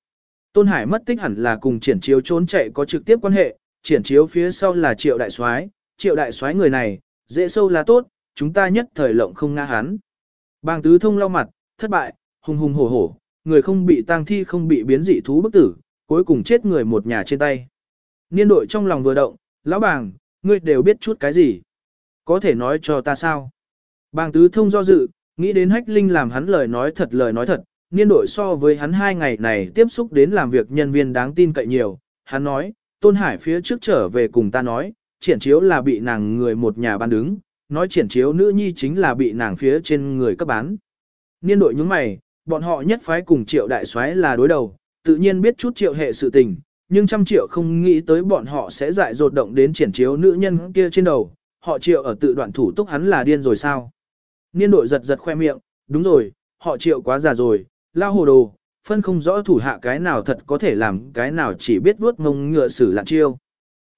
Tôn Hải mất tích hẳn là cùng triển chiếu trốn chạy có trực tiếp quan hệ, triển chiếu phía sau là triệu đại soái, triệu đại soái người này, dễ sâu là tốt, chúng ta nhất thời lộng không ngã hắn. Bàng tứ thông lau mặt, thất bại, hùng hùng hổ hổ, người không bị tang thi không bị biến dị thú bức tử, cuối cùng chết người một nhà trên tay. Niên đội trong lòng vừa động, lão bàng, ngươi đều biết chút cái gì. Có thể nói cho ta sao? Bàng tứ thông do dự, nghĩ đến hách linh làm hắn lời nói thật lời nói thật, niên đội so với hắn hai ngày này tiếp xúc đến làm việc nhân viên đáng tin cậy nhiều. Hắn nói, Tôn Hải phía trước trở về cùng ta nói, triển chiếu là bị nàng người một nhà ban đứng, nói triển chiếu nữ nhi chính là bị nàng phía trên người cấp bán. Niên đội những mày, bọn họ nhất phái cùng triệu đại soái là đối đầu, tự nhiên biết chút triệu hệ sự tình, nhưng trăm triệu không nghĩ tới bọn họ sẽ dại dột động đến triển chiếu nữ nhân kia trên đầu, họ triệu ở tự đoạn thủ túc hắn là điên rồi sao. Niên đội giật giật khoe miệng, đúng rồi, họ triệu quá già rồi, lao hồ đồ, phân không rõ thủ hạ cái nào thật có thể làm cái nào chỉ biết vuốt ngông ngựa xử lạn chiêu.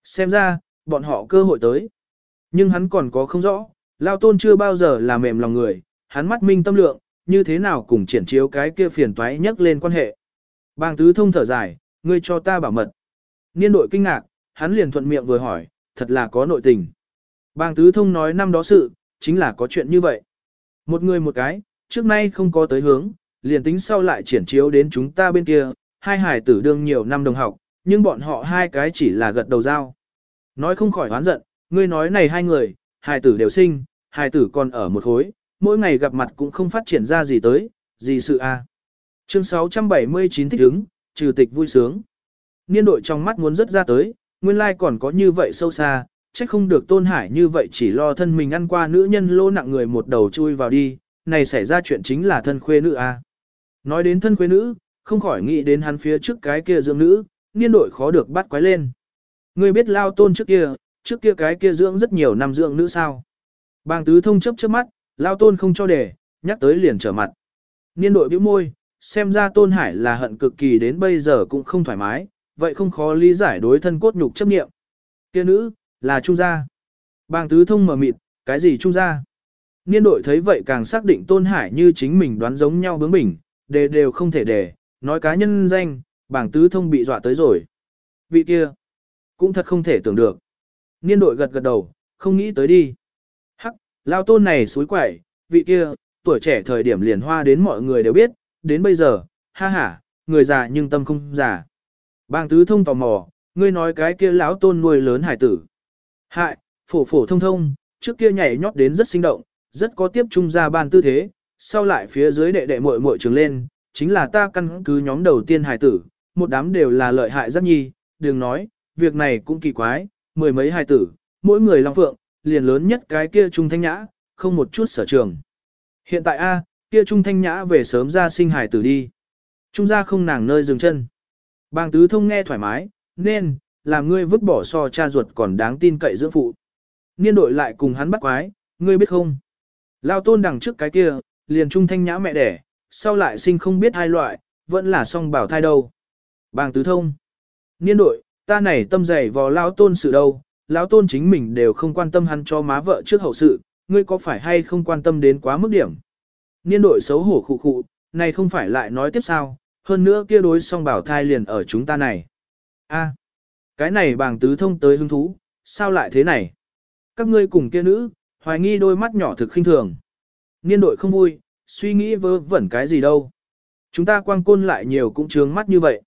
Xem ra, bọn họ cơ hội tới. Nhưng hắn còn có không rõ, lao tôn chưa bao giờ là mềm lòng người, hắn mắt minh tâm lượng, như thế nào cùng triển chiếu cái kia phiền toái nhắc lên quan hệ. Bang tứ thông thở dài, ngươi cho ta bảo mật. Niên đội kinh ngạc, hắn liền thuận miệng vừa hỏi, thật là có nội tình. Bàng tứ thông nói năm đó sự, chính là có chuyện như vậy. Một người một cái, trước nay không có tới hướng, liền tính sau lại triển chiếu đến chúng ta bên kia, hai hải tử đương nhiều năm đồng học, nhưng bọn họ hai cái chỉ là gật đầu dao. Nói không khỏi oán giận, ngươi nói này hai người, hải tử đều sinh, hải tử còn ở một khối, mỗi ngày gặp mặt cũng không phát triển ra gì tới, gì sự a. À. Chương 679 thích ứng, trừ tịch vui sướng. Niên đội trong mắt muốn rất ra tới, nguyên lai còn có như vậy sâu xa, trách không được tôn hải như vậy chỉ lo thân mình ăn qua nữ nhân lô nặng người một đầu chui vào đi, này xảy ra chuyện chính là thân khuê nữ a. Nói đến thân khuê nữ, không khỏi nghĩ đến hắn phía trước cái kia dưỡng nữ, niên đội khó được bắt quái lên. Ngươi biết lao tôn trước kia, trước kia cái kia dưỡng rất nhiều năm dưỡng nữ sao. Bàng tứ thông chấp trước mắt, lao tôn không cho để, nhắc tới liền trở mặt. Niên đội bĩu môi, xem ra tôn hải là hận cực kỳ đến bây giờ cũng không thoải mái, vậy không khó lý giải đối thân cốt nhục chấp nghiệm. Kia nữ, là trung gia. Bàng tứ thông mở mịt, cái gì trung gia? Niên đội thấy vậy càng xác định tôn hải như chính mình đoán giống nhau bướng bỉnh, đề đều không thể đề, nói cá nhân danh, bảng tứ thông bị dọa tới rồi. Vị kia, cũng thật không thể tưởng được. Niên đội gật gật đầu, không nghĩ tới đi. Hắc, lao tôn này suối quẩy, vị kia, tuổi trẻ thời điểm liền hoa đến mọi người đều biết, đến bây giờ, ha ha, người già nhưng tâm không già. Bàng tứ thông tò mò, ngươi nói cái kia lão tôn nuôi lớn hải tử. Hại, phổ phổ thông thông, trước kia nhảy nhót đến rất sinh động, rất có tiếp trung gia ban tư thế, sau lại phía dưới đệ đệ muội muội trường lên, chính là ta căn cứ nhóm đầu tiên hải tử, một đám đều là lợi hại rất nhi, đừng nói, việc này cũng kỳ quái, mười mấy hải tử, mỗi người long phượng, liền lớn nhất cái kia trung thanh nhã, không một chút sở trường. Hiện tại A, kia trung thanh nhã về sớm ra sinh hải tử đi. Trung gia không nàng nơi dừng chân. Bàng tứ thông nghe thoải mái, nên, làm ngươi vứt bỏ so cha ruột còn đáng tin cậy dưỡng phụ. Niên đội lại cùng hắn bắt quái, ngươi biết không? Lao tôn đằng trước cái kia, liền trung thanh nhã mẹ đẻ, sau lại sinh không biết hai loại, vẫn là song bảo thai đâu. Bàng tứ thông. Niên đội, ta này tâm dày vò lão tôn sự đâu, lão tôn chính mình đều không quan tâm hắn cho má vợ trước hậu sự, ngươi có phải hay không quan tâm đến quá mức điểm. Niên đội xấu hổ khụ khụ, này không phải lại nói tiếp sao, hơn nữa kia đối song bảo thai liền ở chúng ta này. a cái này bàng tứ thông tới hứng thú, sao lại thế này? Các ngươi cùng kia nữ, hoài nghi đôi mắt nhỏ thực khinh thường. Niên đội không vui, suy nghĩ vớ vẩn cái gì đâu. Chúng ta quang côn lại nhiều cũng trướng mắt như vậy.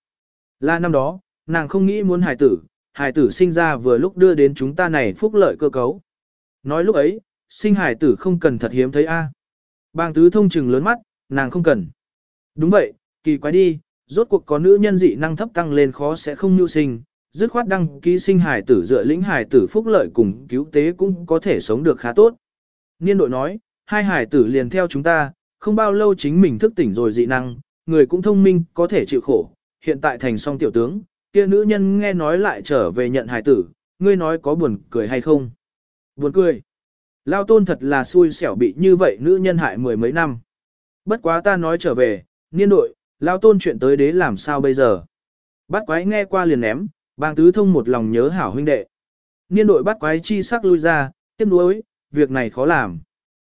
Là năm đó, nàng không nghĩ muốn hài tử, hài tử sinh ra vừa lúc đưa đến chúng ta này phúc lợi cơ cấu. Nói lúc ấy, sinh hài tử không cần thật hiếm thấy a. À. Bàng tứ thông trừng lớn mắt, nàng không cần. Đúng vậy, kỳ quái đi, rốt cuộc có nữ nhân dị năng thấp tăng lên khó sẽ không nhu sinh, dứt khoát đăng ký sinh hài tử dựa lĩnh hài tử phúc lợi cùng cứu tế cũng có thể sống được khá tốt. Niên đội nói, hai hài tử liền theo chúng ta, không bao lâu chính mình thức tỉnh rồi dị năng, người cũng thông minh, có thể chịu khổ, hiện tại thành song tiểu tướng, kia nữ nhân nghe nói lại trở về nhận hài tử, ngươi nói có buồn cười hay không? Buồn cười. Lao tôn thật là xui xẻo bị như vậy nữ nhân hại mười mấy năm. Bất quá ta nói trở về, niên đội, Lao tôn chuyện tới đế làm sao bây giờ? Bắt quái nghe qua liền ném, Bàng tứ thông một lòng nhớ hảo huynh đệ. Niên đội bắt quái chi sắc lui ra, tiếp nối, việc này khó làm.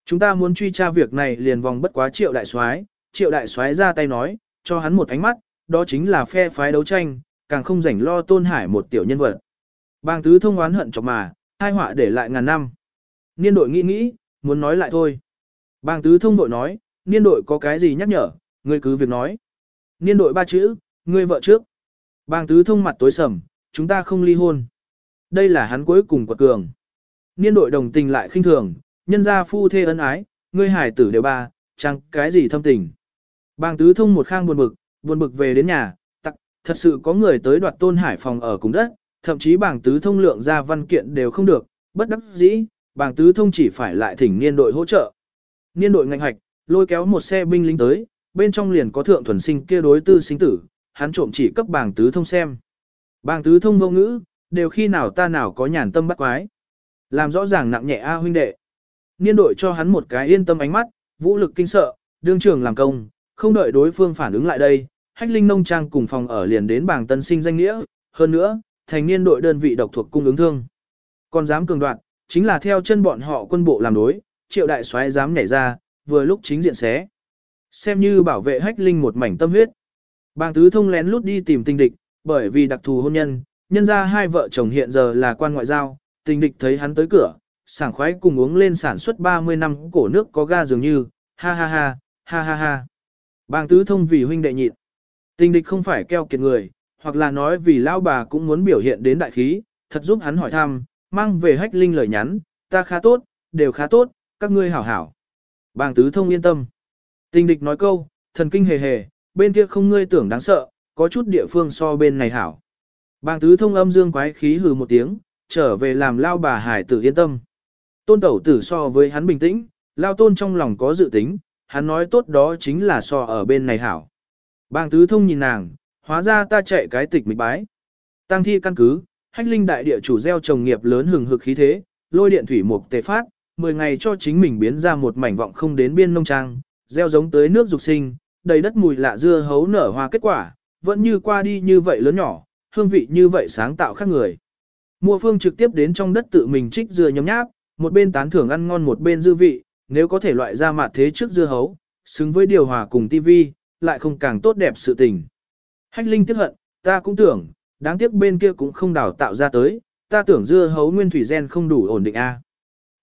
Chúng ta muốn truy tra việc này liền vòng bất quá triệu đại soái, triệu đại soái ra tay nói, cho hắn một ánh mắt, đó chính là phe phái đấu tranh, càng không rảnh lo tôn hải một tiểu nhân vật. Bàng tứ thông oán hận chọc mà, hai họa để lại ngàn năm. Niên đội nghĩ nghĩ, muốn nói lại thôi. Bàng tứ thông đội nói, niên đội có cái gì nhắc nhở, ngươi cứ việc nói. Niên đội ba chữ, ngươi vợ trước. Bàng tứ thông mặt tối sầm, chúng ta không ly hôn. Đây là hắn cuối cùng quật cường. Niên đội đồng tình lại khinh thường, nhân gia phu thê ân ái, ngươi hải tử đều ba, chẳng cái gì thâm tình. Bàng tứ thông một khang buồn bực, buồn bực về đến nhà, tặc, thật sự có người tới đoạt tôn hải phòng ở cùng đất, thậm chí Bàng tứ thông lượng ra văn kiện đều không được, bất đắc dĩ, Bàng tứ thông chỉ phải lại thỉnh niên đội hỗ trợ. Niên đội ngành hoạch, lôi kéo một xe binh lính tới, bên trong liền có thượng thuần sinh kia đối tư sinh tử, hắn trộm chỉ cấp bảng tứ thông xem. Bảng tứ thông vô ngữ, đều khi nào ta nào có nhàn tâm bắt quái. Làm rõ ràng nặng nhẹ A huynh đệ. Niên đội cho hắn một cái yên tâm ánh mắt, vũ lực kinh sợ, đương trường làm công, không đợi đối phương phản ứng lại đây, hách linh nông trang cùng phòng ở liền đến bảng tân sinh danh nghĩa, hơn nữa, thành niên đội đơn vị độc thuộc cung ứng thương. Còn dám cường đoạn, chính là theo chân bọn họ quân bộ làm đối, triệu đại soái dám nhảy ra, vừa lúc chính diện xé. Xem như bảo vệ hách linh một mảnh tâm huyết. Bàng tứ thông lén lút đi tìm tinh địch, bởi vì đặc thù hôn nhân, nhân ra hai vợ chồng hiện giờ là quan ngoại giao, tình địch thấy hắn tới cửa, sảng khoái cùng uống lên sản xuất 30 năm cổ nước có ga dường như, ha ha ha, ha ha ha. Bàng tứ thông vì huynh đệ nhịn. Tình địch không phải keo kiệt người, hoặc là nói vì lão bà cũng muốn biểu hiện đến đại khí, thật giúp hắn hỏi thăm, mang về hách linh lời nhắn, ta khá tốt, đều khá tốt, các ngươi hảo hảo. Bàng tứ thông yên tâm. Tình địch nói câu, thần kinh hề hề, bên kia không ngươi tưởng đáng sợ, có chút địa phương so bên này hảo. Bàng tứ thông âm dương quái khí hừ một tiếng, trở về làm lao bà hải tử yên tâm. Tôn tẩu tử so với hắn bình tĩnh, lao tôn trong lòng có dự tính, hắn nói tốt đó chính là so ở bên này hảo. Bàng tứ thông nhìn nàng, hóa ra ta chạy cái tịch mịch bái. Tăng thi căn cứ, hách linh đại địa chủ gieo trồng nghiệp lớn hừng hực khí thế, lôi điện thủy mục tề phát, 10 ngày cho chính mình biến ra một mảnh vọng không đến biên nông trang, gieo giống tới nước dục sinh, đầy đất mùi lạ dưa hấu nở hoa kết quả, vẫn như qua đi như vậy lớn nhỏ, hương vị như vậy sáng tạo khác người. Mua phương trực tiếp đến trong đất tự mình trích dưa nhấm nháp, một bên tán thưởng ăn ngon một bên dư vị, nếu có thể loại ra mặt thế trước dưa hấu, xứng với điều hòa cùng tivi, lại không càng tốt đẹp sự tình. Hách Linh tiếc hận, ta cũng tưởng, đáng tiếc bên kia cũng không đào tạo ra tới, ta tưởng dưa hấu nguyên thủy gen không đủ ổn định a.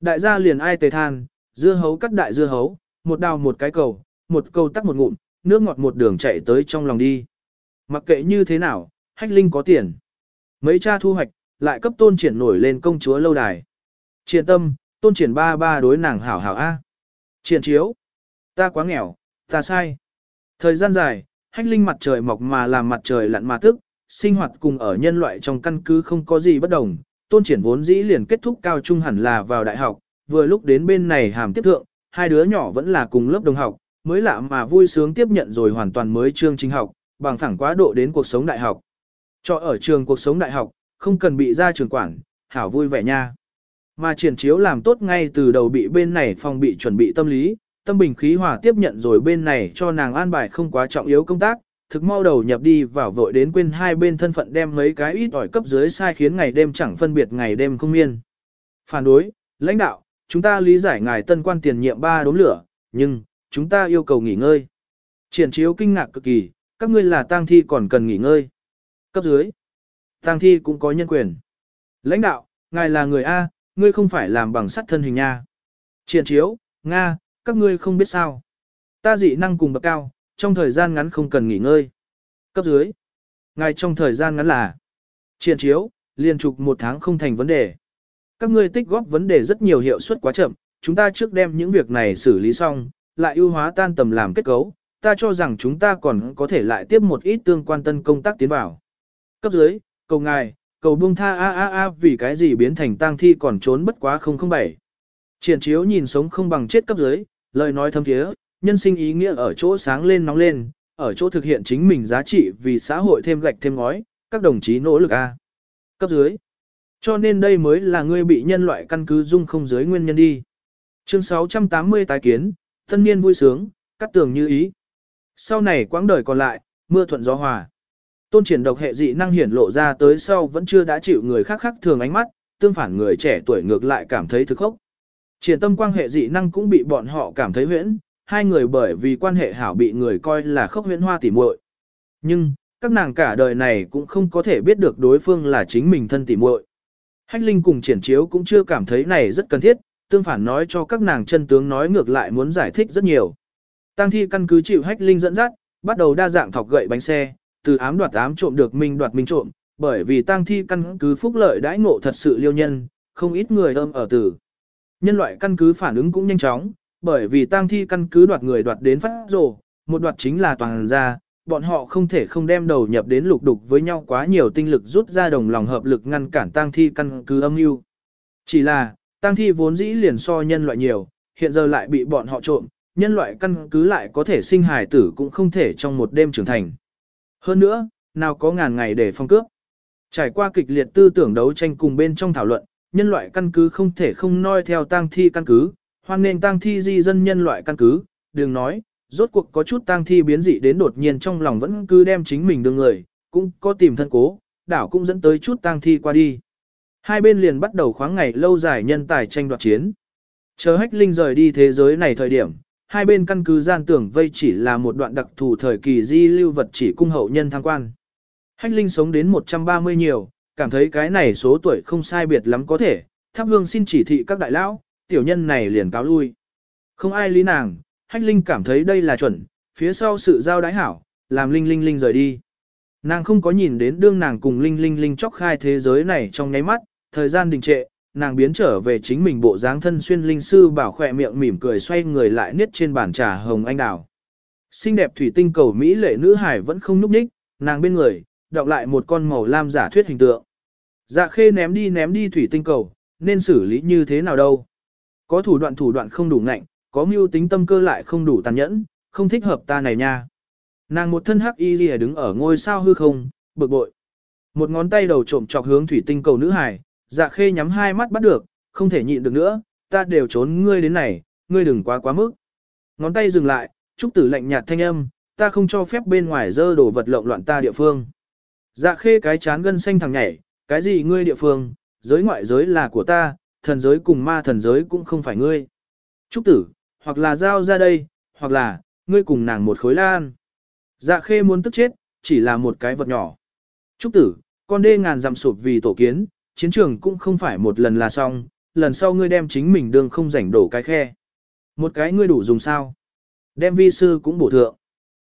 Đại gia liền ai tề than, dưa hấu cắt đại dưa hấu, một đào một cái cầu, một cầu tắt một ngụm, nước ngọt một đường chạy tới trong lòng đi. Mặc kệ như thế nào, Hách Linh có tiền. Mấy cha thu hoạch, lại cấp tôn triển nổi lên công chúa lâu đài. Triển tâm, tôn triển ba ba đối nàng hảo hảo A. Triển chiếu. Ta quá nghèo, ta sai. Thời gian dài, hách linh mặt trời mọc mà làm mặt trời lặn mà tức, sinh hoạt cùng ở nhân loại trong căn cứ không có gì bất đồng. Tôn triển vốn dĩ liền kết thúc cao trung hẳn là vào đại học, vừa lúc đến bên này hàm tiếp thượng, hai đứa nhỏ vẫn là cùng lớp đồng học, mới lạ mà vui sướng tiếp nhận rồi hoàn toàn mới chương trình học, bằng phẳng quá độ đến cuộc sống đại học. Cho ở trường cuộc sống đại học, không cần bị ra trường quản, hảo vui vẻ nha. Mà triển chiếu làm tốt ngay từ đầu bị bên này phòng bị chuẩn bị tâm lý, tâm bình khí hòa tiếp nhận rồi bên này cho nàng an bài không quá trọng yếu công tác, thực mau đầu nhập đi vào vội đến quên hai bên thân phận đem mấy cái ít ỏi cấp dưới sai khiến ngày đêm chẳng phân biệt ngày đêm không miên. Phản đối, lãnh đạo, chúng ta lý giải ngài tân quan tiền nhiệm ba đốm lửa, nhưng, chúng ta yêu cầu nghỉ ngơi. Triển chiếu kinh ngạc cực kỳ, các ngươi là tang thi còn cần nghỉ ngơi. Cấp dưới, tang thi cũng có nhân quyền. Lãnh đạo, ngài là người A, ngươi không phải làm bằng sắt thân hình nha. Triển chiếu, Nga, các ngươi không biết sao. Ta dị năng cùng bậc cao, trong thời gian ngắn không cần nghỉ ngơi. Cấp dưới. Ngài trong thời gian ngắn là. Triển chiếu, liên trục một tháng không thành vấn đề. Các ngươi tích góp vấn đề rất nhiều hiệu suất quá chậm, chúng ta trước đem những việc này xử lý xong, lại ưu hóa tan tầm làm kết cấu, ta cho rằng chúng ta còn có thể lại tiếp một ít tương quan tân công tác tiến vào. Cấp dưới, cầu ngài, cầu buông tha a a a vì cái gì biến thành tang thi còn trốn bất quá 007. Triển chiếu nhìn sống không bằng chết cấp dưới, lời nói thâm thiế, nhân sinh ý nghĩa ở chỗ sáng lên nóng lên, ở chỗ thực hiện chính mình giá trị vì xã hội thêm gạch thêm ngói, các đồng chí nỗ lực a. Cấp dưới. Cho nên đây mới là ngươi bị nhân loại căn cứ dung không dưới nguyên nhân đi. Chương 680 tái kiến, thân niên vui sướng, cắt tường như ý. Sau này quãng đời còn lại, mưa thuận gió hòa. Tôn triển độc hệ dị năng hiển lộ ra tới sau vẫn chưa đã chịu người khác khác thường ánh mắt, tương phản người trẻ tuổi ngược lại cảm thấy thực khốc. Triển tâm quan hệ dị năng cũng bị bọn họ cảm thấy huyễn, hai người bởi vì quan hệ hảo bị người coi là khốc huyễn hoa tỉ muội. Nhưng, các nàng cả đời này cũng không có thể biết được đối phương là chính mình thân tỉ muội. Hách Linh cùng triển chiếu cũng chưa cảm thấy này rất cần thiết, tương phản nói cho các nàng chân tướng nói ngược lại muốn giải thích rất nhiều. Tăng thi căn cứ chịu Hách Linh dẫn dắt, bắt đầu đa dạng thọc gậy bánh xe, từ ám đoạt ám trộm được minh đoạt minh trộm, bởi vì tăng thi căn cứ phúc lợi đãi ngộ thật sự liêu nhân, không ít người âm ở tử. Nhân loại căn cứ phản ứng cũng nhanh chóng, bởi vì tăng thi căn cứ đoạt người đoạt đến phát rồ, một đoạt chính là toàn ra, bọn họ không thể không đem đầu nhập đến lục đục với nhau quá nhiều tinh lực rút ra đồng lòng hợp lực ngăn cản tăng thi căn cứ âm mưu. Chỉ là, Tang thi vốn dĩ liền so nhân loại nhiều, hiện giờ lại bị bọn họ trộm, nhân loại căn cứ lại có thể sinh hài tử cũng không thể trong một đêm trưởng thành. Hơn nữa, nào có ngàn ngày để phong cướp. Trải qua kịch liệt tư tưởng đấu tranh cùng bên trong thảo luận, nhân loại căn cứ không thể không noi theo tang thi căn cứ, hoan nên tang thi di dân nhân loại căn cứ, đừng nói, rốt cuộc có chút tang thi biến dị đến đột nhiên trong lòng vẫn cứ đem chính mình đương người, cũng có tìm thân cố, đảo cũng dẫn tới chút tang thi qua đi. Hai bên liền bắt đầu khoáng ngày lâu dài nhân tài tranh đoạt chiến. Chờ hách linh rời đi thế giới này thời điểm, hai bên căn cứ gian tưởng vây chỉ là một đoạn đặc thù thời kỳ di lưu vật chỉ cung hậu nhân tham quan. Hách linh sống đến 130 nhiều, cảm thấy cái này số tuổi không sai biệt lắm có thể, thắp hương xin chỉ thị các đại lão, tiểu nhân này liền cáo lui. Không ai lý nàng, hách linh cảm thấy đây là chuẩn, phía sau sự giao đái hảo, làm linh linh linh rời đi. Nàng không có nhìn đến đương nàng cùng linh linh linh chóc khai thế giới này trong nháy mắt, thời gian đình trệ, nàng biến trở về chính mình bộ dáng thân xuyên linh sư bảo khỏe miệng mỉm cười xoay người lại niết trên bàn trà hồng anh đào. Xinh đẹp thủy tinh cầu Mỹ lệ nữ hải vẫn không núp ních, nàng bên người, đọc lại một con màu lam giả thuyết hình tượng. Dạ khê ném đi ném đi thủy tinh cầu, nên xử lý như thế nào đâu. Có thủ đoạn thủ đoạn không đủ ngạnh, có mưu tính tâm cơ lại không đủ tàn nhẫn, không thích hợp ta này nha. Nàng một thân hắc y lìa đứng ở ngôi sao hư không, bực bội. Một ngón tay đầu trộm chọc hướng thủy tinh cầu nữ hải, dạ khê nhắm hai mắt bắt được, không thể nhịn được nữa, ta đều trốn ngươi đến này, ngươi đừng quá quá mức. Ngón tay dừng lại, trúc tử lạnh nhạt thanh âm, ta không cho phép bên ngoài dơ đổ vật lộn loạn ta địa phương. Dạ khê cái chán gân xanh thằng nhảy, cái gì ngươi địa phương, giới ngoại giới là của ta, thần giới cùng ma thần giới cũng không phải ngươi. Trúc tử, hoặc là giao ra đây, hoặc là, ngươi cùng nàng một khối lan. Dạ khê muốn tức chết, chỉ là một cái vật nhỏ. Trúc tử, con đê ngàn dặm sụp vì tổ kiến, chiến trường cũng không phải một lần là xong, lần sau ngươi đem chính mình đường không rảnh đổ cái khe. Một cái ngươi đủ dùng sao? Đem vi sư cũng bổ thượng.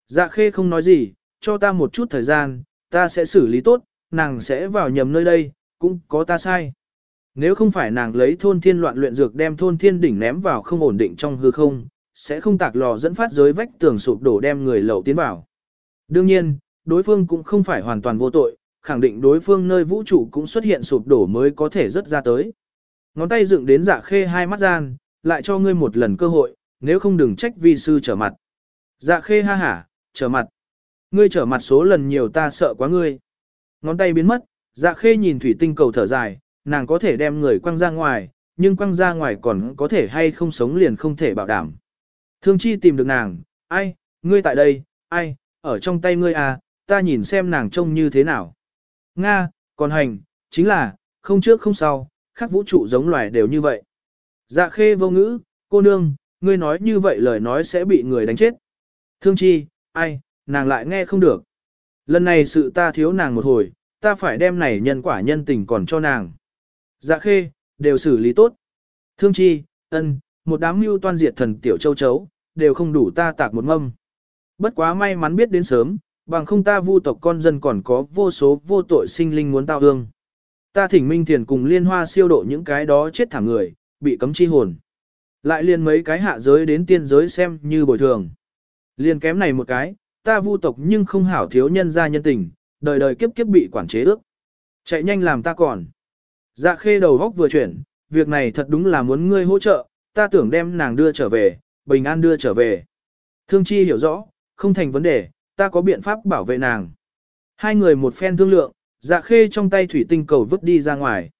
Dạ khê không nói gì, cho ta một chút thời gian, ta sẽ xử lý tốt, nàng sẽ vào nhầm nơi đây, cũng có ta sai. Nếu không phải nàng lấy thôn thiên loạn luyện dược đem thôn thiên đỉnh ném vào không ổn định trong hư không, sẽ không tạc lò dẫn phát giới vách tường sụp đổ đem người lậu tiến vào. Đương nhiên, đối phương cũng không phải hoàn toàn vô tội, khẳng định đối phương nơi vũ trụ cũng xuất hiện sụp đổ mới có thể rất ra tới. Ngón tay dựng đến dạ khê hai mắt gian, lại cho ngươi một lần cơ hội, nếu không đừng trách vi sư trở mặt. Dạ khê ha hả, trở mặt. Ngươi trở mặt số lần nhiều ta sợ quá ngươi. Ngón tay biến mất, dạ khê nhìn thủy tinh cầu thở dài, nàng có thể đem người quăng ra ngoài, nhưng quăng ra ngoài còn có thể hay không sống liền không thể bảo đảm. Thương chi tìm được nàng, ai, ngươi tại đây, ai, ở trong tay ngươi à, ta nhìn xem nàng trông như thế nào. Nga, còn hành, chính là, không trước không sau, khác vũ trụ giống loài đều như vậy. Dạ khê vô ngữ, cô nương, ngươi nói như vậy lời nói sẽ bị người đánh chết. Thương chi, ai, nàng lại nghe không được. Lần này sự ta thiếu nàng một hồi, ta phải đem này nhân quả nhân tình còn cho nàng. Dạ khê, đều xử lý tốt. Thương chi, ân, một đám mưu toan diệt thần tiểu châu chấu, đều không đủ ta tạc một mâm. Bất quá may mắn biết đến sớm, bằng không ta vu tộc con dân còn có vô số vô tội sinh linh muốn tao hương. Ta thỉnh minh thiền cùng liên hoa siêu độ những cái đó chết thảm người, bị cấm chi hồn. Lại liền mấy cái hạ giới đến tiên giới xem như bồi thường. Liền kém này một cái, ta vu tộc nhưng không hảo thiếu nhân gia nhân tình, đời đời kiếp kiếp bị quản chế ước. Chạy nhanh làm ta còn. Dạ khê đầu góc vừa chuyển, việc này thật đúng là muốn ngươi hỗ trợ, ta tưởng đem nàng đưa trở về, bình an đưa trở về. Thương chi hiểu rõ, không thành vấn đề, ta có biện pháp bảo vệ nàng. Hai người một phen thương lượng, dạ khê trong tay thủy tinh cầu vứt đi ra ngoài.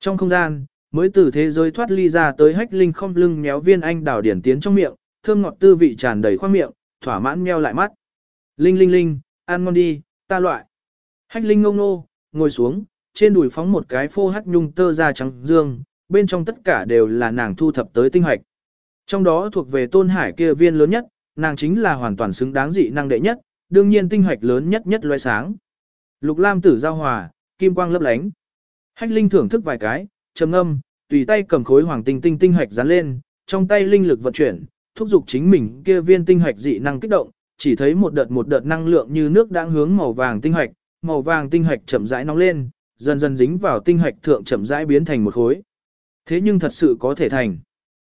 Trong không gian, mới từ thế giới thoát ly ra tới hách linh không lưng méo viên anh đào điển tiến trong miệng, thơm ngọt tư vị tràn đầy khoang miệng, thỏa mãn meo lại mắt. Linh linh linh, ăn ngon đi, ta loại. Hách linh ngông nô, ngồi xuống, trên đùi phóng một cái phô hắc nhung tơ da trắng dương, bên trong tất cả đều là nàng thu thập tới tinh hoạch. Trong đó thuộc về tôn hải kia viên lớn nhất, nàng chính là hoàn toàn xứng đáng dị năng đệ nhất, đương nhiên tinh hoạch lớn nhất nhất loe sáng. Lục lam tử giao hòa, kim quang lấp lánh. Hách linh thưởng thức vài cái, trầm ngâm, tùy tay cầm khối hoàng tinh tinh tinh hoạch dán lên, trong tay linh lực vận chuyển, thúc giục chính mình kia viên tinh hoạch dị năng kích động, chỉ thấy một đợt một đợt năng lượng như nước đang hướng màu vàng tinh hoạch, màu vàng tinh hoạch chậm rãi nóng lên, dần dần dính vào tinh hoạch thượng chậm rãi biến thành một khối. Thế nhưng thật sự có thể thành.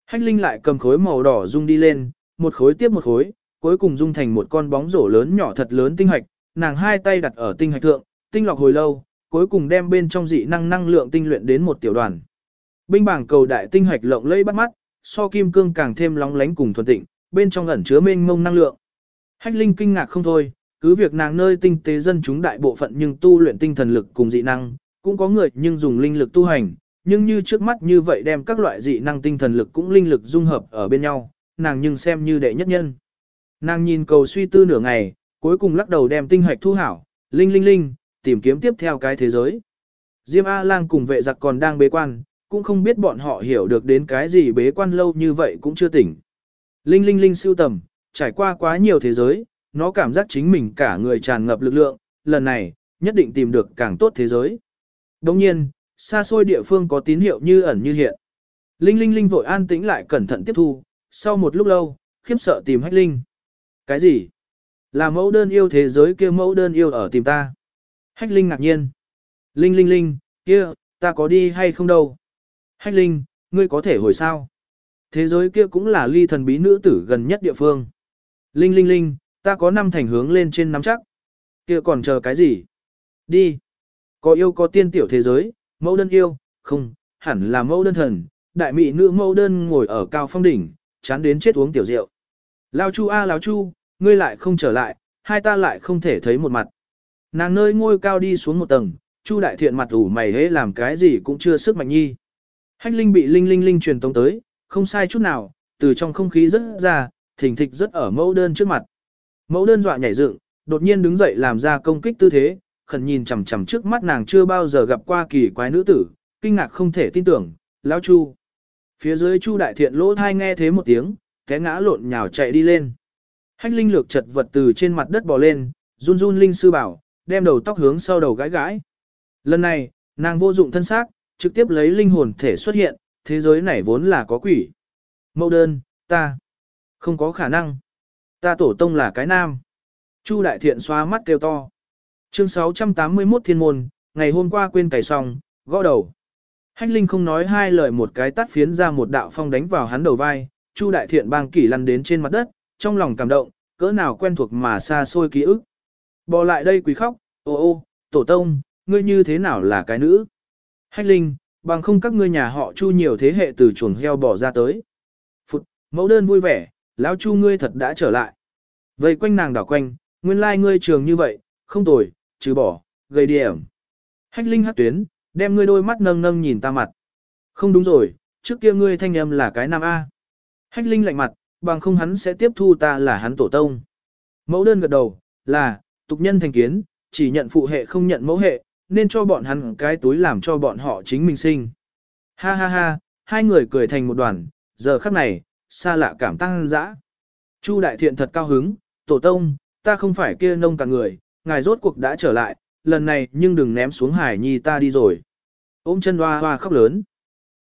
Hách Linh lại cầm khối màu đỏ rung đi lên, một khối tiếp một khối, cuối cùng dung thành một con bóng rổ lớn nhỏ thật lớn tinh hạch, nàng hai tay đặt ở tinh hạch thượng, tinh lọc hồi lâu, cuối cùng đem bên trong dị năng năng lượng tinh luyện đến một tiểu đoàn. Binh bảng cầu đại tinh hạch lộng lẫy bắt mắt, so kim cương càng thêm lóng lánh cùng thuần tịnh, bên trong ẩn chứa mênh mông năng lượng. Hách Linh kinh ngạc không thôi, cứ việc nàng nơi tinh tế dân chúng đại bộ phận nhưng tu luyện tinh thần lực cùng dị năng, cũng có người nhưng dùng linh lực tu hành, nhưng như trước mắt như vậy đem các loại dị năng tinh thần lực cũng linh lực dung hợp ở bên nhau, nàng nhưng xem như đệ nhất nhân. Nàng nhìn cầu suy tư nửa ngày, cuối cùng lắc đầu đem tinh hạch thu hảo, linh linh linh, tìm kiếm tiếp theo cái thế giới. Diêm A-lang cùng vệ giặc còn đang bế quan, cũng không biết bọn họ hiểu được đến cái gì bế quan lâu như vậy cũng chưa tỉnh. Linh linh linh siêu tầm, trải qua quá nhiều thế giới, nó cảm giác chính mình cả người tràn ngập lực lượng, lần này, nhất định tìm được càng tốt thế giới. Đồng nhiên, xa xôi địa phương có tín hiệu như ẩn như hiện. Linh Linh Linh vội an tĩnh lại cẩn thận tiếp thu, sau một lúc lâu, khiếp sợ tìm Hách Linh. Cái gì? Là mẫu đơn yêu thế giới kia mẫu đơn yêu ở tìm ta. Hách Linh ngạc nhiên. Linh Linh Linh, kia, ta có đi hay không đâu? Hách Linh, ngươi có thể hồi sao? Thế giới kia cũng là ly thần bí nữ tử gần nhất địa phương. Linh Linh Linh, ta có năm thành hướng lên trên nắm chắc. Kia còn chờ cái gì? Đi. Có yêu có tiên tiểu thế giới, mẫu đơn yêu, không, hẳn là mẫu đơn thần, đại mỹ nữ mẫu đơn ngồi ở cao phong đỉnh, chán đến chết uống tiểu rượu. Lao chu a à, lao chu, ngươi lại không trở lại, hai ta lại không thể thấy một mặt. Nàng nơi ngôi cao đi xuống một tầng, chu đại thiện mặt ủ mày hế làm cái gì cũng chưa sức mạnh nhi. Hách linh bị linh linh linh truyền tống tới, không sai chút nào, từ trong không khí rất ra, thỉnh thịch rất ở mẫu đơn trước mặt. Mẫu đơn dọa nhảy dựng, đột nhiên đứng dậy làm ra công kích tư thế, khẩn nhìn chằm chằm trước mắt nàng chưa bao giờ gặp qua kỳ quái nữ tử, kinh ngạc không thể tin tưởng, lão chu. Phía dưới chu đại thiện lỗ thai nghe thế một tiếng, té ngã lộn nhào chạy đi lên. Hách linh lược chật vật từ trên mặt đất bò lên, run run linh sư bảo, đem đầu tóc hướng sau đầu gãi gãi. Lần này, nàng vô dụng thân xác, trực tiếp lấy linh hồn thể xuất hiện, thế giới này vốn là có quỷ. Mẫu đơn, ta, không có khả năng. Ta tổ tông là cái nam. Chu đại thiện xóa mắt kêu to. Chương 681 thiên môn, ngày hôm qua quên cày xong, gõ đầu. Hách Linh không nói hai lời một cái tắt phiến ra một đạo phong đánh vào hắn đầu vai, Chu đại thiện bang kỷ lăn đến trên mặt đất, trong lòng cảm động, cỡ nào quen thuộc mà xa xôi ký ức. Bò lại đây quỳ khóc, ô ô, tổ tông, ngươi như thế nào là cái nữ? Hách Linh, bằng không các ngươi nhà họ Chu nhiều thế hệ từ chuồng heo bỏ ra tới. Phụt, mẫu đơn vui vẻ, lão Chu ngươi thật đã trở lại. Vây quanh nàng đảo quanh, nguyên lai like ngươi trường như vậy, không tồi, trừ bỏ, gây điểm. Hách Linh hát tuyến, đem ngươi đôi mắt nâng nâng nhìn ta mặt. Không đúng rồi, trước kia ngươi thanh âm là cái nam A. Hách Linh lạnh mặt, bằng không hắn sẽ tiếp thu ta là hắn tổ tông. Mẫu đơn gật đầu, là, tục nhân thành kiến, chỉ nhận phụ hệ không nhận mẫu hệ, nên cho bọn hắn cái túi làm cho bọn họ chính mình sinh. Ha ha ha, hai người cười thành một đoàn, giờ khắc này, xa lạ cảm tăng dã. Chu đại thiện thật cao hứng, tổ tông, ta không phải kia nông cả người, ngài rốt cuộc đã trở lại, lần này nhưng đừng ném xuống hải nhi ta đi rồi. Ôm chân hoa hoa khóc lớn.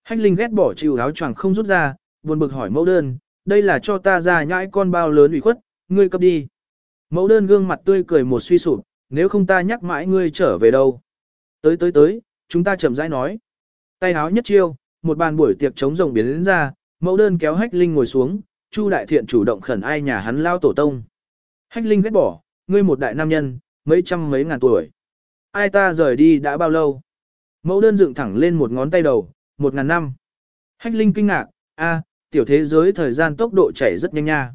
Hách linh ghét bỏ chịu áo choàng không rút ra, buồn bực hỏi mẫu đơn, đây là cho ta ra nhãi con bao lớn ủy khuất, ngươi cấp đi. Mẫu đơn gương mặt tươi cười một suy sụp, nếu không ta nhắc mãi ngươi trở về đâu. Tới tới tới, chúng ta chậm rãi nói. Tay háo nhất chiêu, một bàn buổi tiệc chống rồng biến đến ra, mẫu đơn kéo hách linh ngồi xuống, Chu đại thiện chủ động khẩn ai nhà hắn lao tổ tông. Hách linh ghét bỏ, ngươi một đại nam nhân, mấy trăm mấy ngàn tuổi. Ai ta rời đi đã bao lâu? Mẫu đơn dựng thẳng lên một ngón tay đầu, một ngàn năm. Hách linh kinh ngạc, a, tiểu thế giới thời gian tốc độ chảy rất nhanh nha.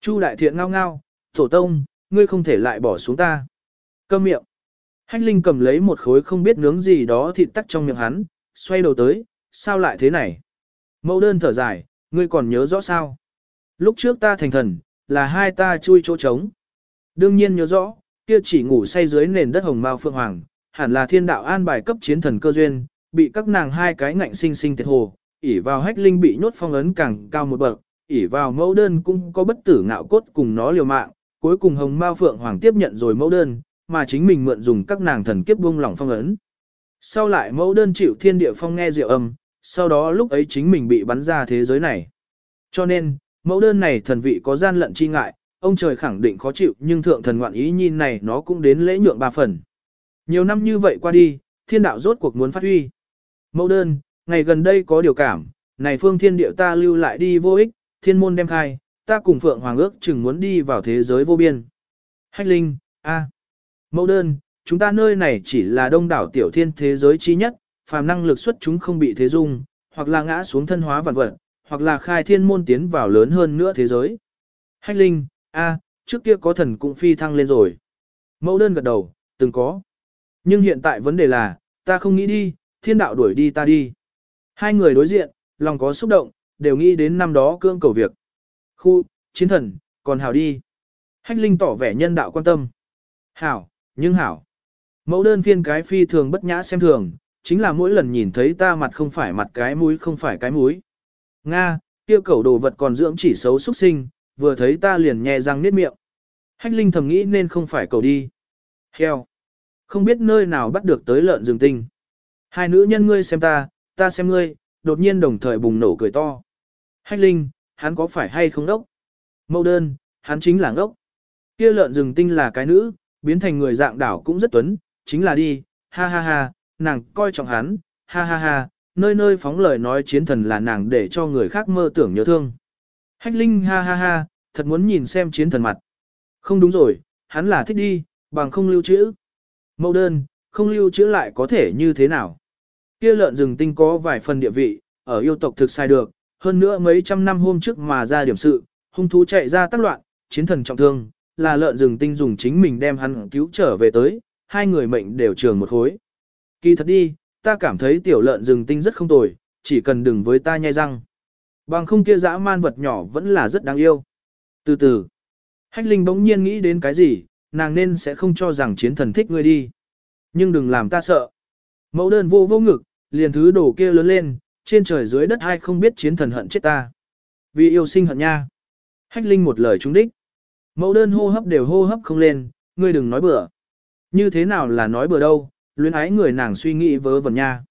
Chu đại thiện ngao ngao, tổ tông, ngươi không thể lại bỏ xuống ta. Câm miệng. Hách Linh cầm lấy một khối không biết nướng gì đó thịt tắc trong miệng hắn, xoay đầu tới, sao lại thế này? Mẫu đơn thở dài, ngươi còn nhớ rõ sao? Lúc trước ta thành thần, là hai ta chui chỗ trống. Đương nhiên nhớ rõ, kia chỉ ngủ say dưới nền đất hồng mao phượng hoàng, hẳn là thiên đạo an bài cấp chiến thần cơ duyên, bị các nàng hai cái ngạnh sinh sinh tiệt hồ, ỉ vào hách linh bị nhốt phong ấn càng cao một bậc, ỉ vào mẫu đơn cũng có bất tử ngạo cốt cùng nó liều mạng, cuối cùng hồng mao phượng hoàng tiếp nhận rồi mẫu đơn, mà chính mình mượn dùng các nàng thần kiếp buông lỏng phong ấn. Sau lại mẫu đơn chịu thiên địa phong nghe diệu âm, sau đó lúc ấy chính mình bị bắn ra thế giới này. Cho nên, mẫu đơn này thần vị có gian lận chi ngại, ông trời khẳng định khó chịu nhưng thượng thần ngoạn ý nhìn này nó cũng đến lễ nhượng ba phần. Nhiều năm như vậy qua đi, thiên đạo rốt cuộc muốn phát huy. Mẫu đơn, ngày gần đây có điều cảm, này phương thiên địa ta lưu lại đi vô ích, thiên môn đem khai, ta cùng Phượng Hoàng ước chừng muốn đi vào thế giới vô biên. Hách Linh, a, Mẫu đơn, chúng ta nơi này chỉ là đông đảo tiểu thiên thế giới chi nhất, phàm năng lực xuất chúng không bị thế dung, hoặc là ngã xuống thân hóa vạn vật, hoặc là khai thiên môn tiến vào lớn hơn nữa thế giới. Hách Linh, a, trước kia có thần cũng phi thăng lên rồi. Mẫu đơn gật đầu, từng có. Nhưng hiện tại vấn đề là, ta không nghĩ đi, thiên đạo đuổi đi ta đi. Hai người đối diện, lòng có xúc động, đều nghĩ đến năm đó cương cầu việc. Khu, chiến thần, còn hảo đi. Hách Linh tỏ vẻ nhân đạo quan tâm. Hảo, nhưng hảo. Mẫu đơn phiên cái phi thường bất nhã xem thường, chính là mỗi lần nhìn thấy ta mặt không phải mặt cái mũi không phải cái mũi. Nga, kia cầu đồ vật còn dưỡng chỉ xấu xuất sinh, vừa thấy ta liền nhẹ răng niết miệng. Hách Linh thầm nghĩ nên không phải cầu đi. Heo. Không biết nơi nào bắt được tới lợn rừng tinh. Hai nữ nhân ngươi xem ta, ta xem ngươi, đột nhiên đồng thời bùng nổ cười to. Hách linh, hắn có phải hay không đốc? Mẫu đơn, hắn chính là ngốc. Kia lợn rừng tinh là cái nữ, biến thành người dạng đảo cũng rất tuấn, chính là đi, ha ha ha, nàng coi trọng hắn, ha ha ha, nơi nơi phóng lời nói chiến thần là nàng để cho người khác mơ tưởng nhớ thương. Hách Linh ha ha ha, thật muốn nhìn xem chiến thần mặt. Không đúng rồi, hắn là thích đi, bằng không lưu trữ. Mẫu đơn, không lưu trữ lại có thể như thế nào? Kia lợn rừng tinh có vài phần địa vị, ở yêu tộc thực sai được, hơn nữa mấy trăm năm hôm trước mà ra điểm sự, hung thú chạy ra tác loạn, chiến thần trọng thương, là lợn rừng tinh dùng chính mình đem hắn cứu trở về tới, hai người mệnh đều trường một khối. Kỳ thật đi, ta cảm thấy tiểu lợn rừng tinh rất không tồi, chỉ cần đừng với ta nhai răng. Bằng không kia dã man vật nhỏ vẫn là rất đáng yêu. Từ từ, Hách Linh bỗng nhiên nghĩ đến cái gì, nàng nên sẽ không cho rằng chiến thần thích ngươi đi. Nhưng đừng làm ta sợ. Mẫu đơn vô vô ngực, liền thứ đổ kia lớn lên, trên trời dưới đất ai không biết chiến thần hận chết ta. Vì yêu sinh hận nha. Hách Linh một lời trúng đích. Mẫu đơn hô hấp đều hô hấp không lên, ngươi đừng nói bừa. Như thế nào là nói bừa đâu, luyến ái người nàng suy nghĩ vớ vẩn nha.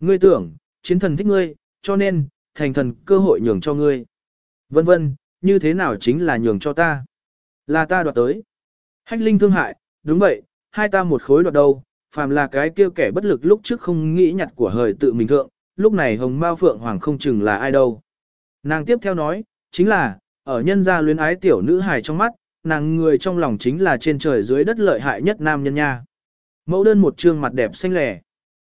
Ngươi tưởng, chiến thần thích ngươi, cho nên, thành thần cơ hội nhường cho ngươi. Vân vân, như thế nào chính là nhường cho ta. Là ta đoạt tới. Hách linh thương hại, đúng vậy, hai ta một khối đoạt đâu, phàm là cái kia kẻ bất lực lúc trước không nghĩ nhặt của hời tự mình thượng, lúc này hồng mao phượng hoàng không chừng là ai đâu. Nàng tiếp theo nói, chính là, ở nhân gia luyến ái tiểu nữ hài trong mắt, nàng người trong lòng chính là trên trời dưới đất lợi hại nhất nam nhân nha. Mẫu đơn một trương mặt đẹp xanh lẻ.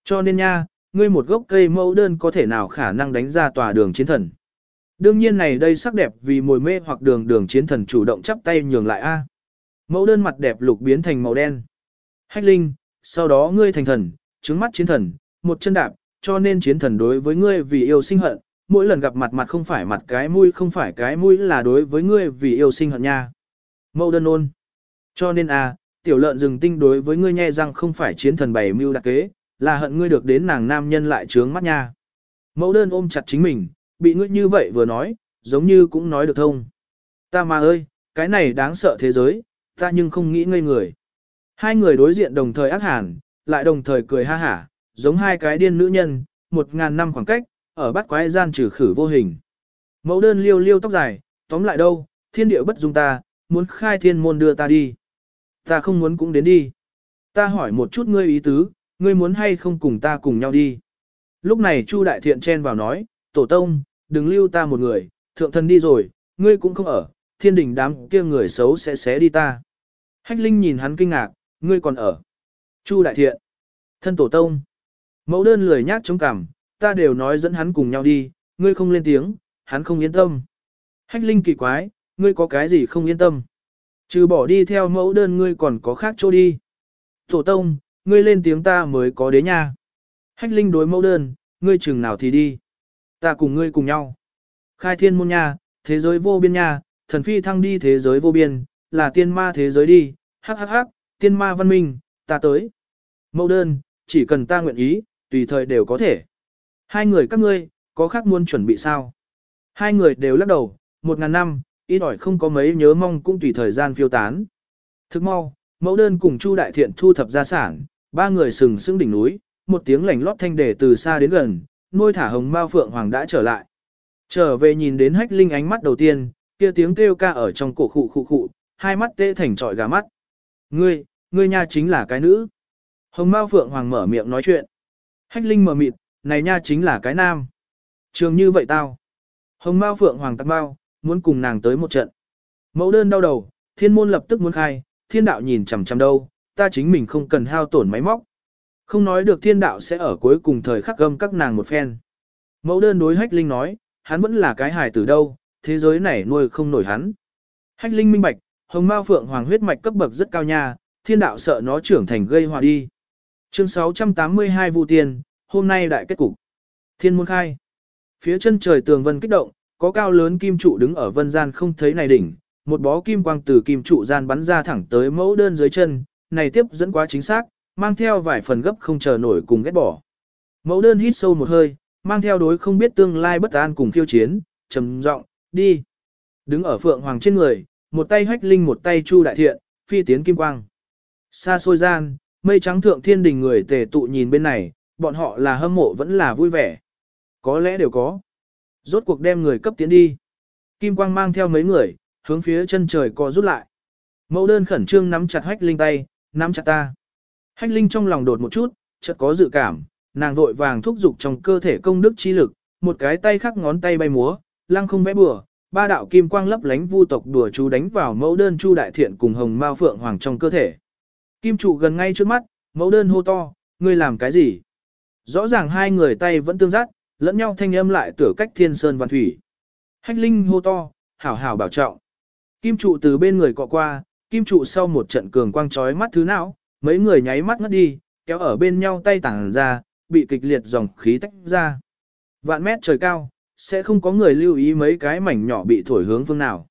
Cho nên nha, ngươi một gốc cây mẫu đơn có thể nào khả năng đánh ra tòa đường chiến thần. Đương nhiên này đây sắc đẹp vì mồi mê hoặc đường đường chiến thần chủ động chắp tay nhường lại a. Mẫu đơn mặt đẹp lục biến thành màu đen. Hách linh, sau đó ngươi thành thần, trứng mắt chiến thần, một chân đạp, cho nên chiến thần đối với ngươi vì yêu sinh hận, mỗi lần gặp mặt mặt không phải mặt cái mũi không phải cái mũi là đối với ngươi vì yêu sinh hận nha. Mẫu đơn ôn. Cho nên a, tiểu lợn rừng tinh đối với ngươi nhẹ răng không phải chiến thần bày mưu đặc kế, là hận ngươi được đến nàng nam nhân lại trướng mắt nha. Mẫu đơn ôm chặt chính mình, bị ngươi như vậy vừa nói, giống như cũng nói được thông. Ta mà ơi, cái này đáng sợ thế giới, ta nhưng không nghĩ ngây người. Hai người đối diện đồng thời ác hàn, lại đồng thời cười ha hả, giống hai cái điên nữ nhân, một ngàn năm khoảng cách, ở bắt quái gian trừ khử vô hình. Mẫu đơn liêu liêu tóc dài, tóm lại đâu, thiên địa bất dung ta, muốn khai thiên môn đưa ta đi. Ta không muốn cũng đến đi. Ta hỏi một chút ngươi ý tứ, ngươi muốn hay không cùng ta cùng nhau đi. Lúc này Chu Đại Thiện chen vào nói, Tổ Tông, đừng lưu ta một người, thượng thần đi rồi, ngươi cũng không ở, thiên đình đám kia người xấu sẽ xé đi ta. Hách Linh nhìn hắn kinh ngạc, ngươi còn ở. Chu Đại Thiện, thân Tổ Tông, mẫu đơn lười nhác chống cằm, ta đều nói dẫn hắn cùng nhau đi, ngươi không lên tiếng, hắn không yên tâm. Hách Linh kỳ quái, ngươi có cái gì không yên tâm. Trừ bỏ đi theo mẫu đơn ngươi còn có khác chỗ đi. Tổ tông, ngươi lên tiếng ta mới có đế nha. Hách linh đối mẫu đơn, ngươi chừng nào thì đi. Ta cùng ngươi cùng nhau. Khai thiên môn nha, thế giới vô biên nha, thần phi thăng đi thế giới vô biên, là tiên ma thế giới đi, hắc hắc hắc, tiên ma văn minh, ta tới. Mẫu đơn, chỉ cần ta nguyện ý, tùy thời đều có thể. Hai người các ngươi, có khác muốn chuẩn bị sao? Hai người đều lắc đầu, một ngàn năm, ít ỏi không có mấy nhớ mong cũng tùy thời gian phiêu tán. Thức mau, mẫu đơn cùng Chu Đại Thiện thu thập gia sản, ba người sừng sững đỉnh núi, một tiếng lảnh lót thanh đề từ xa đến gần, nuôi thả hồng mao phượng hoàng đã trở lại. Trở về nhìn đến hách linh ánh mắt đầu tiên, kia tiếng kêu ca ở trong cổ khụ khụ khụ, hai mắt tê thành trọi gà mắt. Ngươi, ngươi nha chính là cái nữ. Hồng mao phượng hoàng mở miệng nói chuyện. Hách linh mở mịt, này nha chính là cái nam. Trường như vậy tao. Hồng mao phượng hoàng tắc bao, muốn cùng nàng tới một trận. Mẫu đơn đau đầu, thiên môn lập tức muốn khai, thiên đạo nhìn chằm chằm đâu, ta chính mình không cần hao tổn máy móc. Không nói được thiên đạo sẽ ở cuối cùng thời khắc gâm các nàng một phen. Mẫu đơn đối hách linh nói, hắn vẫn là cái hài từ đâu, thế giới này nuôi không nổi hắn. Hách linh minh bạch, hồng mao phượng hoàng huyết mạch cấp bậc rất cao nha, thiên đạo sợ nó trưởng thành gây hòa đi. Chương 682 Vu Tiên, hôm nay đại kết cục. Thiên môn khai. Phía chân trời tường vân kích động, có cao lớn kim trụ đứng ở vân gian không thấy này đỉnh, một bó kim quang từ kim trụ gian bắn ra thẳng tới mẫu đơn dưới chân, này tiếp dẫn quá chính xác, mang theo vài phần gấp không chờ nổi cùng ghét bỏ. Mẫu đơn hít sâu một hơi, mang theo đối không biết tương lai bất an cùng khiêu chiến, trầm giọng, đi. Đứng ở phượng hoàng trên người, một tay hách linh một tay chu đại thiện, phi tiến kim quang. Xa xôi gian, mây trắng thượng thiên đình người tề tụ nhìn bên này, bọn họ là hâm mộ vẫn là vui vẻ. Có lẽ đều có. Rốt cuộc đem người cấp tiến đi. Kim Quang mang theo mấy người, hướng phía chân trời co rút lại. Mẫu đơn khẩn trương nắm chặt hách linh tay, nắm chặt ta. Hách linh trong lòng đột một chút, chợt có dự cảm, nàng vội vàng thúc giục trong cơ thể công đức chi lực, một cái tay khắc ngón tay bay múa, lăng không vẽ bừa, ba đạo kim quang lấp lánh vu tộc đùa chú đánh vào mẫu đơn chu đại thiện cùng hồng mao phượng hoàng trong cơ thể. Kim trụ gần ngay trước mắt, mẫu đơn hô to, ngươi làm cái gì? Rõ ràng hai người tay vẫn tương giác, lẫn nhau thanh âm lại tửa cách thiên sơn văn thủy. Hách linh hô to, hảo hảo bảo trọng. Kim trụ từ bên người cọ qua, kim trụ sau một trận cường quang chói mắt thứ não, mấy người nháy mắt ngất đi, kéo ở bên nhau tay tảng ra, bị kịch liệt dòng khí tách ra. Vạn mét trời cao, sẽ không có người lưu ý mấy cái mảnh nhỏ bị thổi hướng phương nào.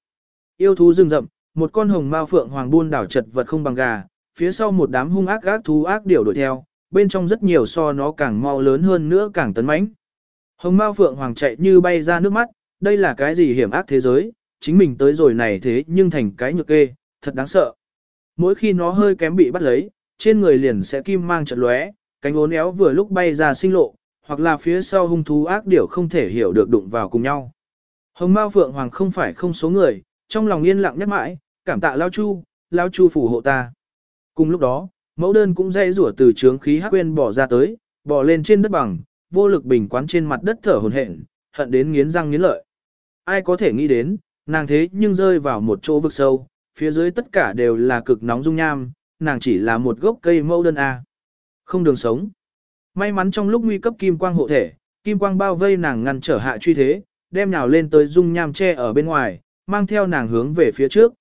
Yêu thú rừng rậm, một con hồng mao phượng hoàng buôn đảo chật vật không bằng gà, phía sau một đám hung ác gác thú ác điểu đuổi theo, bên trong rất nhiều so nó càng mau lớn hơn nữa càng tấn mãnh. Hồng mao phượng hoàng chạy như bay ra nước mắt, đây là cái gì hiểm ác thế giới, chính mình tới rồi này thế nhưng thành cái nhược kê, thật đáng sợ. Mỗi khi nó hơi kém bị bắt lấy, trên người liền sẽ kim mang chật lóe, cánh uốn éo vừa lúc bay ra sinh lộ, hoặc là phía sau hung thú ác điểu không thể hiểu được đụng vào cùng nhau. Hồng Mao Phượng Hoàng không phải không số người, trong lòng yên lặng nhắc mãi, cảm tạ Lao Chu, Lao Chu phù hộ ta. Cùng lúc đó, mẫu đơn cũng dây rủa từ trướng khí hắc quên bỏ ra tới, bỏ lên trên đất bằng, vô lực bình quán trên mặt đất thở hồn hển, hận đến nghiến răng nghiến lợi. Ai có thể nghĩ đến, nàng thế nhưng rơi vào một chỗ vực sâu, phía dưới tất cả đều là cực nóng dung nham, nàng chỉ là một gốc cây mẫu đơn A. Không đường sống. May mắn trong lúc nguy cấp kim quang hộ thể, kim quang bao vây nàng ngăn trở hạ truy thế, đem nhào lên tới dung nham che ở bên ngoài, mang theo nàng hướng về phía trước.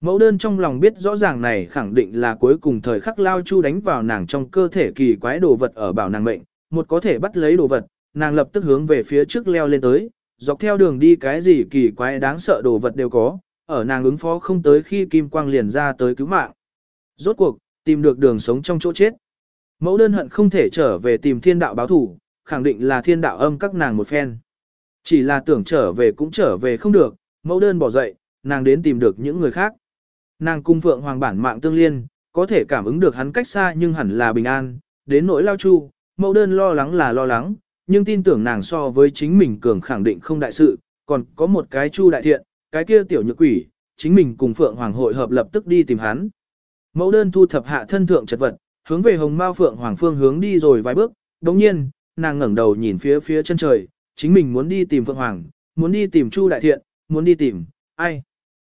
Mẫu đơn trong lòng biết rõ ràng này khẳng định là cuối cùng thời khắc lao chu đánh vào nàng trong cơ thể kỳ quái đồ vật ở bảo nàng mệnh, một có thể bắt lấy đồ vật, nàng lập tức hướng về phía trước leo lên tới, dọc theo đường đi cái gì kỳ quái đáng sợ đồ vật đều có, ở nàng ứng phó không tới khi kim quang liền ra tới cứu mạng. Rốt cuộc, tìm được đường sống trong chỗ chết. Mẫu đơn hận không thể trở về tìm thiên đạo báo thủ, khẳng định là thiên đạo âm các nàng một phen. Chỉ là tưởng trở về cũng trở về không được, mẫu đơn bỏ dậy, nàng đến tìm được những người khác. Nàng cung phượng hoàng bản mạng tương liên, có thể cảm ứng được hắn cách xa nhưng hẳn là bình an, đến nỗi lao chu, mẫu đơn lo lắng là lo lắng, nhưng tin tưởng nàng so với chính mình cường khẳng định không đại sự, còn có một cái chu đại thiện, cái kia tiểu nhược quỷ, chính mình cùng phượng hoàng hội hợp lập tức đi tìm hắn. Mẫu đơn thu thập hạ thân thượng chật vật, hướng về hồng mao phượng hoàng phương hướng đi rồi vài bước, đồng nhiên, nàng ngẩng đầu nhìn phía phía chân trời, chính mình muốn đi tìm phượng hoàng, muốn đi tìm chu đại thiện, muốn đi tìm, ai?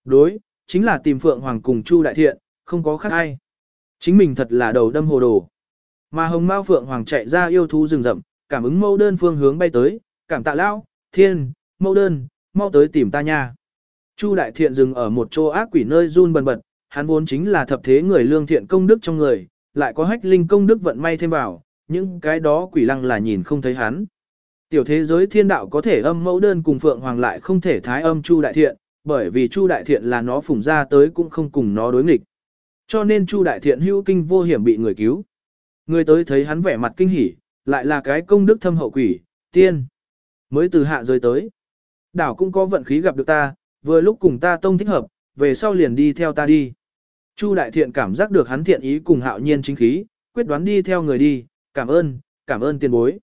Đối, chính là tìm phượng hoàng cùng chu đại thiện, không có khác ai. Chính mình thật là đầu đâm hồ đồ. Mà hồng mao phượng hoàng chạy ra yêu thú rừng rậm, cảm ứng mẫu đơn phương hướng bay tới, cảm tạ lão, thiên, mẫu đơn, mau tới tìm ta nha. Chu đại thiện dừng ở một chỗ ác quỷ nơi run bần bật, hắn vốn chính là thập thế người lương thiện công đức trong người, lại có hách linh công đức vận may thêm vào, những cái đó quỷ lăng là nhìn không thấy hắn. Tiểu thế giới thiên đạo có thể âm mẫu đơn cùng Phượng Hoàng lại không thể thái âm Chu Đại Thiện, bởi vì Chu Đại Thiện là nó phùng ra tới cũng không cùng nó đối nghịch. Cho nên Chu Đại Thiện hữu kinh vô hiểm bị người cứu. Người tới thấy hắn vẻ mặt kinh hỉ, lại là cái công đức thâm hậu quỷ, tiên. Mới từ hạ rơi tới. Đảo cũng có vận khí gặp được ta, vừa lúc cùng ta tông thích hợp, về sau liền đi theo ta đi. Chu đại thiện cảm giác được hắn thiện ý cùng hạo nhiên chính khí, quyết đoán đi theo người đi, cảm ơn, cảm ơn tiền bối.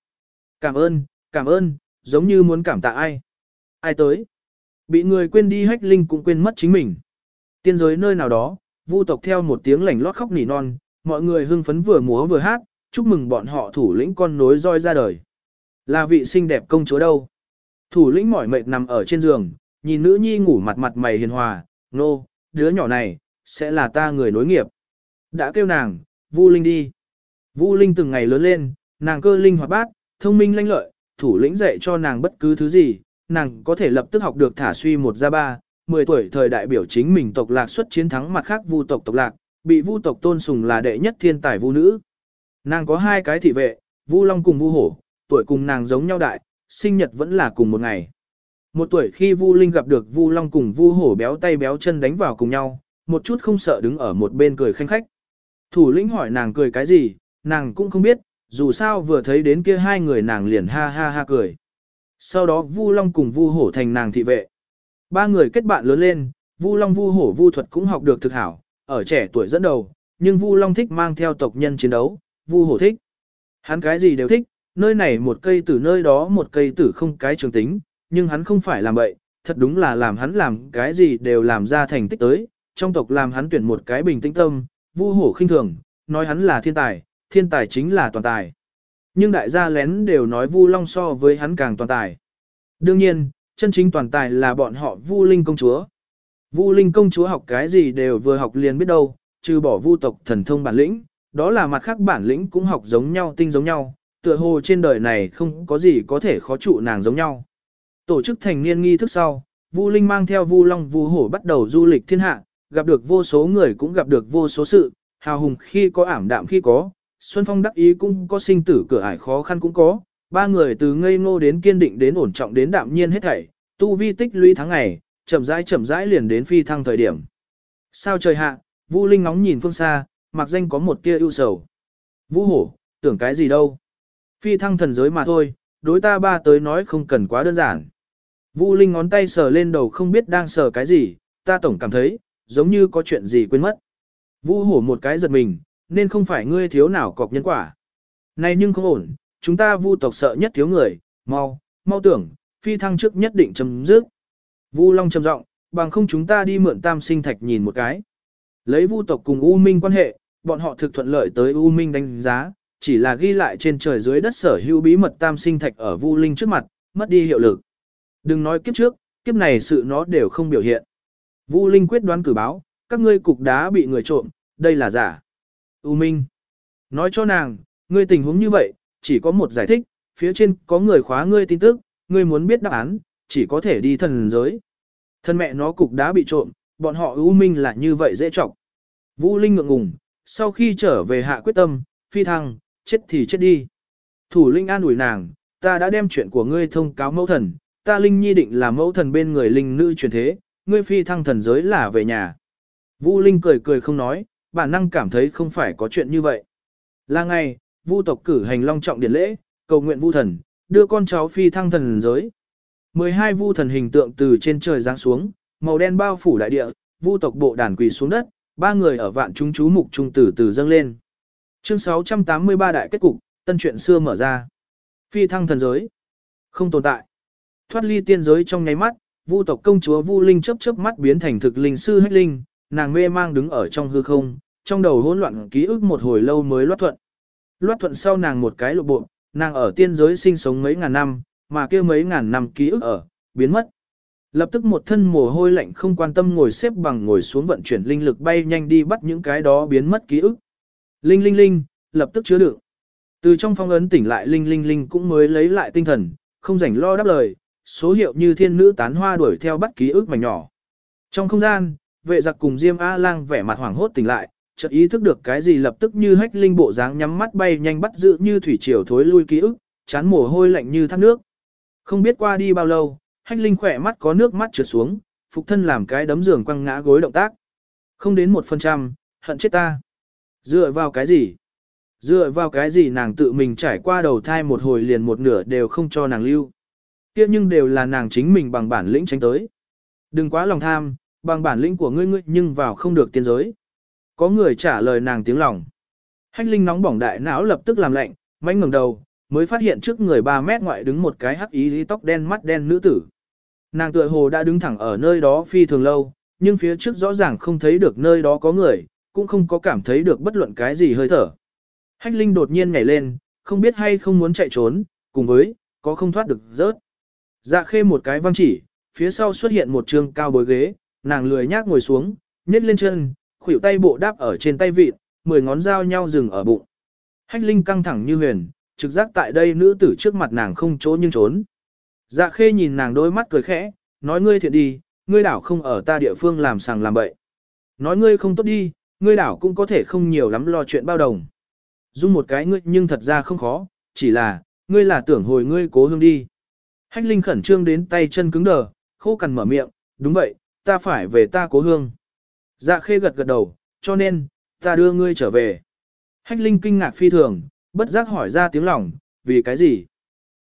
Cảm ơn, cảm ơn, giống như muốn cảm tạ ai. Ai tới? Bị người quên đi hách linh cũng quên mất chính mình. Tiên giới nơi nào đó, vu tộc theo một tiếng lảnh lót khóc nỉ non, mọi người hưng phấn vừa múa vừa hát, chúc mừng bọn họ thủ lĩnh con nối roi ra đời. Là vị xinh đẹp công chúa đâu? Thủ lĩnh mỏi mệt nằm ở trên giường, nhìn nữ nhi ngủ mặt mặt mày hiền hòa, nô, đứa nhỏ này, sẽ là ta người nối nghiệp. Đã kêu nàng, Vu Linh đi. Vu Linh từng ngày lớn lên, nàng cơ linh hoạt bát, thông minh lanh lợi, thủ lĩnh dạy cho nàng bất cứ thứ gì, nàng có thể lập tức học được thả suy một ra ba, 10 tuổi thời đại biểu chính mình tộc lạc xuất chiến thắng mặt khác vu tộc tộc lạc, bị vu tộc tôn sùng là đệ nhất thiên tài vu nữ. Nàng có hai cái thị vệ, vu long cùng vu hổ, tuổi cùng nàng giống nhau đại, sinh nhật vẫn là cùng một ngày. Một tuổi khi vu linh gặp được vu long cùng vu hổ béo tay béo chân đánh vào cùng nhau, một chút không sợ đứng ở một bên cười khanh khách. Thủ lĩnh hỏi nàng cười cái gì, nàng cũng không biết, dù sao vừa thấy đến kia hai người nàng liền ha ha ha cười. Sau đó Vu Long cùng Vu Hổ thành nàng thị vệ. Ba người kết bạn lớn lên, Vu Long Vu Hổ Vu Thuật cũng học được thực hảo, ở trẻ tuổi dẫn đầu, nhưng Vu Long thích mang theo tộc nhân chiến đấu, Vu Hổ thích. Hắn cái gì đều thích, nơi này một cây tử, nơi đó một cây tử không cái trường tính, nhưng hắn không phải làm vậy, thật đúng là làm hắn làm cái gì đều làm ra thành tích tới, trong tộc làm hắn tuyển một cái bình tĩnh tâm, vu hổ khinh thường, nói hắn là thiên tài, thiên tài chính là toàn tài. Nhưng đại gia lén đều nói vu long so với hắn càng toàn tài. Đương nhiên, chân chính toàn tài là bọn họ vu linh công chúa. Vu linh công chúa học cái gì đều vừa học liền biết đâu, trừ bỏ vu tộc thần thông bản lĩnh, đó là mặt khác bản lĩnh cũng học giống nhau tinh giống nhau, tựa hồ trên đời này không có gì có thể khó trụ nàng giống nhau. Tổ chức thành niên nghi thức sau, Vu Linh mang theo Vu Long Vu Hổ bắt đầu du lịch thiên hạ, gặp được vô số người cũng gặp được vô số sự, hào hùng khi có ảm đạm khi có, Xuân Phong đắc ý cũng có sinh tử cửa ải khó khăn cũng có, ba người từ ngây ngô đến kiên định đến ổn trọng đến đạm nhiên hết thảy, tu vi tích lũy tháng ngày, chậm rãi chậm rãi liền đến phi thăng thời điểm. Sao trời hạ, Vu Linh ngóng nhìn phương xa, mặc danh có một tia ưu sầu. vũ Hổ, tưởng cái gì đâu? Phi thăng thần giới mà thôi, đối ta ba tới nói không cần quá đơn giản. Vu Linh ngón tay sờ lên đầu không biết đang sờ cái gì, ta tổng cảm thấy, giống như có chuyện gì quên mất. Vu hổ một cái giật mình, nên không phải ngươi thiếu nào cọc nhân quả. Này nhưng không ổn, chúng ta vu tộc sợ nhất thiếu người, mau, mau tưởng, phi thăng trước nhất định chấm dứt. Vu Long trầm giọng, bằng không chúng ta đi mượn tam sinh thạch nhìn một cái. Lấy vu tộc cùng U Minh quan hệ, bọn họ thực thuận lợi tới U Minh đánh giá, chỉ là ghi lại trên trời dưới đất sở hữu bí mật tam sinh thạch ở Vu Linh trước mặt, mất đi hiệu lực. Đừng nói kiếp trước, kiếp này sự nó đều không biểu hiện. Vu Linh quyết đoán cử báo, các ngươi cục đá bị người trộm, đây là giả. U Minh. Nói cho nàng, ngươi tình huống như vậy, chỉ có một giải thích, phía trên có người khóa ngươi tin tức, ngươi muốn biết đáp án, chỉ có thể đi thần giới. Thân mẹ nó cục đá bị trộm, bọn họ U Minh là như vậy dễ trọng. Vu Linh ngượng ngùng, sau khi trở về hạ quyết tâm, phi thăng, chết thì chết đi. Thủ Linh an ủi nàng, ta đã đem chuyện của ngươi thông cáo mẫu thần, ta Linh Nhi định là mẫu thần bên người Linh nữ truyền thế, ngươi phi thăng thần giới là về nhà. Vu Linh cười cười không nói, bản năng cảm thấy không phải có chuyện như vậy. Là ngày, Vu tộc cử hành long trọng điển lễ, cầu nguyện Vu thần, đưa con cháu phi thăng thần giới. 12 Vu thần hình tượng từ trên trời giáng xuống, màu đen bao phủ đại địa, Vu tộc bộ đàn quỳ xuống đất, ba người ở vạn chúng chú mục trung tử từ dâng lên. Chương 683 đại kết cục, tân truyện xưa mở ra. Phi thăng thần giới. Không tồn tại. Thoát ly tiên giới trong nháy mắt, Vu tộc công chúa Vu Linh chớp chớp mắt biến thành thực linh sư hết linh, nàng mê mang đứng ở trong hư không, trong đầu hỗn loạn ký ức một hồi lâu mới loát thuận. Loát thuận sau nàng một cái lộ bộ, nàng ở tiên giới sinh sống mấy ngàn năm, mà kia mấy ngàn năm ký ức ở, biến mất. Lập tức một thân mồ hôi lạnh không quan tâm ngồi xếp bằng ngồi xuống vận chuyển linh lực bay nhanh đi bắt những cái đó biến mất ký ức. Linh linh linh, lập tức chứa đựng. Từ trong phong ấn tỉnh lại linh linh linh cũng mới lấy lại tinh thần, không rảnh lo đáp lời, số hiệu như thiên nữ tán hoa đuổi theo bắt ký ức mảnh nhỏ. Trong không gian, vệ giặc cùng Diêm A-lang vẻ mặt hoảng hốt tỉnh lại, chợt ý thức được cái gì lập tức như hách linh bộ dáng nhắm mắt bay nhanh bắt giữ như thủy triều thối lui ký ức, chán mồ hôi lạnh như thác nước. Không biết qua đi bao lâu, hách linh khỏe mắt có nước mắt trượt xuống, phục thân làm cái đấm giường quăng ngã gối động tác. Không đến một phần trăm, hận chết ta. Dựa vào cái gì? Dựa vào cái gì nàng tự mình trải qua đầu thai một hồi liền một nửa đều không cho nàng lưu kia nhưng đều là nàng chính mình bằng bản lĩnh tránh tới. Đừng quá lòng tham, bằng bản lĩnh của ngươi ngươi nhưng vào không được tiên giới. Có người trả lời nàng tiếng lòng. Hách linh nóng bỏng đại não lập tức làm lạnh, mánh ngẩng đầu, mới phát hiện trước người 3 mét ngoại đứng một cái hắc ý tóc đen mắt đen nữ tử. Nàng tựa hồ đã đứng thẳng ở nơi đó phi thường lâu, nhưng phía trước rõ ràng không thấy được nơi đó có người, cũng không có cảm thấy được bất luận cái gì hơi thở. Hách linh đột nhiên nhảy lên, không biết hay không muốn chạy trốn, cùng với, có không thoát được rớt. Dạ khê một cái văng chỉ, phía sau xuất hiện một trường cao bối ghế, nàng lười nhác ngồi xuống, nhét lên chân, khuỷu tay bộ đáp ở trên tay vịt, mười ngón dao nhau dừng ở bụng. Hách linh căng thẳng như huyền, trực giác tại đây nữ tử trước mặt nàng không chỗ nhưng trốn. Dạ khê nhìn nàng đôi mắt cười khẽ, nói ngươi thiện đi, ngươi đảo không ở ta địa phương làm sàng làm bậy. Nói ngươi không tốt đi, ngươi đảo cũng có thể không nhiều lắm lo chuyện bao đồng. Dung một cái ngươi nhưng thật ra không khó, chỉ là, ngươi là tưởng hồi ngươi cố hương đi. Hách Linh khẩn trương đến tay chân cứng đờ, khô cằn mở miệng, đúng vậy, ta phải về ta cố hương. Dạ khê gật gật đầu, cho nên, ta đưa ngươi trở về. Hách Linh kinh ngạc phi thường, bất giác hỏi ra tiếng lòng, vì cái gì?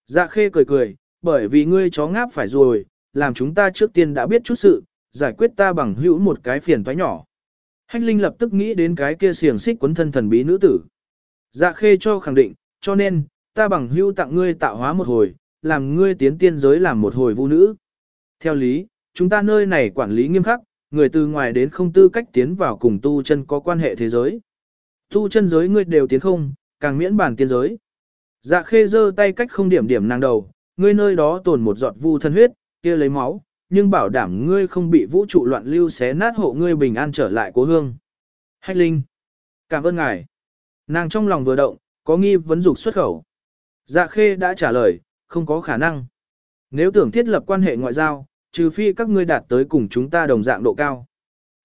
Dạ khê cười cười, bởi vì ngươi chó ngáp phải rồi, làm chúng ta trước tiên đã biết chút sự, giải quyết ta bằng hữu một cái phiền toái nhỏ. Hách Linh lập tức nghĩ đến cái kia xiềng xích quấn thân thần bí nữ tử. Dạ khê cho khẳng định, cho nên, ta bằng hữu tặng ngươi tạo hóa một hồi, làm ngươi tiến tiên giới làm một hồi vũ nữ. Theo lý, chúng ta nơi này quản lý nghiêm khắc, người từ ngoài đến không tư cách tiến vào cùng tu chân có quan hệ thế giới. Tu chân giới ngươi đều tiến không, càng miễn bản tiên giới. Dạ khê giơ tay cách không điểm điểm nàng đầu, ngươi nơi đó tồn một giọt vu thân huyết, kia lấy máu, nhưng bảo đảm ngươi không bị vũ trụ loạn lưu xé nát hộ ngươi bình an trở lại cố hương. Hách Linh. Cảm ơn ngài. Nàng trong lòng vừa động, có nghi vấn dục xuất khẩu. Dạ khê đã trả lời, không có khả năng. Nếu tưởng thiết lập quan hệ ngoại giao, trừ phi các ngươi đạt tới cùng chúng ta đồng dạng độ cao.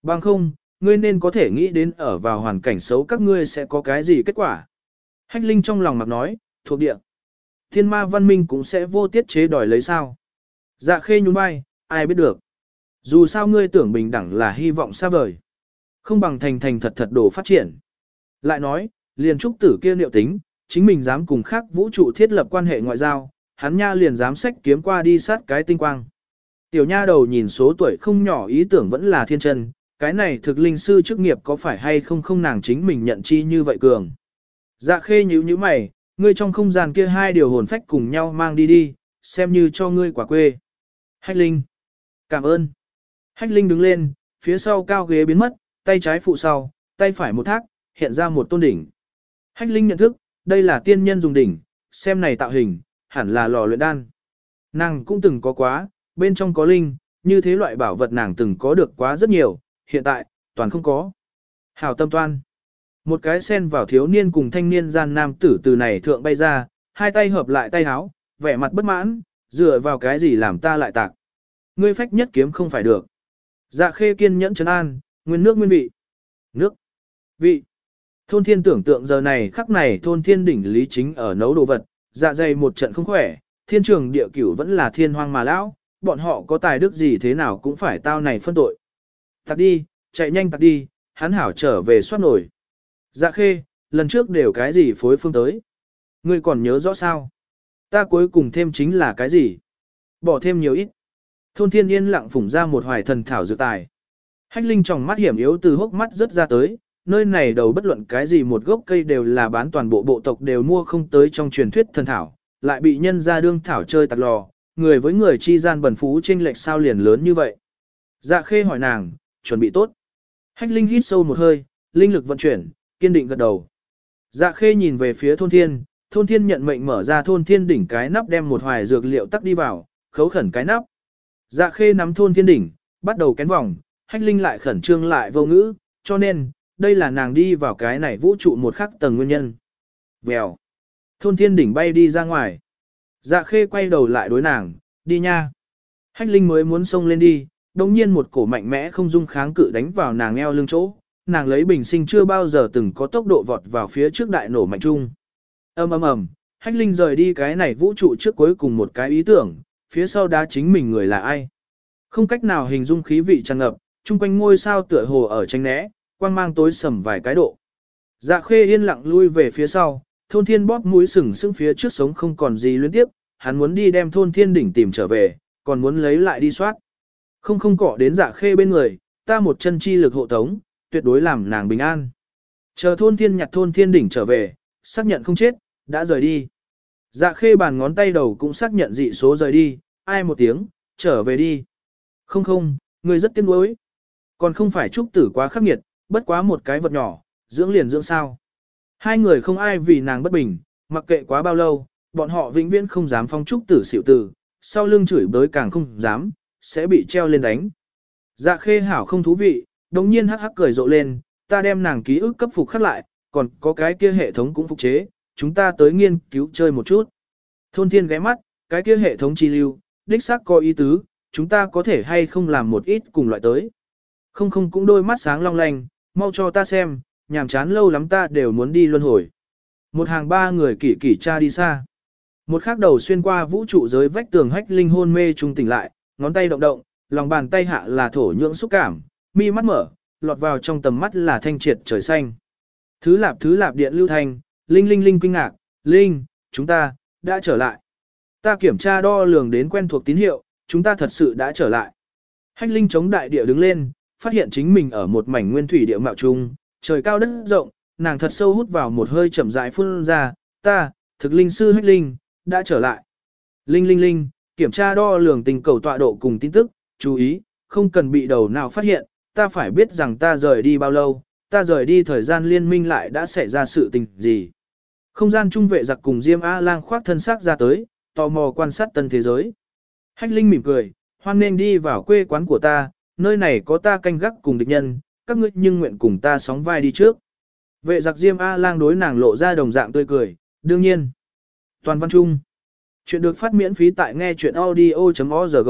Bằng không, ngươi nên có thể nghĩ đến ở vào hoàn cảnh xấu các ngươi sẽ có cái gì kết quả. Hách Linh trong lòng mặc nói, thuộc địa. Thiên ma văn minh cũng sẽ vô tiết chế đòi lấy sao. Dạ khê nhún vai, ai biết được. Dù sao ngươi tưởng bình đẳng là hy vọng xa vời. Không bằng thành thành thật thật đồ phát triển. Lại nói, liền trúc tử kia liệu tính, chính mình dám cùng khác vũ trụ thiết lập quan hệ ngoại giao, hắn nha liền dám sách kiếm qua đi sát cái tinh quang. Tiểu nha đầu nhìn số tuổi không nhỏ ý tưởng vẫn là thiên chân, cái này thực linh sư chức nghiệp có phải hay không không nàng chính mình nhận chi như vậy cường. Dạ khê nhíu nhíu mày, ngươi trong không gian kia hai điều hồn phách cùng nhau mang đi đi, xem như cho ngươi quả quê. Hách Linh. Cảm ơn. Hách Linh đứng lên, phía sau cao ghế biến mất, tay trái phụ sau, tay phải một thác, hiện ra một tôn đỉnh. Hách Linh nhận thức, đây là tiên nhân dùng đỉnh, xem này tạo hình, hẳn là lò luyện đan. Nàng cũng từng có quá, bên trong có linh, như thế loại bảo vật nàng từng có được quá rất nhiều, hiện tại, toàn không có. Hảo tâm toan. Một cái sen vào thiếu niên cùng thanh niên gian nam tử từ này thượng bay ra, hai tay hợp lại tay háo, vẻ mặt bất mãn, dựa vào cái gì làm ta lại tạc. Ngươi phách nhất kiếm không phải được. Dạ khê kiên nhẫn trấn an, nguyên nước nguyên vị. Nước. Vị. Thôn thiên tưởng tượng giờ này khắc này thôn thiên đỉnh lý chính ở nấu đồ vật, dạ dày một trận không khỏe, thiên trường địa cửu vẫn là thiên hoang mà lão, bọn họ có tài đức gì thế nào cũng phải tao này phân tội. tặc đi, chạy nhanh tặc đi, hắn hảo trở về soát nổi. Dạ khê, lần trước đều cái gì phối phương tới. Ngươi còn nhớ rõ sao? Ta cuối cùng thêm chính là cái gì? Bỏ thêm nhiều ít. Thôn thiên yên lặng phủng ra một hoài thần thảo dự tài. Hách linh trong mắt hiểm yếu từ hốc mắt rất ra tới, nơi này đầu bất luận cái gì một gốc cây đều là bán toàn bộ bộ tộc đều mua không tới trong truyền thuyết thần thảo, lại bị nhân ra đương thảo chơi tạc lò, người với người chi gian bẩn phú trên lệch sao liền lớn như vậy. Dạ khê hỏi nàng, chuẩn bị tốt. Hách linh hít sâu một hơi, linh lực vận chuyển, kiên định gật đầu. Dạ khê nhìn về phía thôn thiên, thôn thiên nhận mệnh mở ra thôn thiên đỉnh cái nắp đem một hoài dược liệu tắc đi vào, khấu khẩn cái nắp. Dạ khê nắm thôn thiên đỉnh, bắt đầu kén vòng, hách linh lại khẩn trương lại vô ngữ, cho nên, đây là nàng đi vào cái này vũ trụ một khắc tầng nguyên nhân. Vèo. Thôn thiên đỉnh bay đi ra ngoài. Dạ khê quay đầu lại đối nàng, đi nha. Hách linh mới muốn xông lên đi, đồng nhiên một cổ mạnh mẽ không dung kháng cự đánh vào nàng eo lưng chỗ, nàng lấy bình sinh chưa bao giờ từng có tốc độ vọt vào phía trước đại nổ mạnh trung. ầm ầm ầm, hách linh rời đi cái này vũ trụ trước cuối cùng một cái ý tưởng, phía sau đá chính mình người là ai. Không cách nào hình dung khí vị tràn ngập, chung quanh ngôi sao tựa hồ ở tranh né, quang mang tối sầm vài cái độ. Dạ khê yên lặng lui về phía sau, thôn thiên bóp mũi sừng sững phía trước sống không còn gì liên tiếp, hắn muốn đi đem thôn thiên đỉnh tìm trở về, còn muốn lấy lại đi soát. Không không cọ đến dạ khê bên người, ta một chân chi lực hộ tống, tuyệt đối làm nàng bình an. Chờ thôn thiên nhặt thôn thiên đỉnh trở về, xác nhận không chết, đã rời đi. Dạ khê bàn ngón tay đầu cũng xác nhận dị số rời đi, ai một tiếng, trở về đi. Không không, người rất tiếc nuối. Còn không phải trúc tử quá khắc nghiệt, bất quá một cái vật nhỏ, dưỡng liền dưỡng sao. Hai người không ai vì nàng bất bình, mặc kệ quá bao lâu, bọn họ vĩnh viễn không dám phong trúc tử xỉu tử, sau lưng chửi bới càng không dám, sẽ bị treo lên đánh. Dạ khê hảo không thú vị, đồng nhiên hắc hắc cười rộ lên, ta đem nàng ký ức cấp phục khắc lại, còn có cái kia hệ thống cũng phục chế, chúng ta tới nghiên cứu chơi một chút. Thôn thiên ghé mắt, cái kia hệ thống chi lưu, đích xác có ý tứ, chúng ta có thể hay không làm một ít cùng loại tới. Không không cũng đôi mắt sáng long lanh, mau cho ta xem, nhàm chán lâu lắm ta đều muốn đi luân hồi. Một hàng ba người kỷ kỷ cha đi xa. Một khắc đầu xuyên qua vũ trụ giới vách tường hách linh hôn mê trung tỉnh lại, ngón tay động động, lòng bàn tay hạ là thổ nhưỡng xúc cảm, mi mắt mở, lọt vào trong tầm mắt là thanh triệt trời xanh. Thứ lạp thứ lạp điện lưu thanh, linh linh linh kinh ngạc, linh, chúng ta, đã trở lại. Ta kiểm tra đo lường đến quen thuộc tín hiệu, chúng ta thật sự đã trở lại. Hách linh chống đại địa đứng lên, phát hiện chính mình ở một mảnh nguyên thủy địa mạo trung, trời cao đất rộng, nàng thật sâu hút vào một hơi chậm rãi phun ra, ta, thực linh sư hách linh, đã trở lại. Linh linh linh, kiểm tra đo lường tình cầu tọa độ cùng tin tức, chú ý, không cần bị đầu nào phát hiện, ta phải biết rằng ta rời đi bao lâu, ta rời đi thời gian liên minh lại đã xảy ra sự tình gì. Không gian trung vệ giặc cùng Diêm A-lang khoác thân xác ra tới, tò mò quan sát tân thế giới. Hách Linh mỉm cười, hoan nên đi vào quê quán của ta, nơi này có ta canh gác cùng địch nhân, các ngươi nhưng nguyện cùng ta sóng vai đi trước. Vệ giặc Diêm A-lang đối nàng lộ ra đồng dạng tươi cười, đương nhiên. Toàn văn trung. Chuyện được phát miễn phí tại nghe chuyện audio.org.